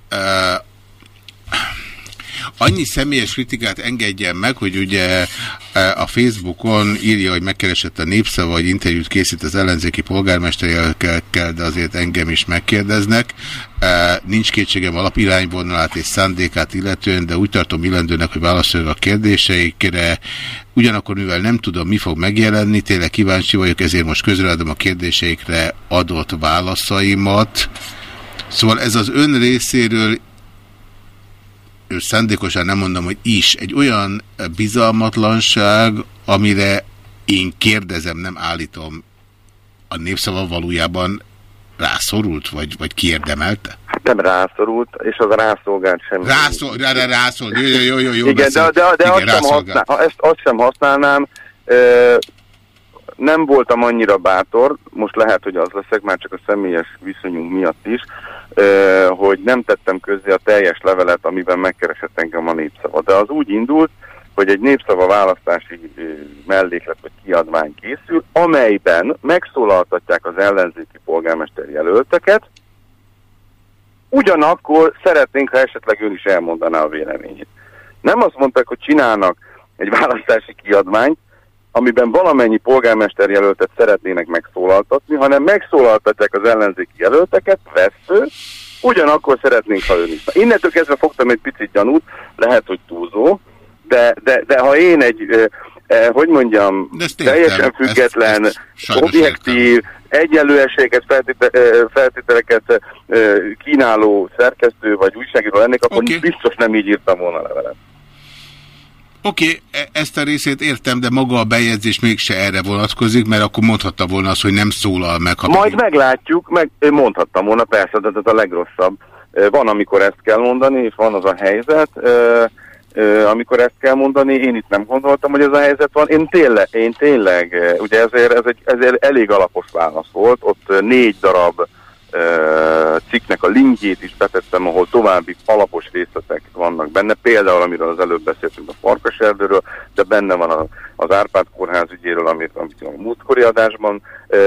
Annyi személyes kritikát engedjen meg, hogy ugye eh, a Facebookon írja, hogy megkeresett a népszava, hogy interjút készít az ellenzéki polgármesterjelöltekkel, de azért engem is megkérdeznek. Eh, Nincs kétségem alapirányvonalát és szándékát illetően, de úgy tartom illendőnek, hogy válaszolja a kérdéseikre. Ugyanakkor, mivel nem tudom, mi fog megjelenni, tényleg kíváncsi vagyok, ezért most közreadom a kérdéseikre adott válaszaimat. Szóval ez az ön részéről szándékosan nem mondom, hogy is, egy olyan bizalmatlanság, amire én kérdezem, nem állítom, a népszava valójában rászorult, vagy, vagy kiérdemelte? Nem rászorult, és az rászolgált sem. Rászol, rá, rá, rászol, jó, jó, jó, jó, jó Igen, de, beszél. de, de Igen, azt, sem használ, ezt azt sem használnám. Ö, nem voltam annyira bátor, most lehet, hogy az leszek, már csak a személyes viszonyunk miatt is, hogy nem tettem közzé a teljes levelet, amiben megkeresett engem a népszava. De az úgy indult, hogy egy népszava választási melléklet vagy kiadvány készül, amelyben megszólaltatják az ellenzéki polgármester jelölteket, ugyanakkor szeretnénk, ha esetleg ön is elmondaná a véleményét. Nem azt mondták, hogy csinálnak egy választási kiadványt, amiben valamennyi polgármester jelöltet szeretnének megszólaltatni, hanem megszólaltatják az ellenzéki jelölteket, vesző, ugyanakkor szeretnénk, ha ön is. Na, Innentől kezdve fogtam egy picit gyanút, lehet, hogy túlzó, de, de, de ha én egy, eh, hogy mondjam, értem, teljesen ezt- független, ezt sajnos objektív, egyenlő esélyeket, feltéte, feltételeket eh, kínáló szerkesztő vagy újságíró lennék, akkor okay. biztos nem így írtam volna levelet. Oké, okay, ezt a részét értem, de maga a bejegyzés mégse erre vonatkozik, mert akkor mondhatta volna azt, hogy nem szólal meg. Ha Majd meglátjuk, meg mondhattam volna, persze, de ez a legrosszabb. Van, amikor ezt kell mondani, és van az a helyzet, amikor ezt kell mondani. Én itt nem gondoltam, hogy ez a helyzet van. Én tényleg, én tényleg ugye ezért ez egy ezért elég alapos válasz volt. Ott négy darab cikknek a linkjét is betettem, ahol további alapos részletek vannak benne. Például, amiről az előbb beszéltünk a Farkaserdőről, de benne van az Árpád kórház ügyéről, amit, amit a múltkori adásban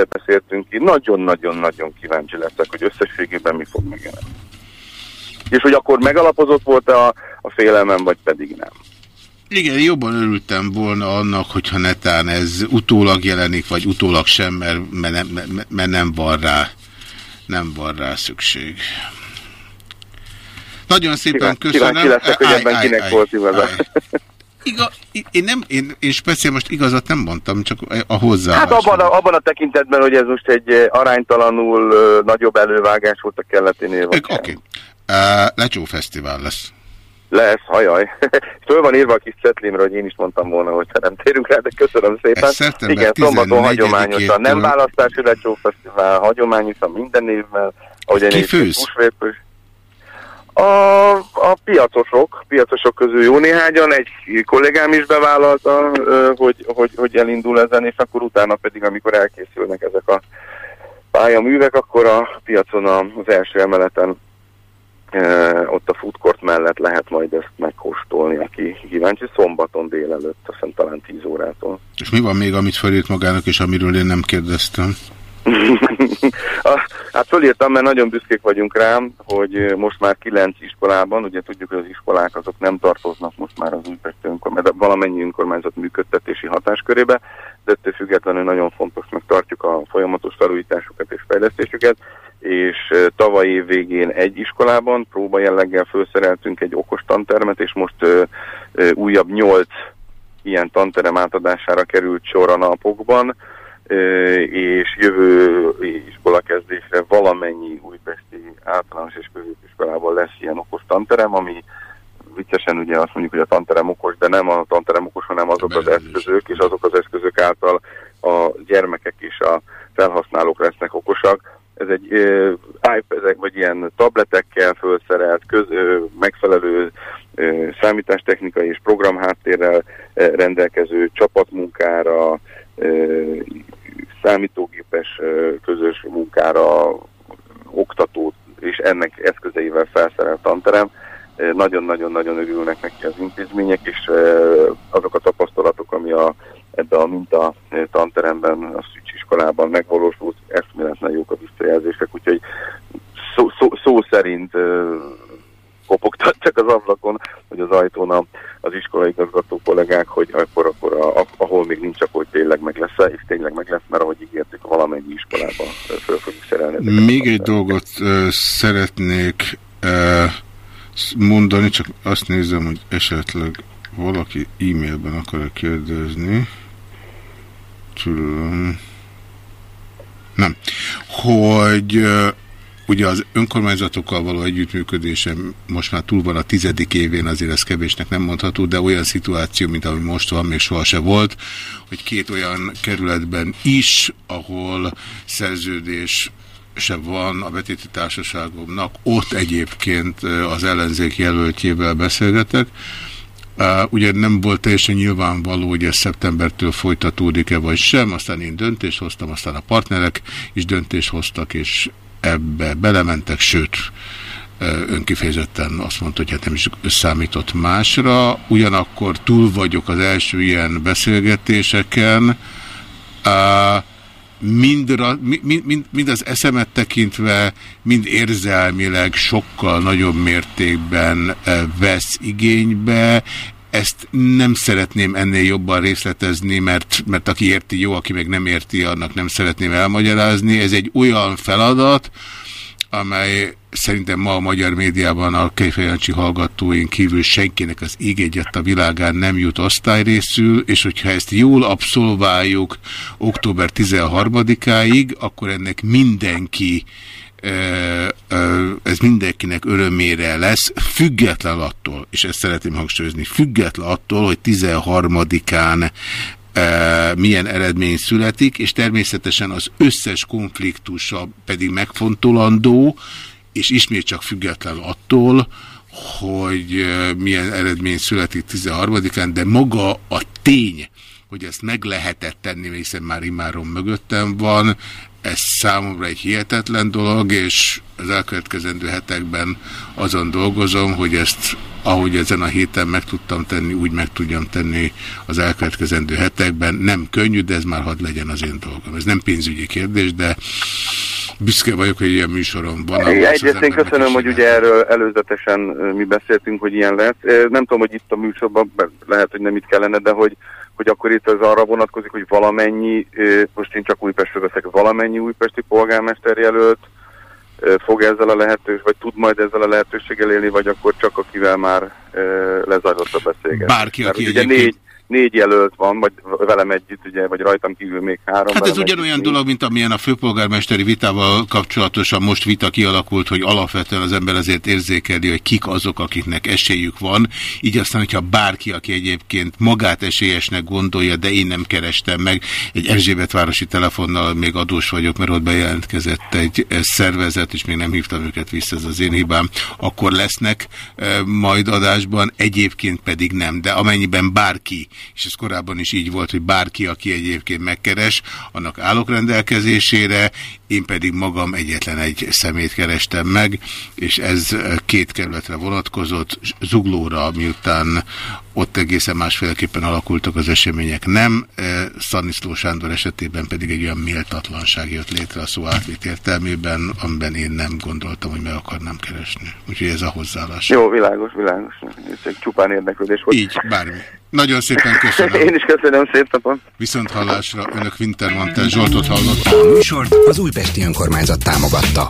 beszéltünk ki. Nagyon-nagyon-nagyon kíváncsi leszek, hogy összességében mi fog megjelenni. És hogy akkor megalapozott volt a, a félelmem, vagy pedig nem. Igen, jobban örültem volna annak, hogyha netán ez utólag jelenik, vagy utólag sem, mert, mert- mert nem van rá nem van rá szükség. Nagyon szépen Kíváncsi- köszönöm. leszek, hogy ebben kinek áj, volt igaza. Iga, én nem, én, én speciál most igazat nem mondtam, csak a hozzáállás. Hát abban a, abban a tekintetben, hogy ez most egy eh, aránytalanul ö, nagyobb elővágás volt a kelleténél. Oké. Okay. Uh, Lecsó Fesztivál lesz. Lesz, hajaj. Föl van írva a kis cetlimre, hogy én is mondtam volna, hogy nem térünk rá, de köszönöm szépen. Ez Igen, szombaton 14-től hagyományosan nem választási lecsó fesztivál, hagyományosan minden évvel. Ahogy Ki főz? A, a piacosok, piacosok közül jó néhányan, egy kollégám is bevállalta, hogy, hogy, hogy elindul ezen, és akkor utána pedig, amikor elkészülnek ezek a pályaművek, akkor a piacon az első emeleten ott a court mellett lehet majd ezt megkóstolni, aki kíváncsi, szombaton délelőtt, azt hiszem talán 10 órától. És mi van még, amit felírt magának, és amiről én nem kérdeztem? Hát fölírtam, mert nagyon büszkék vagyunk rám, hogy most már kilenc iskolában, ugye tudjuk, hogy az iskolák azok nem tartoznak most már az Újpesti önkormányzat, valamennyi önkormányzat működtetési hatáskörébe, de ettől függetlenül nagyon fontosnak tartjuk a folyamatos felújításukat és fejlesztésüket, és tavaly év végén egy iskolában próba jelleggel felszereltünk egy okos tantermet, és most ö, ö, újabb nyolc ilyen tanterem átadására került sor a napokban, Ö, és jövő iskola kezdésre valamennyi újpesti általános és középiskolában lesz ilyen okos tanterem, ami viccesen ugye azt mondjuk, hogy a tanterem okos, de nem a tanterem okos, hanem azok az eszközök, és azok az eszközök által a gyermekek és a felhasználók lesznek okosak. Ez egy iPad-ek, vagy ilyen tabletekkel felszerelt, köz, megfelelő számítástechnikai és programháttérrel rendelkező csapatmunkára, számítógépes közös munkára, oktató és ennek eszközeivel felszerelt tanterem. Nagyon-nagyon-nagyon örülnek neki az intézmények, és azok a tapasztalatok, ami a, ebben a minta ö, tanteremben, a Szücs iskolában megvalósult, eszméletlen jók a visszajelzések, úgyhogy szó, szó, szó szerint ö, kopogtattak az ablakon, hogy az ajtón a, az iskolai igazgató kollégák, hogy akkor, akkor a, ahol még nincs, akkor tényleg meg lesz, és tényleg meg lesz, mert ahogy ígértük, valamennyi iskolában ö, föl fogjuk szerelni. Még egy dolgot szeretnék mondani, csak azt nézem, hogy esetleg valaki e-mailben akar-e kérdezni. Nem. Hogy ugye az önkormányzatokkal való együttműködésem most már túl van a tizedik évén, azért ez kevésnek nem mondható, de olyan szituáció, mint ami most van, még sohasem volt, hogy két olyan kerületben is, ahol szerződés se van a betéti társaságomnak, ott egyébként az ellenzék jelöltjével beszélgetek. Uh, ugye nem volt teljesen nyilvánvaló, hogy ez szeptembertől folytatódik-e vagy sem, aztán én döntést hoztam, aztán a partnerek is döntést hoztak, és ebbe belementek, sőt, ön kifejezetten azt mondta, hogy hát nem is számított másra. Ugyanakkor túl vagyok az első ilyen beszélgetéseken. Mind, mind, mind, mind az eszemet tekintve, mind érzelmileg sokkal nagyobb mértékben vesz igénybe. Ezt nem szeretném ennél jobban részletezni, mert, mert aki érti jó, aki meg nem érti, annak nem szeretném elmagyarázni. Ez egy olyan feladat, amely szerintem ma a magyar médiában a Kejfejancsi hallgatóink kívül senkinek az ígégyet a világán nem jut osztályrészül, és hogyha ezt jól abszolváljuk október 13-áig, akkor ennek mindenki ez mindenkinek örömére lesz, független attól, és ezt szeretném hangsúlyozni, független attól, hogy 13-án milyen eredmény születik, és természetesen az összes konfliktusa pedig megfontolandó, és ismét csak független attól, hogy milyen eredmény születik 13-án, de maga a tény, hogy ezt meg lehetett tenni, hiszen már imárom mögöttem van, ez számomra egy hihetetlen dolog, és az elkövetkezendő hetekben azon dolgozom, hogy ezt, ahogy ezen a héten meg tudtam tenni, úgy meg tudjam tenni az elkövetkezendő hetekben. Nem könnyű, de ez már hadd legyen az én dolgom. Ez nem pénzügyi kérdés, de büszke vagyok, hogy ilyen műsorom van. Egyrészt én köszönöm, hogy ugye erről előzetesen mi beszéltünk, hogy ilyen lesz. Nem tudom, hogy itt a műsorban, lehet, hogy nem itt kellene, de hogy hogy akkor itt az arra vonatkozik, hogy valamennyi, most én csak Újpestről veszek, valamennyi újpesti polgármester jelölt fog ezzel a lehetőség, vagy tud majd ezzel a lehetőséggel élni, vagy akkor csak akivel már lezajlott a beszélgetés. Bárki, Mert aki ugye egyébként... négy, négy jelölt van, vagy velem együtt, ugye, vagy rajtam kívül még három. Hát ez ugyanolyan dolog, mint amilyen a főpolgármesteri vitával kapcsolatosan most vita kialakult, hogy alapvetően az ember azért érzékeli, hogy kik azok, akiknek esélyük van. Így aztán, hogyha bárki, aki egyébként magát esélyesnek gondolja, de én nem kerestem meg, egy Erzsébetvárosi telefonnal még adós vagyok, mert ott bejelentkezett egy eh, szervezet, és még nem hívtam őket vissza, ez az én hibám, akkor lesznek eh, majd adásban, egyébként pedig nem. De amennyiben bárki és ez korábban is így volt, hogy bárki, aki egyébként megkeres, annak állok rendelkezésére, én pedig magam egyetlen egy szemét kerestem meg, és ez két kerületre vonatkozott, Zuglóra, miután ott egészen másféleképpen alakultak az események. Nem, Szaniszló Sándor esetében pedig egy olyan méltatlanság jött létre a szó átvét értelmében, amiben én nem gondoltam, hogy meg akarnám keresni. Úgyhogy ez a hozzáállás. Jó, világos, világos. Ez egy csupán érdeklődés volt. Így, bármi. Nagyon szépen köszönöm. Én is köszönöm, szép napot. Viszont hallásra önök Wintermantel Zsoltot hallották. A műsort az Újpesti Önkormányzat támogatta.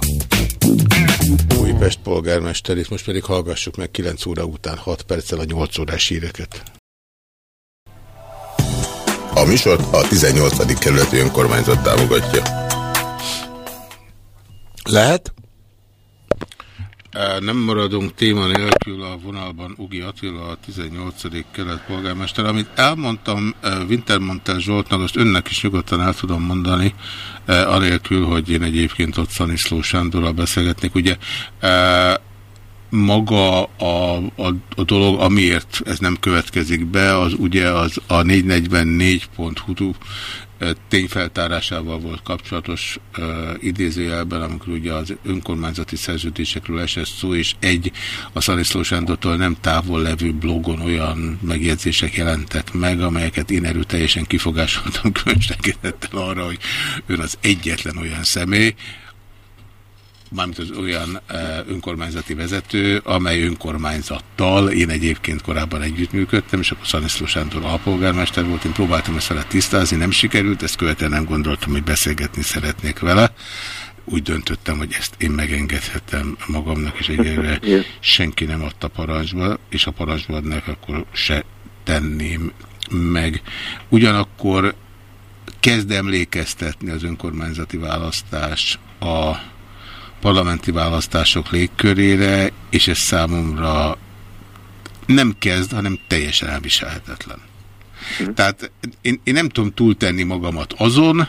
Újpest polgármesterét, most pedig hallgassuk meg 9 óra után 6 perccel a 8 órás híreket. A műsort a 18. kerületi önkormányzat támogatja. Lehet? Nem maradunk téma nélkül a vonalban Ugi Attila, a 18. kelet polgármester. Amit elmondtam Wintermantel Zsoltnak, most önnek is nyugodtan el tudom mondani, anélkül, hogy én egyébként ott Szaniszló Sándorral beszélgetnék. Ugye maga a, a, a dolog, amiért ez nem következik be, az ugye az a 444.hu tényfeltárásával volt kapcsolatos uh, idézőjelben, amikor ugye az önkormányzati szerződésekről esett szó, és egy a Szaniszló Sándortól nem távol levő blogon olyan megjegyzések jelentek meg, amelyeket én erőteljesen kifogásoltam különösen arra, hogy ön az egyetlen olyan személy, mármint az olyan önkormányzati vezető, amely önkormányzattal én egyébként korábban együttműködtem, és akkor Szaniszló Sándor alpolgármester volt, én próbáltam ezt vele tisztázni, nem sikerült, ezt követően nem gondoltam, hogy beszélgetni szeretnék vele. Úgy döntöttem, hogy ezt én megengedhetem magamnak, és egyre senki nem adta parancsba, és a parancsba adnak, akkor se tenném meg. Ugyanakkor kezd emlékeztetni az önkormányzati választás a parlamenti választások légkörére, és ez számomra nem kezd, hanem teljesen elviselhetetlen. Mm. Tehát én, én nem tudom túltenni magamat azon,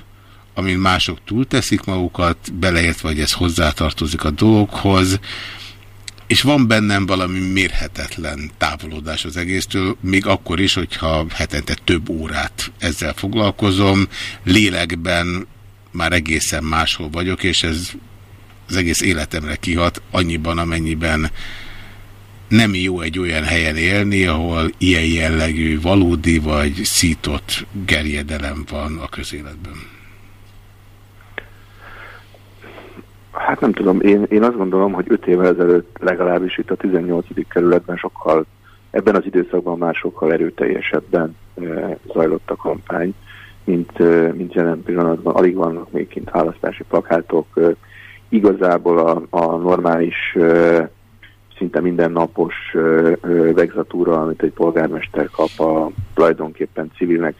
amin mások túlteszik magukat, beleértve, hogy ez hozzátartozik a dologhoz, és van bennem valami mérhetetlen távolodás az egésztől, még akkor is, hogyha hetente több órát ezzel foglalkozom, lélekben már egészen máshol vagyok, és ez az egész életemre kihat, annyiban, amennyiben nem jó egy olyan helyen élni, ahol ilyen jellegű valódi vagy szított gerjedelem van a közéletben. Hát nem tudom, én, én azt gondolom, hogy öt évvel ezelőtt legalábbis itt a 18. kerületben sokkal, ebben az időszakban már sokkal erőteljesebben e, zajlott a kampány, mint, e, mint jelen pillanatban. Alig vannak még kint választási plakátok. E, igazából a, a normális, szinte mindennapos vegzatúra, amit egy polgármester kap, a tulajdonképpen civilnek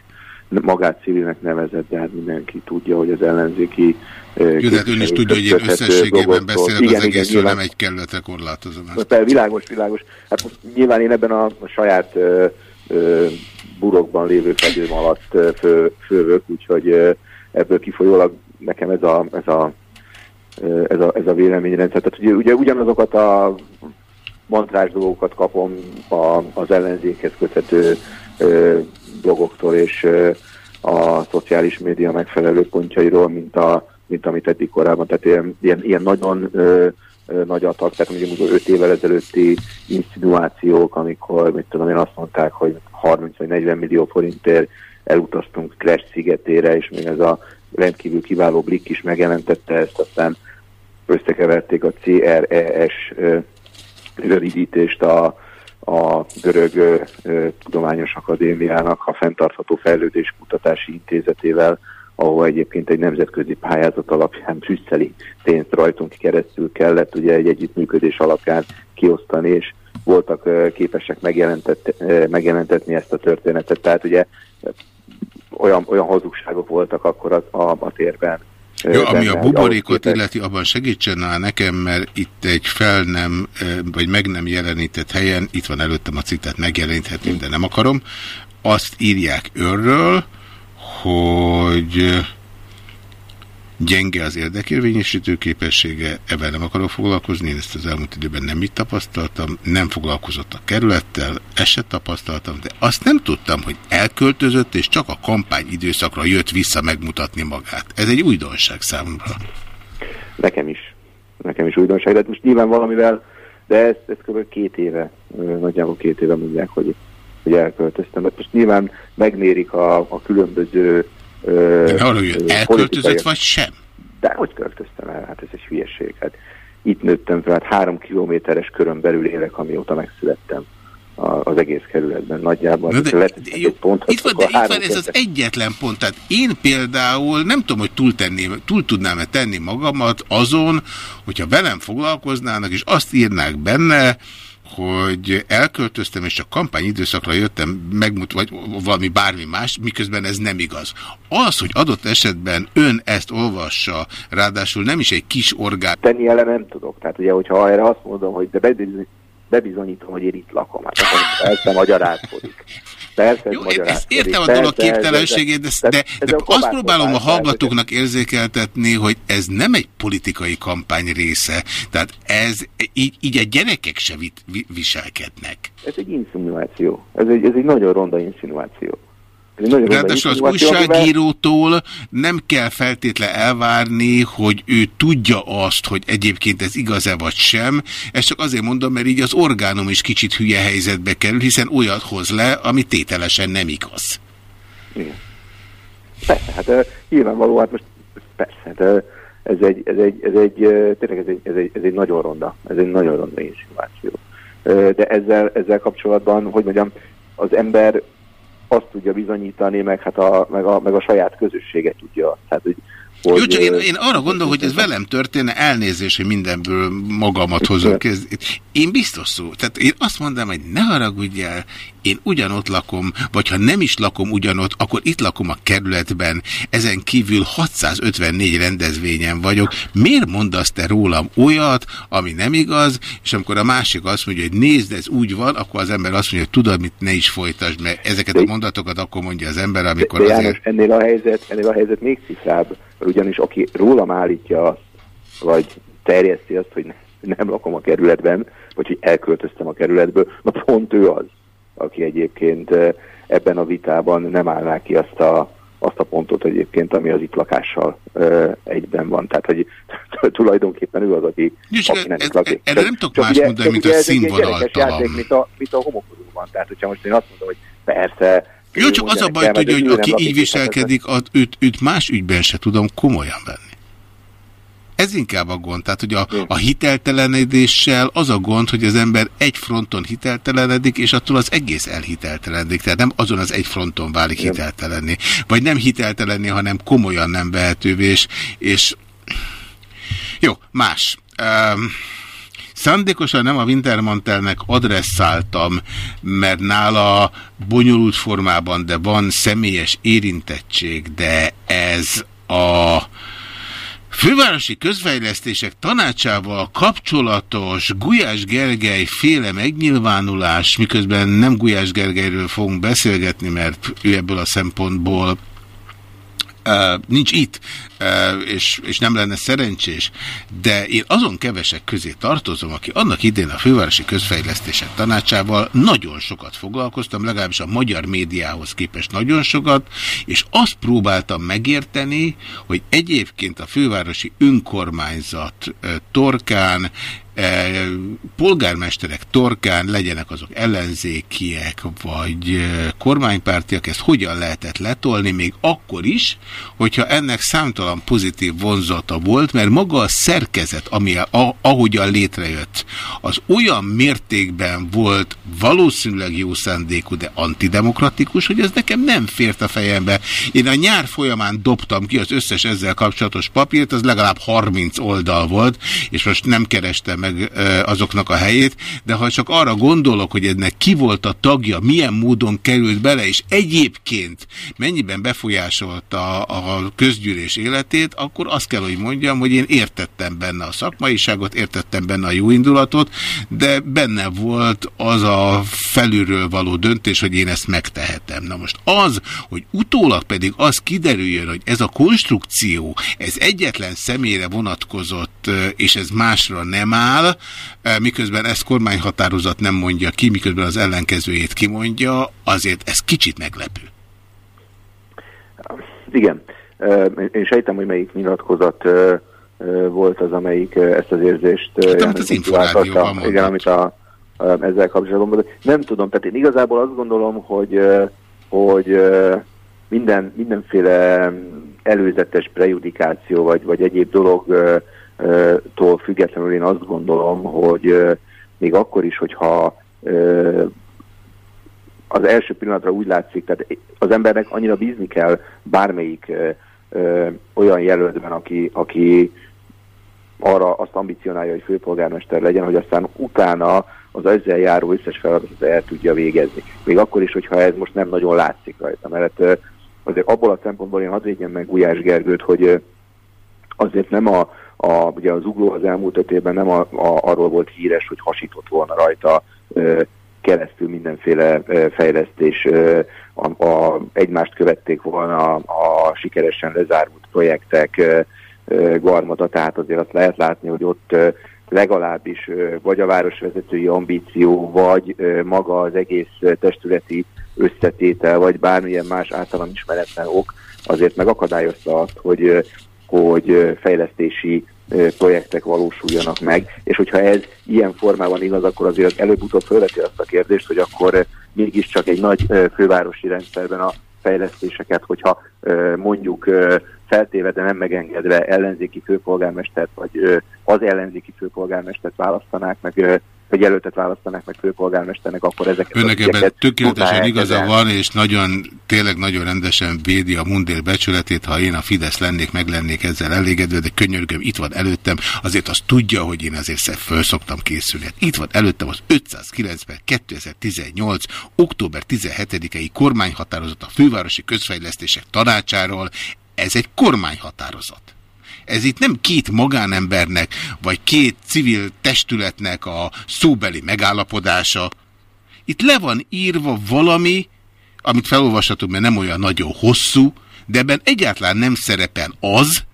magát civilnek nevezett, de hát mindenki tudja, hogy az ellenzéki jó, de hát ön is tudja, hogy én összességében beszélek, igen, az egészről nem egy kerületre korlátozom ezt. Világos, világos. Hát most nyilván én ebben a, a saját ö, ö, burokban lévő fedőm alatt fő, fővök, úgyhogy ö, ebből kifolyólag nekem ez a, ez a, ez a, ez a véleményrendszer. Tehát ugye, ugye ugyanazokat a mantrás dolgokat kapom a, az ellenzékhez köthető blogoktól és ö, a szociális média megfelelő pontjairól, mint a mint amit eddig korábban. Tehát ilyen, ilyen, ilyen nagyon ö, ö, nagy atak, tehát mondjuk 5 évvel ezelőtti insinuációk, amikor, mit tudom én, azt mondták, hogy 30 vagy 40 millió forintért elutaztunk Crash szigetére, és még ez a rendkívül kiváló Blik is megjelentette ezt, aztán összekeverték a CRES rövidítést a, a Görög Tudományos Akadémiának a Fenntartható Fejlődés Kutatási Intézetével, ahol egyébként egy nemzetközi pályázat alapján brüsszeli pénzt rajtunk keresztül kellett ugye egy együttműködés alapján kiosztani, és voltak képesek megjelentetni ezt a történetet. Tehát ugye olyan, olyan hazugságok voltak akkor a, a, a térben. Jó, ami a buborékot illeti, abban segítsen már nekem, mert itt egy fel nem, vagy meg nem jelenített helyen, itt van előttem a cikk, tehát megjeleníthetném, de nem akarom, azt írják önről, hogy gyenge az érdekérvényesítő képessége, ebben nem akarok foglalkozni, én ezt az elmúlt időben nem itt tapasztaltam, nem foglalkozott a kerülettel, ezt se tapasztaltam, de azt nem tudtam, hogy elköltözött, és csak a kampány időszakra jött vissza megmutatni magát. Ez egy újdonság számomra. Nekem is. Nekem is újdonság, de hát most nyilván valamivel, de ez, ez kb. két éve, nagyjából két éve mondják, hogy, hogy elköltöztem. Hát most nyilván megmérik a, a különböző De arra ö, elköltözött vagy sem? De hogy költöztem el? Hát ez egy hülyeség. Hát itt nőttem fel, hát három kilométeres körön belül élek, amióta megszülettem az egész kerületben nagyjából. Na de- Ha leteszek egy pontot, Itt van, de itt van ez az egyetlen pont. Tehát én például nem tudom, hogy túl, tenném, túl tudnám-e tenni magamat azon, hogyha velem foglalkoznának, és azt írnák benne, hogy elköltöztem, és csak kampányidőszakra jöttem megmut, vagy valami bármi más, miközben ez nem igaz. Az, hogy adott esetben ön ezt olvassa, ráadásul nem is egy kis orgán, tenni ellen nem tudok. Tehát ugye, hogyha erre azt mondom, hogy de bebizony- bebizonyítom, hogy én itt lakom, hát akkor persze magyarázkodik. Persze ez Jó, én magyarázkodik. ezt értem a dolog ez- ez- képtelenségét, de, ez- de, ez de azt próbálom a hallgatóknak érzékeltetni, hogy ez nem egy politikai kampány része. Tehát ez így, így a gyerekek se viselkednek. Ez egy insinuáció. Ez egy, ez egy nagyon ronda insinuáció. Ráadásul az újságírótól nem kell feltétlen elvárni, hogy ő tudja azt, hogy egyébként ez igaz-e vagy sem. Ezt csak azért mondom, mert így az orgánum is kicsit hülye helyzetbe kerül, hiszen olyat hoz le, ami tételesen nem igaz. Igen. Persze, hát nyilvánvaló, hát most persze, hát, ez egy, ez egy, ez egy, tényleg ez egy, ez, egy, ez egy nagyon ronda, ez egy nagyon ronda insinuáció. De ezzel, ezzel kapcsolatban, hogy mondjam, az ember azt tudja bizonyítani, meg, hát a, meg, a, meg a saját közössége tudja azt. Hát, hogy, hogy, Jó, csak én, én arra gondolok, hogy ez velem történne, elnézés, hogy mindenből magamat hozok. Ez, én biztos szó. Tehát én azt mondom, hogy ne haragudjál, én ugyanott lakom, vagy ha nem is lakom ugyanott, akkor itt lakom a kerületben, ezen kívül 654 rendezvényen vagyok. Miért mondasz te rólam olyat, ami nem igaz, és amikor a másik azt mondja, hogy nézd, ez úgy van, akkor az ember azt mondja, hogy tudod, mit ne is folytasd, mert ezeket a mondatokat akkor mondja az ember, amikor de János, azért... ennél a helyzet, ennél a helyzet még cifrább, mert ugyanis aki rólam állítja azt, vagy terjeszti azt, hogy ne- nem lakom a kerületben, vagy hogy elköltöztem a kerületből, na pont ő az, aki egyébként eh, ebben a vitában nem állná ki azt a, azt a pontot egyébként, ami az itt lakással ö, egyben van. Tehát, hogy tulajdonképpen ő az, aki, És aki nem ez- itt lakik. erre nem tudok más mondani, csak mint ugye a színvonaltalan. játék, mint a, mint a homokozóban. Tehát, hogyha most én azt mondom, hogy persze... Jó, csak az a baj, tudja, hogy aki így viselkedik, az, őt, őt más ügyben se tudom komolyan venni. Ez inkább a gond. Tehát, hogy a, a hiteltelenedéssel az a gond, hogy az ember egy fronton hiteltelenedik, és attól az egész elhiteltelenedik. Tehát nem azon az egy fronton válik hiteltelenni. Vagy nem hiteltelenni, hanem komolyan nem vehetővé, és, és jó, más. Um, Szándékosan nem a Wintermantelnek adresszáltam, mert nála bonyolult formában, de van személyes érintettség, de ez a fővárosi közfejlesztések tanácsával kapcsolatos Gulyás Gergely féle megnyilvánulás, miközben nem Gulyás Gergelyről fogunk beszélgetni, mert ő ebből a szempontból nincs itt, és, és nem lenne szerencsés, de én azon kevesek közé tartozom, aki annak idén a Fővárosi Közfejlesztések Tanácsával nagyon sokat foglalkoztam, legalábbis a magyar médiához képest nagyon sokat, és azt próbáltam megérteni, hogy egyébként a fővárosi önkormányzat torkán polgármesterek torkán legyenek azok ellenzékiek vagy eh, kormánypártiak, ezt hogyan lehetett letolni, még akkor is, hogyha ennek számtalan pozitív vonzata volt, mert maga a szerkezet, ami ahogyan létrejött, az olyan mértékben volt valószínűleg jó szándékú, de antidemokratikus, hogy ez nekem nem fért a fejembe. Én a nyár folyamán dobtam ki az összes ezzel kapcsolatos papírt, az legalább 30 oldal volt, és most nem kerestem meg azoknak a helyét, de ha csak arra gondolok, hogy ennek ki volt a tagja, milyen módon került bele, és egyébként mennyiben befolyásolta a közgyűlés életét, akkor azt kell, hogy mondjam, hogy én értettem benne a szakmaiságot, értettem benne a jó indulatot, de benne volt az a felülről való döntés, hogy én ezt megtehetem. Na most az, hogy utólag pedig az kiderüljön, hogy ez a konstrukció, ez egyetlen személyre vonatkozott, és ez másra nem áll, miközben ezt kormányhatározat nem mondja ki, miközben az ellenkezőjét kimondja, azért ez kicsit meglepő. Igen. Én sejtem, hogy melyik nyilatkozat volt az, amelyik ezt az érzést Hát, amit az. Igen, amit a, ezzel kapcsolatban mondott. Nem tudom, tehát én igazából azt gondolom, hogy, hogy minden, mindenféle előzetes prejudikáció vagy, vagy egyéb dologtól függetlenül én azt gondolom, hogy még akkor is, hogyha az első pillanatra úgy látszik, tehát az embernek annyira bízni kell bármelyik olyan jelöltben, aki, aki arra azt ambicionálja, hogy főpolgármester legyen, hogy aztán utána az ezzel járó összes feladatot el tudja végezni. Még akkor is, hogyha ez most nem nagyon látszik rajta, mert azért abból a szempontból én hadd meg Gulyás Gergőt, hogy azért nem a, a ugye az ugló az elmúlt öt évben nem a, a, arról volt híres, hogy hasított volna rajta ö, keresztül mindenféle ö, fejlesztés, ö, a, a, egymást követték volna a, a sikeresen lezárult projektek ö, ö, garmata, tehát azért azt lehet látni, hogy ott ö, legalábbis vagy a városvezetői ambíció, vagy maga az egész testületi összetétel, vagy bármilyen más általam ismeretlen ok azért megakadályozta azt, hogy, hogy fejlesztési projektek valósuljanak meg, és hogyha ez ilyen formában igaz, akkor azért előbb-utóbb felveti azt a kérdést, hogy akkor mégiscsak egy nagy fővárosi rendszerben a fejlesztéseket, hogyha mondjuk feltéve, de nem megengedve ellenzéki főpolgármestert, vagy az ellenzéki főpolgármestert választanák meg, vagy jelöltet választanák meg főpolgármesternek, akkor ezeket Önnek ebben tökéletesen igaza van, és nagyon, tényleg nagyon rendesen védi a mundér becsületét. Ha én a Fidesz lennék, meg lennék ezzel elégedve, de könyörgöm, itt van előttem, azért azt tudja, hogy én azért föl szoktam készülni. Hát Itt van előttem az 509 per 2018. október 17-i kormányhatározat a fővárosi közfejlesztések tanácsáról. Ez egy kormányhatározat. Ez itt nem két magánembernek, vagy két civil testületnek a szóbeli megállapodása. Itt le van írva valami, amit felolvashatunk, mert nem olyan nagyon hosszú, de ebben egyáltalán nem szerepel az,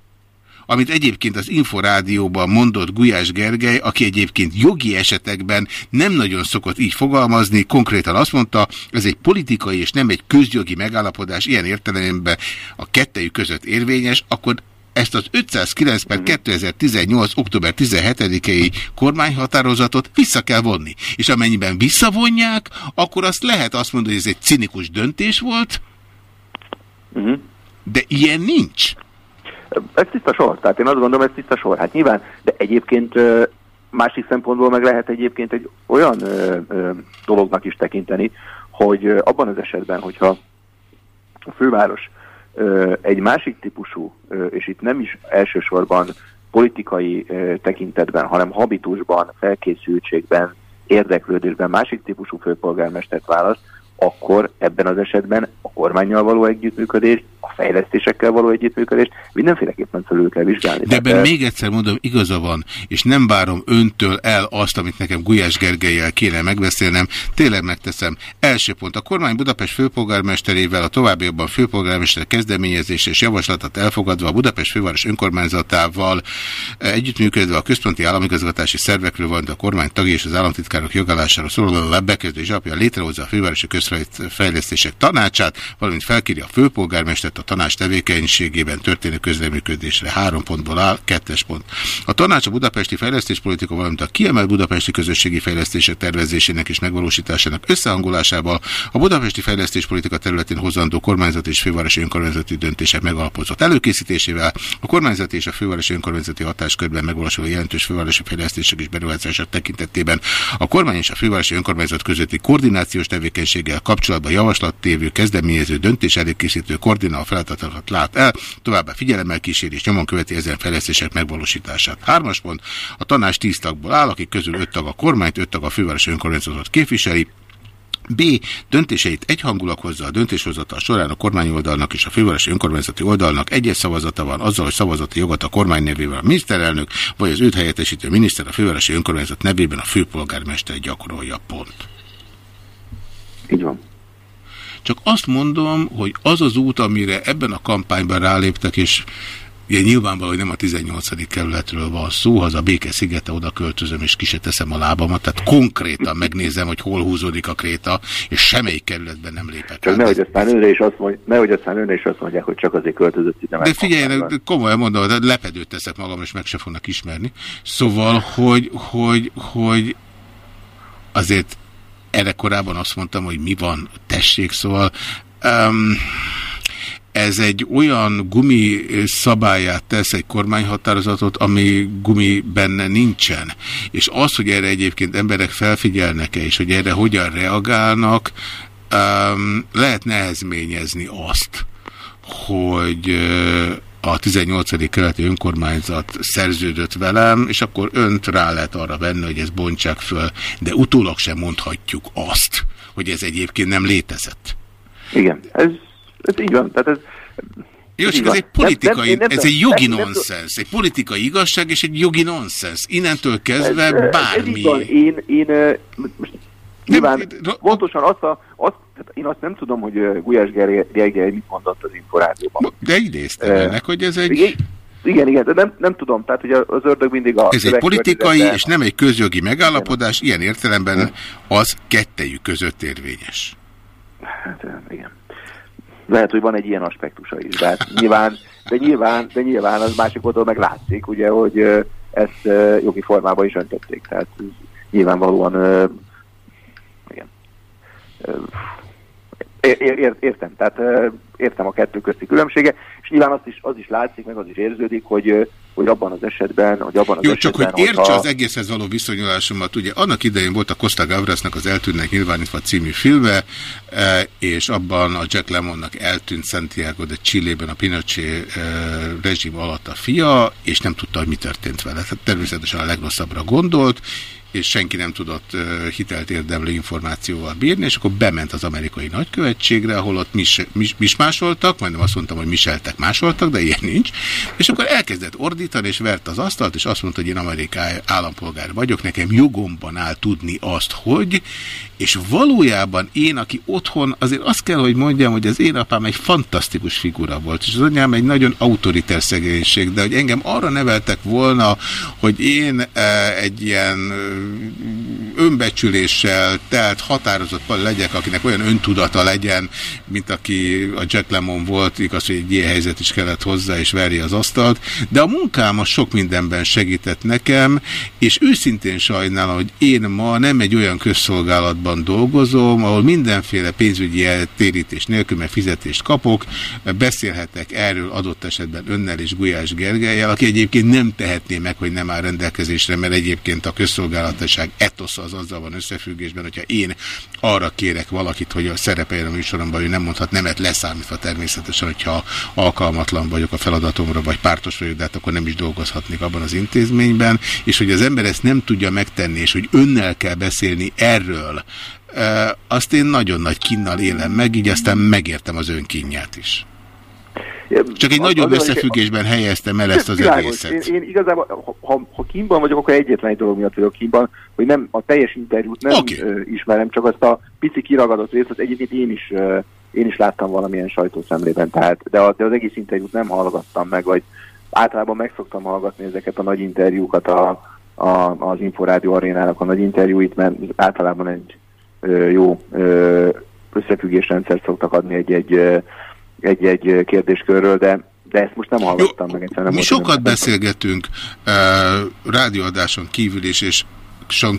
amit egyébként az Inforádióban mondott Gulyás Gergely, aki egyébként jogi esetekben nem nagyon szokott így fogalmazni, konkrétan azt mondta, ez egy politikai és nem egy közjogi megállapodás, ilyen értelemben a kettejük között érvényes, akkor ezt az 509 per 2018. október 17-i kormányhatározatot vissza kell vonni. És amennyiben visszavonják, akkor azt lehet azt mondani, hogy ez egy cinikus döntés volt, Uh-huh. de ilyen nincs. Ez tiszta sor, tehát én azt gondolom, ez tiszta sor. Hát nyilván, de egyébként másik szempontból meg lehet egyébként egy olyan ö, ö, dolognak is tekinteni, hogy abban az esetben, hogyha a főváros egy másik típusú, és itt nem is elsősorban politikai tekintetben, hanem habitusban, felkészültségben, érdeklődésben másik típusú főpolgármestert választ, akkor ebben az esetben a kormányjal való együttműködést, a fejlesztésekkel való együttműködést mindenféleképpen felül kell vizsgálni. De ebben még egyszer mondom, igaza van, és nem várom öntől el azt, amit nekem Gulyás Gergelyel kéne megbeszélnem, tényleg megteszem. Első pont, a kormány Budapest főpolgármesterével a továbbiakban főpolgármester kezdeményezés és javaslatát elfogadva a Budapest főváros önkormányzatával eh, együttműködve a központi államigazgatási szervekről van, a kormány tagja és az államtitkárok jogállásáról szóló bekezdés alapján létrehozza a fővárosi közfejlesztések tanácsát, valamint felkéri a főpolgármestert a tanács tevékenységében történő közleműködésre. Három pontból áll, kettes pont. A tanács a budapesti fejlesztéspolitika, valamint a kiemelt budapesti közösségi fejlesztések tervezésének és megvalósításának összehangolásával a budapesti fejlesztéspolitika területén hozandó kormányzati és fővárosi önkormányzati döntések megalapozott előkészítésével, a kormányzati és a fővárosi önkormányzati hatáskörben megvalósuló jelentős fővárosi fejlesztések és beruházások tekintetében a kormány és a fővárosi önkormányzat közötti koordinációs tevékenységgel kapcsolatban javaslattévő kezdeményező döntés előkészítő koordinál feladatokat lát el, továbbá figyelemmel kíséri és nyomon követi ezen fejlesztések megvalósítását. Hármas pont, a tanács tíz tagból áll, akik közül öt tag a kormányt, öt tag a fővárosi önkormányzatot képviseli, B. Döntéseit egyhangulag hozza a döntéshozatal során a kormányoldalnak és a fővárosi önkormányzati oldalnak egyes szavazata van azzal, hogy szavazati jogot a kormány nevével a miniszterelnök, vagy az őt helyettesítő miniszter a fővárosi önkormányzat nevében a főpolgármester gyakorolja pont. Így van. Csak azt mondom, hogy az az út, amire ebben a kampányban ráléptek, és ugye nyilvánvaló, hogy nem a 18. kerületről van szó, ha az a béke szigete oda költözöm, és ki se teszem a lábamat, tehát konkrétan megnézem, hogy hol húzódik a kréta, és semmelyik kerületben nem lépek Csak nehogy aztán önre is azt mondják, nehogy aztán önre is azt mondják, hogy csak azért költözött ide De figyelj, komolyan mondom, de lepedőt teszek magam, és meg se fognak ismerni. Szóval, hogy, hogy, hogy azért erre korábban azt mondtam, hogy mi van, tessék, szóval um, ez egy olyan gumi szabályát tesz egy kormányhatározatot, ami gumi benne nincsen. És az, hogy erre egyébként emberek felfigyelnek-e, és hogy erre hogyan reagálnak, um, lehet nehezményezni azt, hogy ö, a 18. keleti önkormányzat szerződött velem, és akkor önt rá lehet arra venni, hogy ezt bontsák föl, de utólag sem mondhatjuk azt, hogy ez egyébként nem létezett. Igen, ez, ez így van. Tehát ez, Jó, csak ez egy politikai, Nem- nem- nem ez egy jogi nonsens, egy politikai igazság és egy jogi nonsens. Innentől kezdve Ez, ez így bármi. van. Én, én most nyilván pontosan azt a, azt, tehát én azt nem tudom, hogy Gulyás Gergely mit mondott az információban. De idéztem Ö, ennek, hogy ez egy... Igen, igen, igen, de nem, nem tudom, tehát hogy az ördög mindig a... Ez egy politikai és nem egy közjogi megállapodás, ilyen értelemben az kettejük között érvényes. Hát, igen. Lehet, hogy van egy ilyen aspektusa is, de hát nyilván, de nyilván, de nyilván az másik oldalon meg látszik, ugye, hogy ezt jogi formában is öntötték, tehát nyilvánvalóan igen. Ér, ér, ér- értem, tehát értem a kettő közti különbsége, és nyilván azt is, az is látszik, meg az is érződik, hogy, hogy abban az esetben, hogy abban az Jó, csak esetben, hogy értse hogyha- az egészhez való viszonyulásomat, ugye annak idején volt a Costa Gavrasnak az Eltűnnek nyilvánítva című filme, eh, és abban a Jack Lemonnak eltűnt Santiago de Chile-ben a Pinochet eh, rezsim alatt a fia, és nem tudta, hogy mi történt vele. Tehát természetesen a legrosszabbra gondolt, és senki nem tudott hitelt érdemlő információval bírni, és akkor bement az amerikai nagykövetségre, ahol ott mis, mis, mismásoltak, majdnem azt mondtam, hogy miseltek másoltak, de ilyen nincs, és akkor elkezdett ordítani, és vert az asztalt, és azt mondta, hogy én amerikai állampolgár vagyok, nekem jogomban áll tudni azt, hogy, és valójában én, aki otthon, azért azt kell, hogy mondjam, hogy az én apám egy fantasztikus figura volt, és az anyám egy nagyon autoriter szegénység, de hogy engem arra neveltek volna, hogy én e, egy ilyen önbecsüléssel telt határozott pali legyek, akinek olyan öntudata legyen, mint aki a Jack Lemmon volt, igaz, hogy egy ilyen helyzet is kellett hozzá, és verje az asztalt, de a munkám az sok mindenben segített nekem, és őszintén sajnálom, hogy én ma nem egy olyan közszolgálatban dolgozom, ahol mindenféle pénzügyi eltérítés nélkül, mert fizetést kapok, beszélhetek erről adott esetben önnel és Gulyás Gergelyel, aki egyébként nem tehetné meg, hogy nem áll rendelkezésre, mert egyébként a közszolgálataság etosza az azzal van összefüggésben, hogyha én arra kérek valakit, hogy a szerepeljen a műsoromban, ő nem mondhat nemet leszámítva természetesen, hogyha alkalmatlan vagyok a feladatomra, vagy pártos vagyok, de hát akkor nem is dolgozhatnék abban az intézményben, és hogy az ember ezt nem tudja megtenni, és hogy önnel kell beszélni erről, azt én nagyon nagy kinnal élem meg, így aztán megértem az önkínját is. Csak egy Az- nagyobb hogy- összefüggésben helyeztem el ezt az Világos. egészet. Én, én igazából, ha, ha, ha kínban vagyok, akkor egyetlen egy dolog miatt vagyok kínban, hogy nem a teljes interjút nem okay. ismerem, csak azt a pici kiragadott részt, az egyébként én is, ö, én is láttam valamilyen sajtószemlében, tehát, de, a, de az egész interjút nem hallgattam meg, vagy általában meg szoktam hallgatni ezeket a nagy interjúkat a, a, az Inforádió arénának a nagy interjúit, mert általában egy jó ö, összefüggésrendszer szoktak adni egy-egy egy-egy kérdéskörről, de, de ezt most nem hallgattam meg. egyszerűen nem Mi sokat beszélgetünk uh, rádióadáson kívül is, és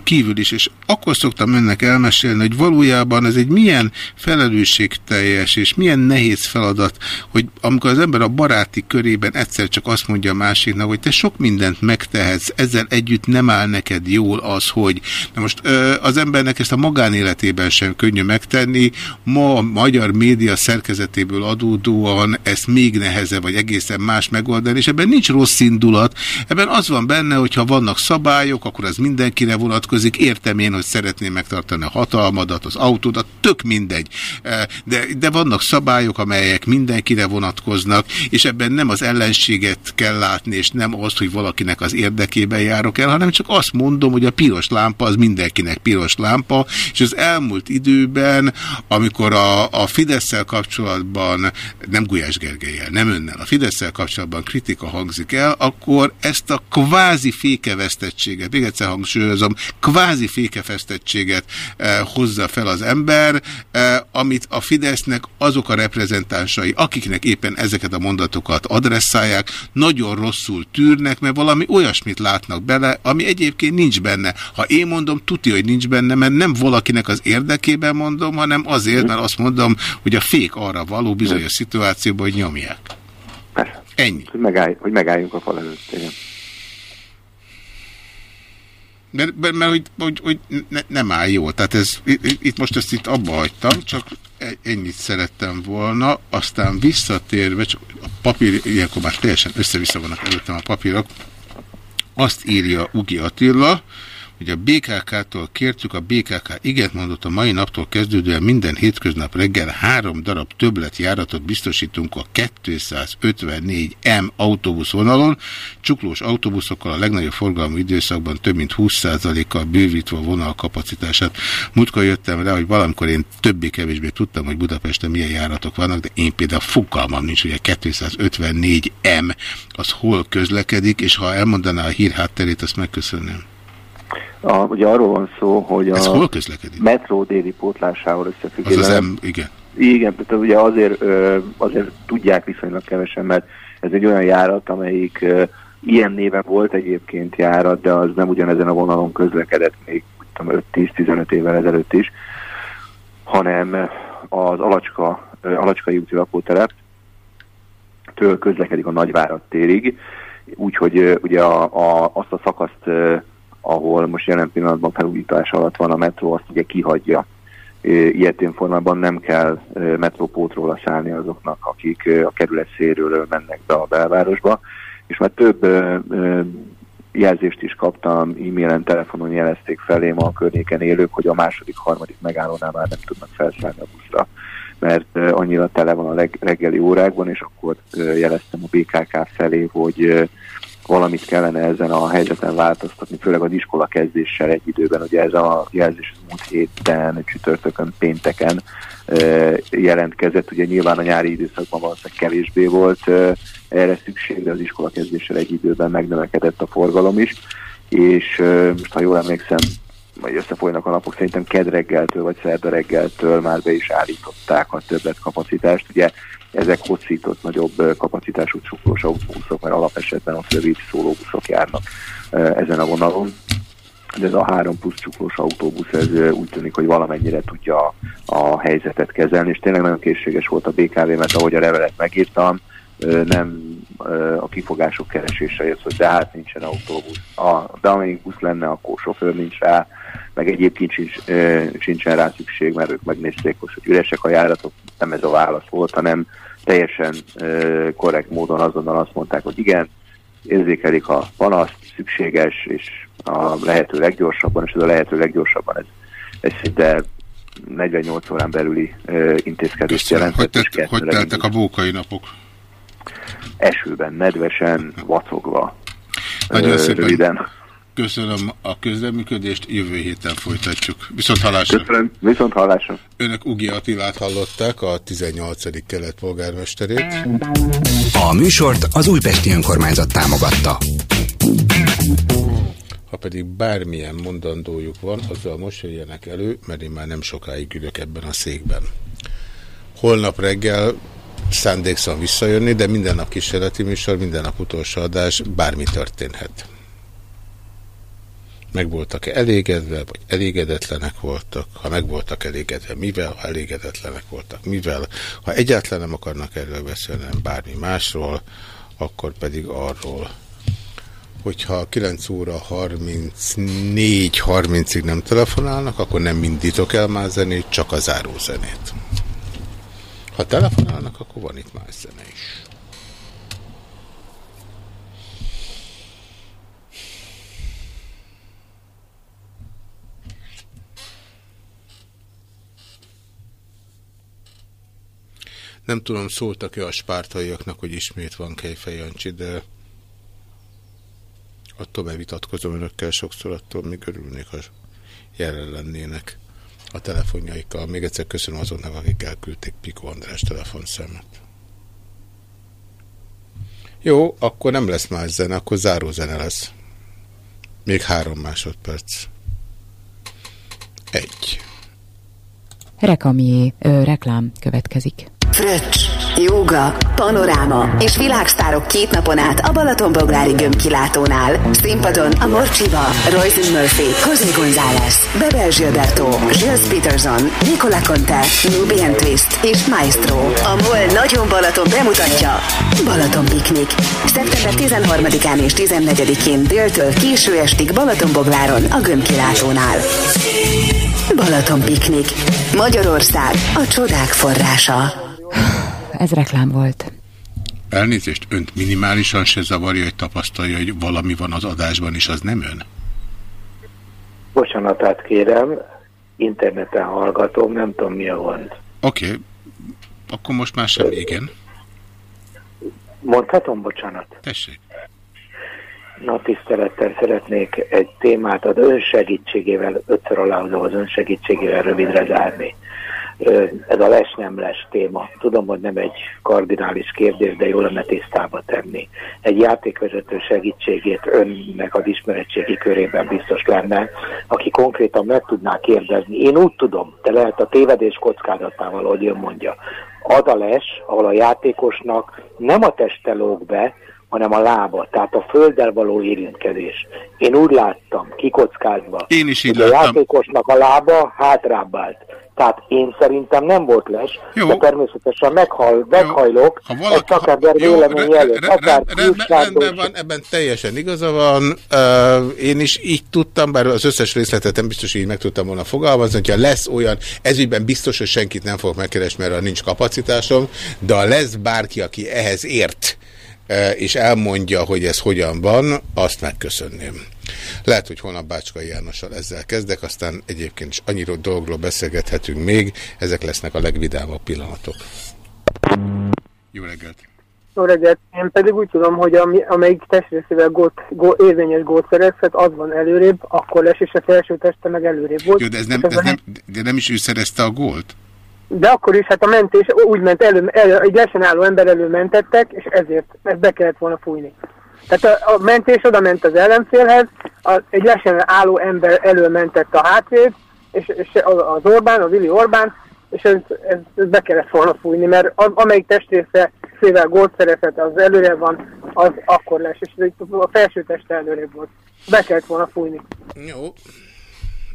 kívül is, és akkor szoktam önnek elmesélni, hogy valójában ez egy milyen felelősségteljes és milyen nehéz feladat, hogy amikor az ember a baráti körében egyszer csak azt mondja a másiknak, hogy te sok mindent megtehetsz, ezzel együtt nem áll neked jól az, hogy na most az embernek ezt a magánéletében sem könnyű megtenni, ma a magyar média szerkezetéből adódóan ezt még nehezebb, vagy egészen más megoldani, és ebben nincs rossz indulat, ebben az van benne, hogyha vannak szabályok, akkor az mindenkire vonatkozik, értem én, hogy szeretném megtartani a hatalmadat, az autódat, tök mindegy, Eh, de, de vannak szabályok, amelyek mindenkire vonatkoznak, és ebben nem az ellenséget kell látni, és nem azt, hogy valakinek az érdekében járok el, hanem csak azt mondom, hogy a piros lámpa az mindenkinek piros lámpa, és az elmúlt időben, amikor a, a Fidesz-szel kapcsolatban, nem Gulyás Gergelyel, nem önnel, a Fidesz-szel kapcsolatban kritika hangzik el, akkor ezt a kvázi fékevesztettséget, még egyszer hangsúlyozom, kvázi fékevesztettséget eh, hozza fel az ember, eh, amit a Fidesznek azok a reprezentánsai, akiknek éppen ezeket a mondatokat adresszálják, nagyon rosszul tűrnek, mert valami olyasmit látnak bele, ami egyébként nincs benne. Ha én mondom, tuti, hogy nincs benne, mert nem valakinek az érdekében mondom, hanem azért, mert azt mondom, hogy a fék arra való bizonyos szituációban, hogy nyomják. Ennyi. Hogy, megállj, hogy megálljunk a fal előtt. Igen. Mert, mert, mert hogy, hogy, hogy ne, nem áll jól. Tehát ez, itt most ezt itt abba hagytam, csak e- ennyit szerettem volna, aztán visszatérve, csak a papír, ilyenkor már teljesen össze-vissza vannak előttem a papírok, azt írja Ugi Attila, hogy a BKK-tól kértük, a BKK igent mondott a mai naptól kezdődően minden hétköznap reggel három darab többletjáratot biztosítunk a 254M autóbuszvonalon, csuklós autóbuszokkal a legnagyobb forgalmú időszakban több mint 20%-kal bővítve a vonal kapacitását. Múltkor jöttem rá, hogy valamikor én többé-kevésbé tudtam, hogy Budapesten milyen járatok vannak, de én például fogalmam nincs, hogy a 254M az hol közlekedik, és ha elmondaná a hír hátterét, azt megköszönném. A, ugye arról van szó, hogy Ez a hol közlekedik? metró déli pótlásával Az összefüggésben... az M, igen. Igen, tehát ugye azért, azért tudják viszonylag kevesen, mert ez egy olyan járat, amelyik ilyen néven volt egyébként járat, de az nem ugyanezen a vonalon közlekedett még úgy tudom, 5-10-15 évvel ezelőtt is, hanem az Alacska, Alacskai úti lakótelep től közlekedik a Nagyvárad térig, úgyhogy ugye a, a, azt a szakaszt, ahol most jelen pillanatban felújítás alatt van a metró, azt ugye kihagyja. Ilyetén formában nem kell metrópótról szállni azoknak, akik a kerület széről mennek be a belvárosba, és már több jelzést is kaptam, e-mailen, telefonon jelezték felém a környéken élők, hogy a második, harmadik megállónál már nem tudnak felszállni a buszra, mert annyira tele van a reggeli órákban, és akkor jeleztem a BKK felé, hogy valamit kellene ezen a helyzeten változtatni, főleg az iskola kezdéssel egy időben. Ugye ez a jelzés múlt héten, csütörtökön, pénteken jelentkezett. Ugye nyilván a nyári időszakban valószínűleg kevésbé volt erre szükség, de az iskola kezdéssel egy időben megnövekedett a forgalom is. És most, ha jól emlékszem, vagy összefolynak a napok, szerintem ked reggeltől vagy szerda reggeltől már be is állították a többletkapacitást. Ugye ezek hosszított nagyobb kapacitású cukrós autóbuszok, mert alapesetben ott rövid szólóbuszok járnak ezen a vonalon. De ez a három plusz csuklós autóbusz, ez úgy tűnik, hogy valamennyire tudja a, helyzetet kezelni, és tényleg nagyon készséges volt a BKV, mert ahogy a levelet megírtam, nem a kifogások keresése jött, hogy de hát nincsen autóbusz. A, de amelyik busz lenne, akkor sofőr nincs rá, meg egyébként sincs, sincsen rá szükség, mert ők megnézték, hogy üresek a járatok, nem ez a válasz volt, hanem teljesen korrekt módon azonnal azt mondták, hogy igen, érzékelik a panaszt, szükséges, és a lehető leggyorsabban, és ez a lehető leggyorsabban, ez, ez szinte 48 órán belüli ö, intézkedést jelent. Hogy, tett, hogy teltek a bókai napok? Esőben, nedvesen, vacogva. Nagyon Ö, szépen Röviden. Köszönöm a közleműködést, jövő héten folytatjuk. Viszont hallásra. Köszönöm, viszont hallásra. Önök Ugi Attilát hallották, a 18. kelet polgármesterét. A műsort az Újpesti Önkormányzat támogatta. Ha pedig bármilyen mondandójuk van, azzal most jöjjenek elő, mert én már nem sokáig ülök ebben a székben. Holnap reggel szándékszom visszajönni, de minden nap kísérleti műsor, minden nap utolsó adás, bármi történhet. Meg voltak -e elégedve, vagy elégedetlenek voltak? Ha meg voltak elégedve, mivel? Ha elégedetlenek voltak, mivel? Ha egyáltalán nem akarnak erről beszélni, hanem bármi másról, akkor pedig arról, hogyha 9 óra 34-30-ig nem telefonálnak, akkor nem mindítok el más zenét, csak a zárózenét. Ha telefonálnak, akkor van itt más zene is. Nem tudom, szóltak-e a spártaiaknak, hogy ismét van Kejfej Jancsi, de attól megvitatkozom önökkel sokszor, attól még örülnék, ha jelen lennének a telefonjaikkal. Még egyszer köszönöm azoknak, akik elküldték Piko András telefonszámot. Jó, akkor nem lesz más zene, akkor záró zene lesz. Még három másodperc. Egy. Rekamié, ö, reklám következik. Fröccs, jóga, panoráma és világsztárok két napon át a Balatonboglári gömbkilátónál. Színpadon a Morcsiba, Royce Murphy, José González, Bebel Gilberto, Gilles Peterson, Nicola Conte, Nubian Twist és Maestro. A MOL Nagyon Balaton bemutatja Balaton Piknik. Szeptember 13-án és 14-én déltől késő estig Balatonbogláron a gömbkilátónál. Balaton Piknik. Magyarország a csodák forrása. Ez reklám volt. Elnézést, önt minimálisan se zavarja, hogy tapasztalja, hogy valami van az adásban, és az nem ön? Bocsánatát kérem, interneten hallgatom, nem tudom mi a gond. Oké, okay. akkor most már sem igen. Mondhatom, bocsánat? Tessék. Na, tisztelettel szeretnék egy témát az ön segítségével, ötször aláhozom az ön segítségével rövidre zárni. Ez a les nem les téma. Tudom, hogy nem egy kardinális kérdés, de jó lenne tisztába tenni. Egy játékvezető segítségét önnek az ismeretségi körében biztos lenne, aki konkrétan meg tudná kérdezni. Én úgy tudom, de lehet a tévedés kockázatával, ahogy ön mondja. Az a les, ahol a játékosnak nem a teste lóg be, hanem a lába, tehát a földdel való érintkezés. Én úgy láttam, kikockázva, Én is így hogy a láttam. játékosnak a lába hátrább állt. Tehát én szerintem nem volt les, Jó. de természetesen meghal, meghajlok, Ha egy valaki, szakember jó, vélemény előtt, akár re- rendben, van, ebben teljesen igaza van. Uh, én is így tudtam, bár az összes részletet nem biztos, hogy így meg tudtam volna fogalmazni, hogyha lesz olyan, ezügyben biztos, hogy senkit nem fogok megkeresni, mert nincs kapacitásom, de ha lesz bárki, aki ehhez ért, és elmondja, hogy ez hogyan van, azt megköszönném. Lehet, hogy holnap Bácskai Jánossal ezzel kezdek, aztán egyébként is annyira dolgról beszélgethetünk még, ezek lesznek a legvidámabb pillanatok. Jó reggelt! Jó reggelt. Én pedig úgy tudom, hogy ami, amelyik testrészével gót, gó, érvényes gót szerezhet, az van előrébb, akkor lesz, és a felső teste meg előrébb volt. Jó, de ez nem, ez nem, de nem is ő szerezte a gólt? De akkor is, hát a mentés úgy ment elő, elő egy lesen álló ember elő mentettek, és ezért ezt be kellett volna fújni. Tehát a, a mentés oda ment az ellenfélhez, a, egy lesen álló ember elő mentette a hátvéd, és, és az Orbán, a Vili Orbán, és ez, ez, ez be kellett volna fújni, mert az, amelyik testrésze szével gólt szerezhet, az előre van, az akkor lesz, és a felső teste előrébb volt. Be kellett volna fújni. Jó.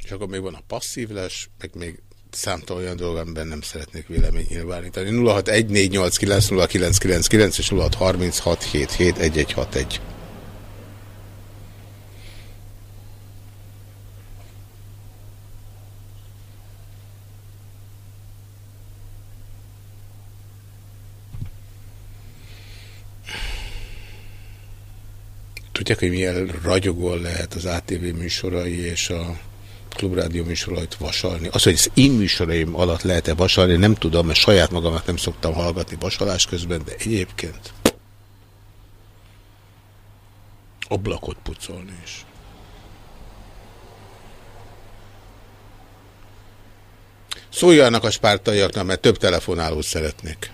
És akkor még van a passzív les, meg még számtalan olyan dolog, amiben nem szeretnék véleményt nyilvánítani. 0614890999 és 0636771161. Tudják, hogy milyen ragyogóan lehet az ATV műsorai és a klubrádió műsorait vasalni. Az, hogy az én műsoraim alatt lehet-e vasalni, nem tudom, mert saját magamat nem szoktam hallgatni vasalás közben, de egyébként ablakot pucolni is. Szóljanak a spártaiaknak, mert több telefonálót szeretnék.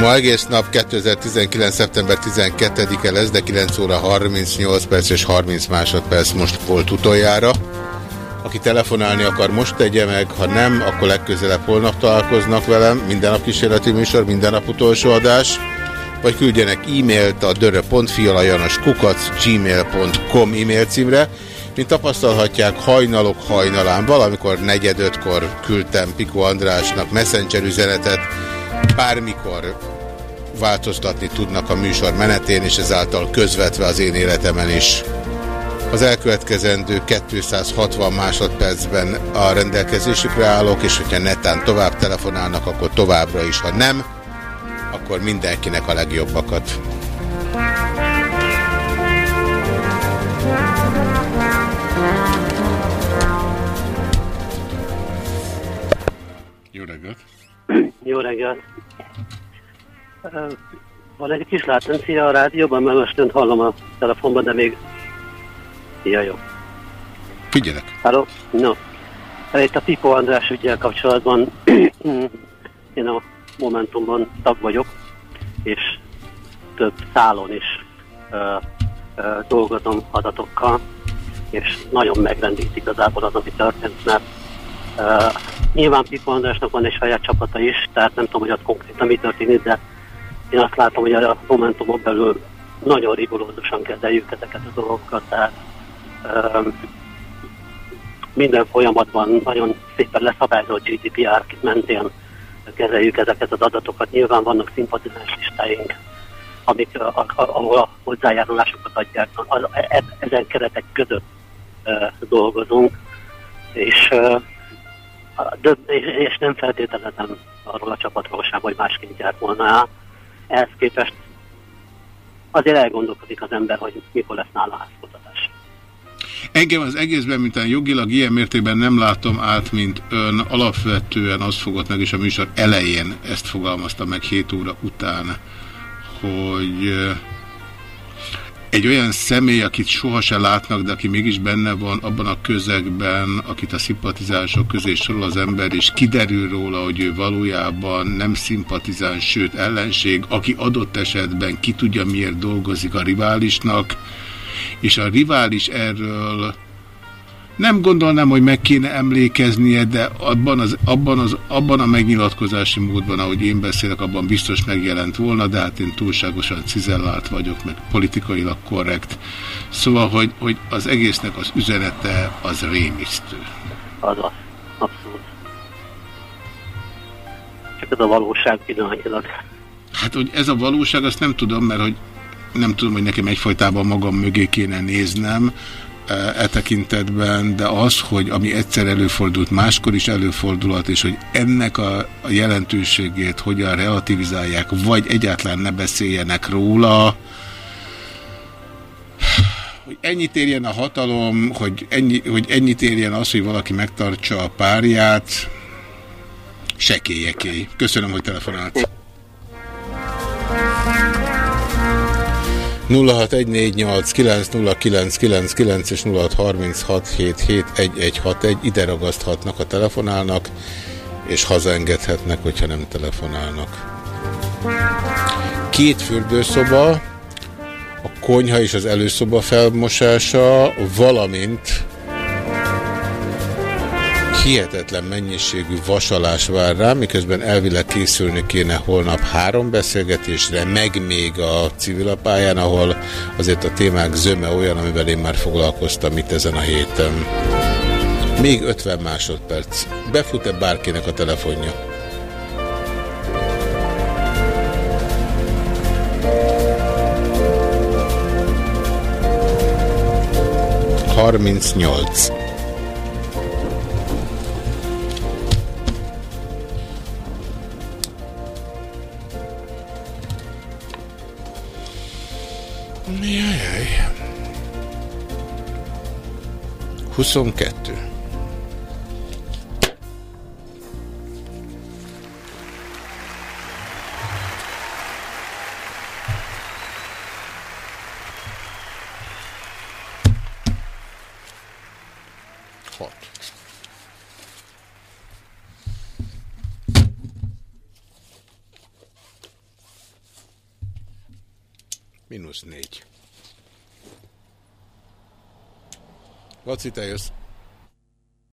Ma egész nap 2019. szeptember 12-e lesz, de 9 óra 38 perc és 30 másodperc most volt utoljára. Aki telefonálni akar, most tegye meg, ha nem, akkor legközelebb holnap találkoznak velem. Minden nap kísérleti műsor, minden nap utolsó adás. Vagy küldjenek e-mailt a dörö.fialajanoskukac gmail.com e-mail címre. Mint tapasztalhatják, hajnalok hajnalán, valamikor negyed ötkor küldtem Piko Andrásnak messenger üzenetet, bármikor változtatni tudnak a műsor menetén, és ezáltal közvetve az én életemen is. Az elkövetkezendő 260 másodpercben a rendelkezésükre állok, és hogyha netán tovább telefonálnak, akkor továbbra is, ha nem, akkor mindenkinek a legjobbakat. Jó reggelt! Jó reggelt! Van egy kis látencia a rádióban, mert most önt hallom a telefonban, de még... Ja, jó. Figyelek. Halló? No. Itt a Pipo András ügyel kapcsolatban én a Momentumban tag vagyok, és több szálon is ö, ö, dolgozom adatokkal, és nagyon megrendít igazából az, ami történt, mert ö, nyilván Pipo Andrásnak van egy saját csapata is, tehát nem tudom, hogy ott konkrétan mi történik, de én azt látom, hogy a Momentumon belül nagyon rigolózusan kezeljük ezeket a dolgokat, tehát ö, minden folyamatban nagyon szépen leszabályozott GDPR mentén kezeljük ezeket az adatokat. Nyilván vannak szimpatizáns listáink, amik, a, a, ahol a hozzájárulásokat adják. Az, e, ezen keretek között e, dolgozunk, és, e, a és, és nem feltételezem arról a csapatról sem, hogy másként járt volna el. Ehhez képest azért elgondolkodik az ember, hogy mikor lesz nála házkutatás. Engem az egészben, mint jogilag ilyen mértékben nem látom át, mint ön. Alapvetően azt fogott meg, és a műsor elején ezt fogalmazta meg 7 óra után, hogy egy olyan személy, akit sohasem látnak, de aki mégis benne van abban a közegben, akit a szimpatizások közé sorol az ember, és kiderül róla, hogy ő valójában nem szimpatizáns, sőt ellenség, aki adott esetben ki tudja miért dolgozik a riválisnak, és a rivális erről nem gondolnám, hogy meg kéne emlékeznie, de abban, az, abban, az, abban a megnyilatkozási módban, ahogy én beszélek, abban biztos megjelent volna, de hát én túlságosan cizellált vagyok, meg politikailag korrekt. Szóval, hogy, hogy az egésznek az üzenete az rémisztő. Azaz, abszolút. csak ez a valóság pillanatnyilag. Hát, hogy ez a valóság, azt nem tudom, mert hogy nem tudom, hogy nekem egyfajtában magam mögé kéne néznem e, e tekintetben, de az, hogy ami egyszer előfordult, máskor is előfordulhat, és hogy ennek a, a jelentőségét hogyan relativizálják, vagy egyáltalán ne beszéljenek róla, hogy ennyit érjen a hatalom, hogy, ennyi, hogy ennyit érjen az, hogy valaki megtartsa a párját, sekélyeké. Köszönöm, hogy telefonált. 0614890999 és 0636771161 ide ragaszthatnak, ha telefonálnak, és hazaengedhetnek, hogyha nem telefonálnak. Két fürdőszoba, a konyha és az előszoba felmosása, valamint hihetetlen mennyiségű vasalás vár rá, miközben elvileg készülni kéne holnap három beszélgetésre, meg még a civilapályán, ahol azért a témák zöme olyan, amivel én már foglalkoztam itt ezen a héten. Még 50 másodperc. Befut-e bárkinek a telefonja? Harmincnyolc. Jajjaj. 22. Mínusz négy. Laci, te jössz.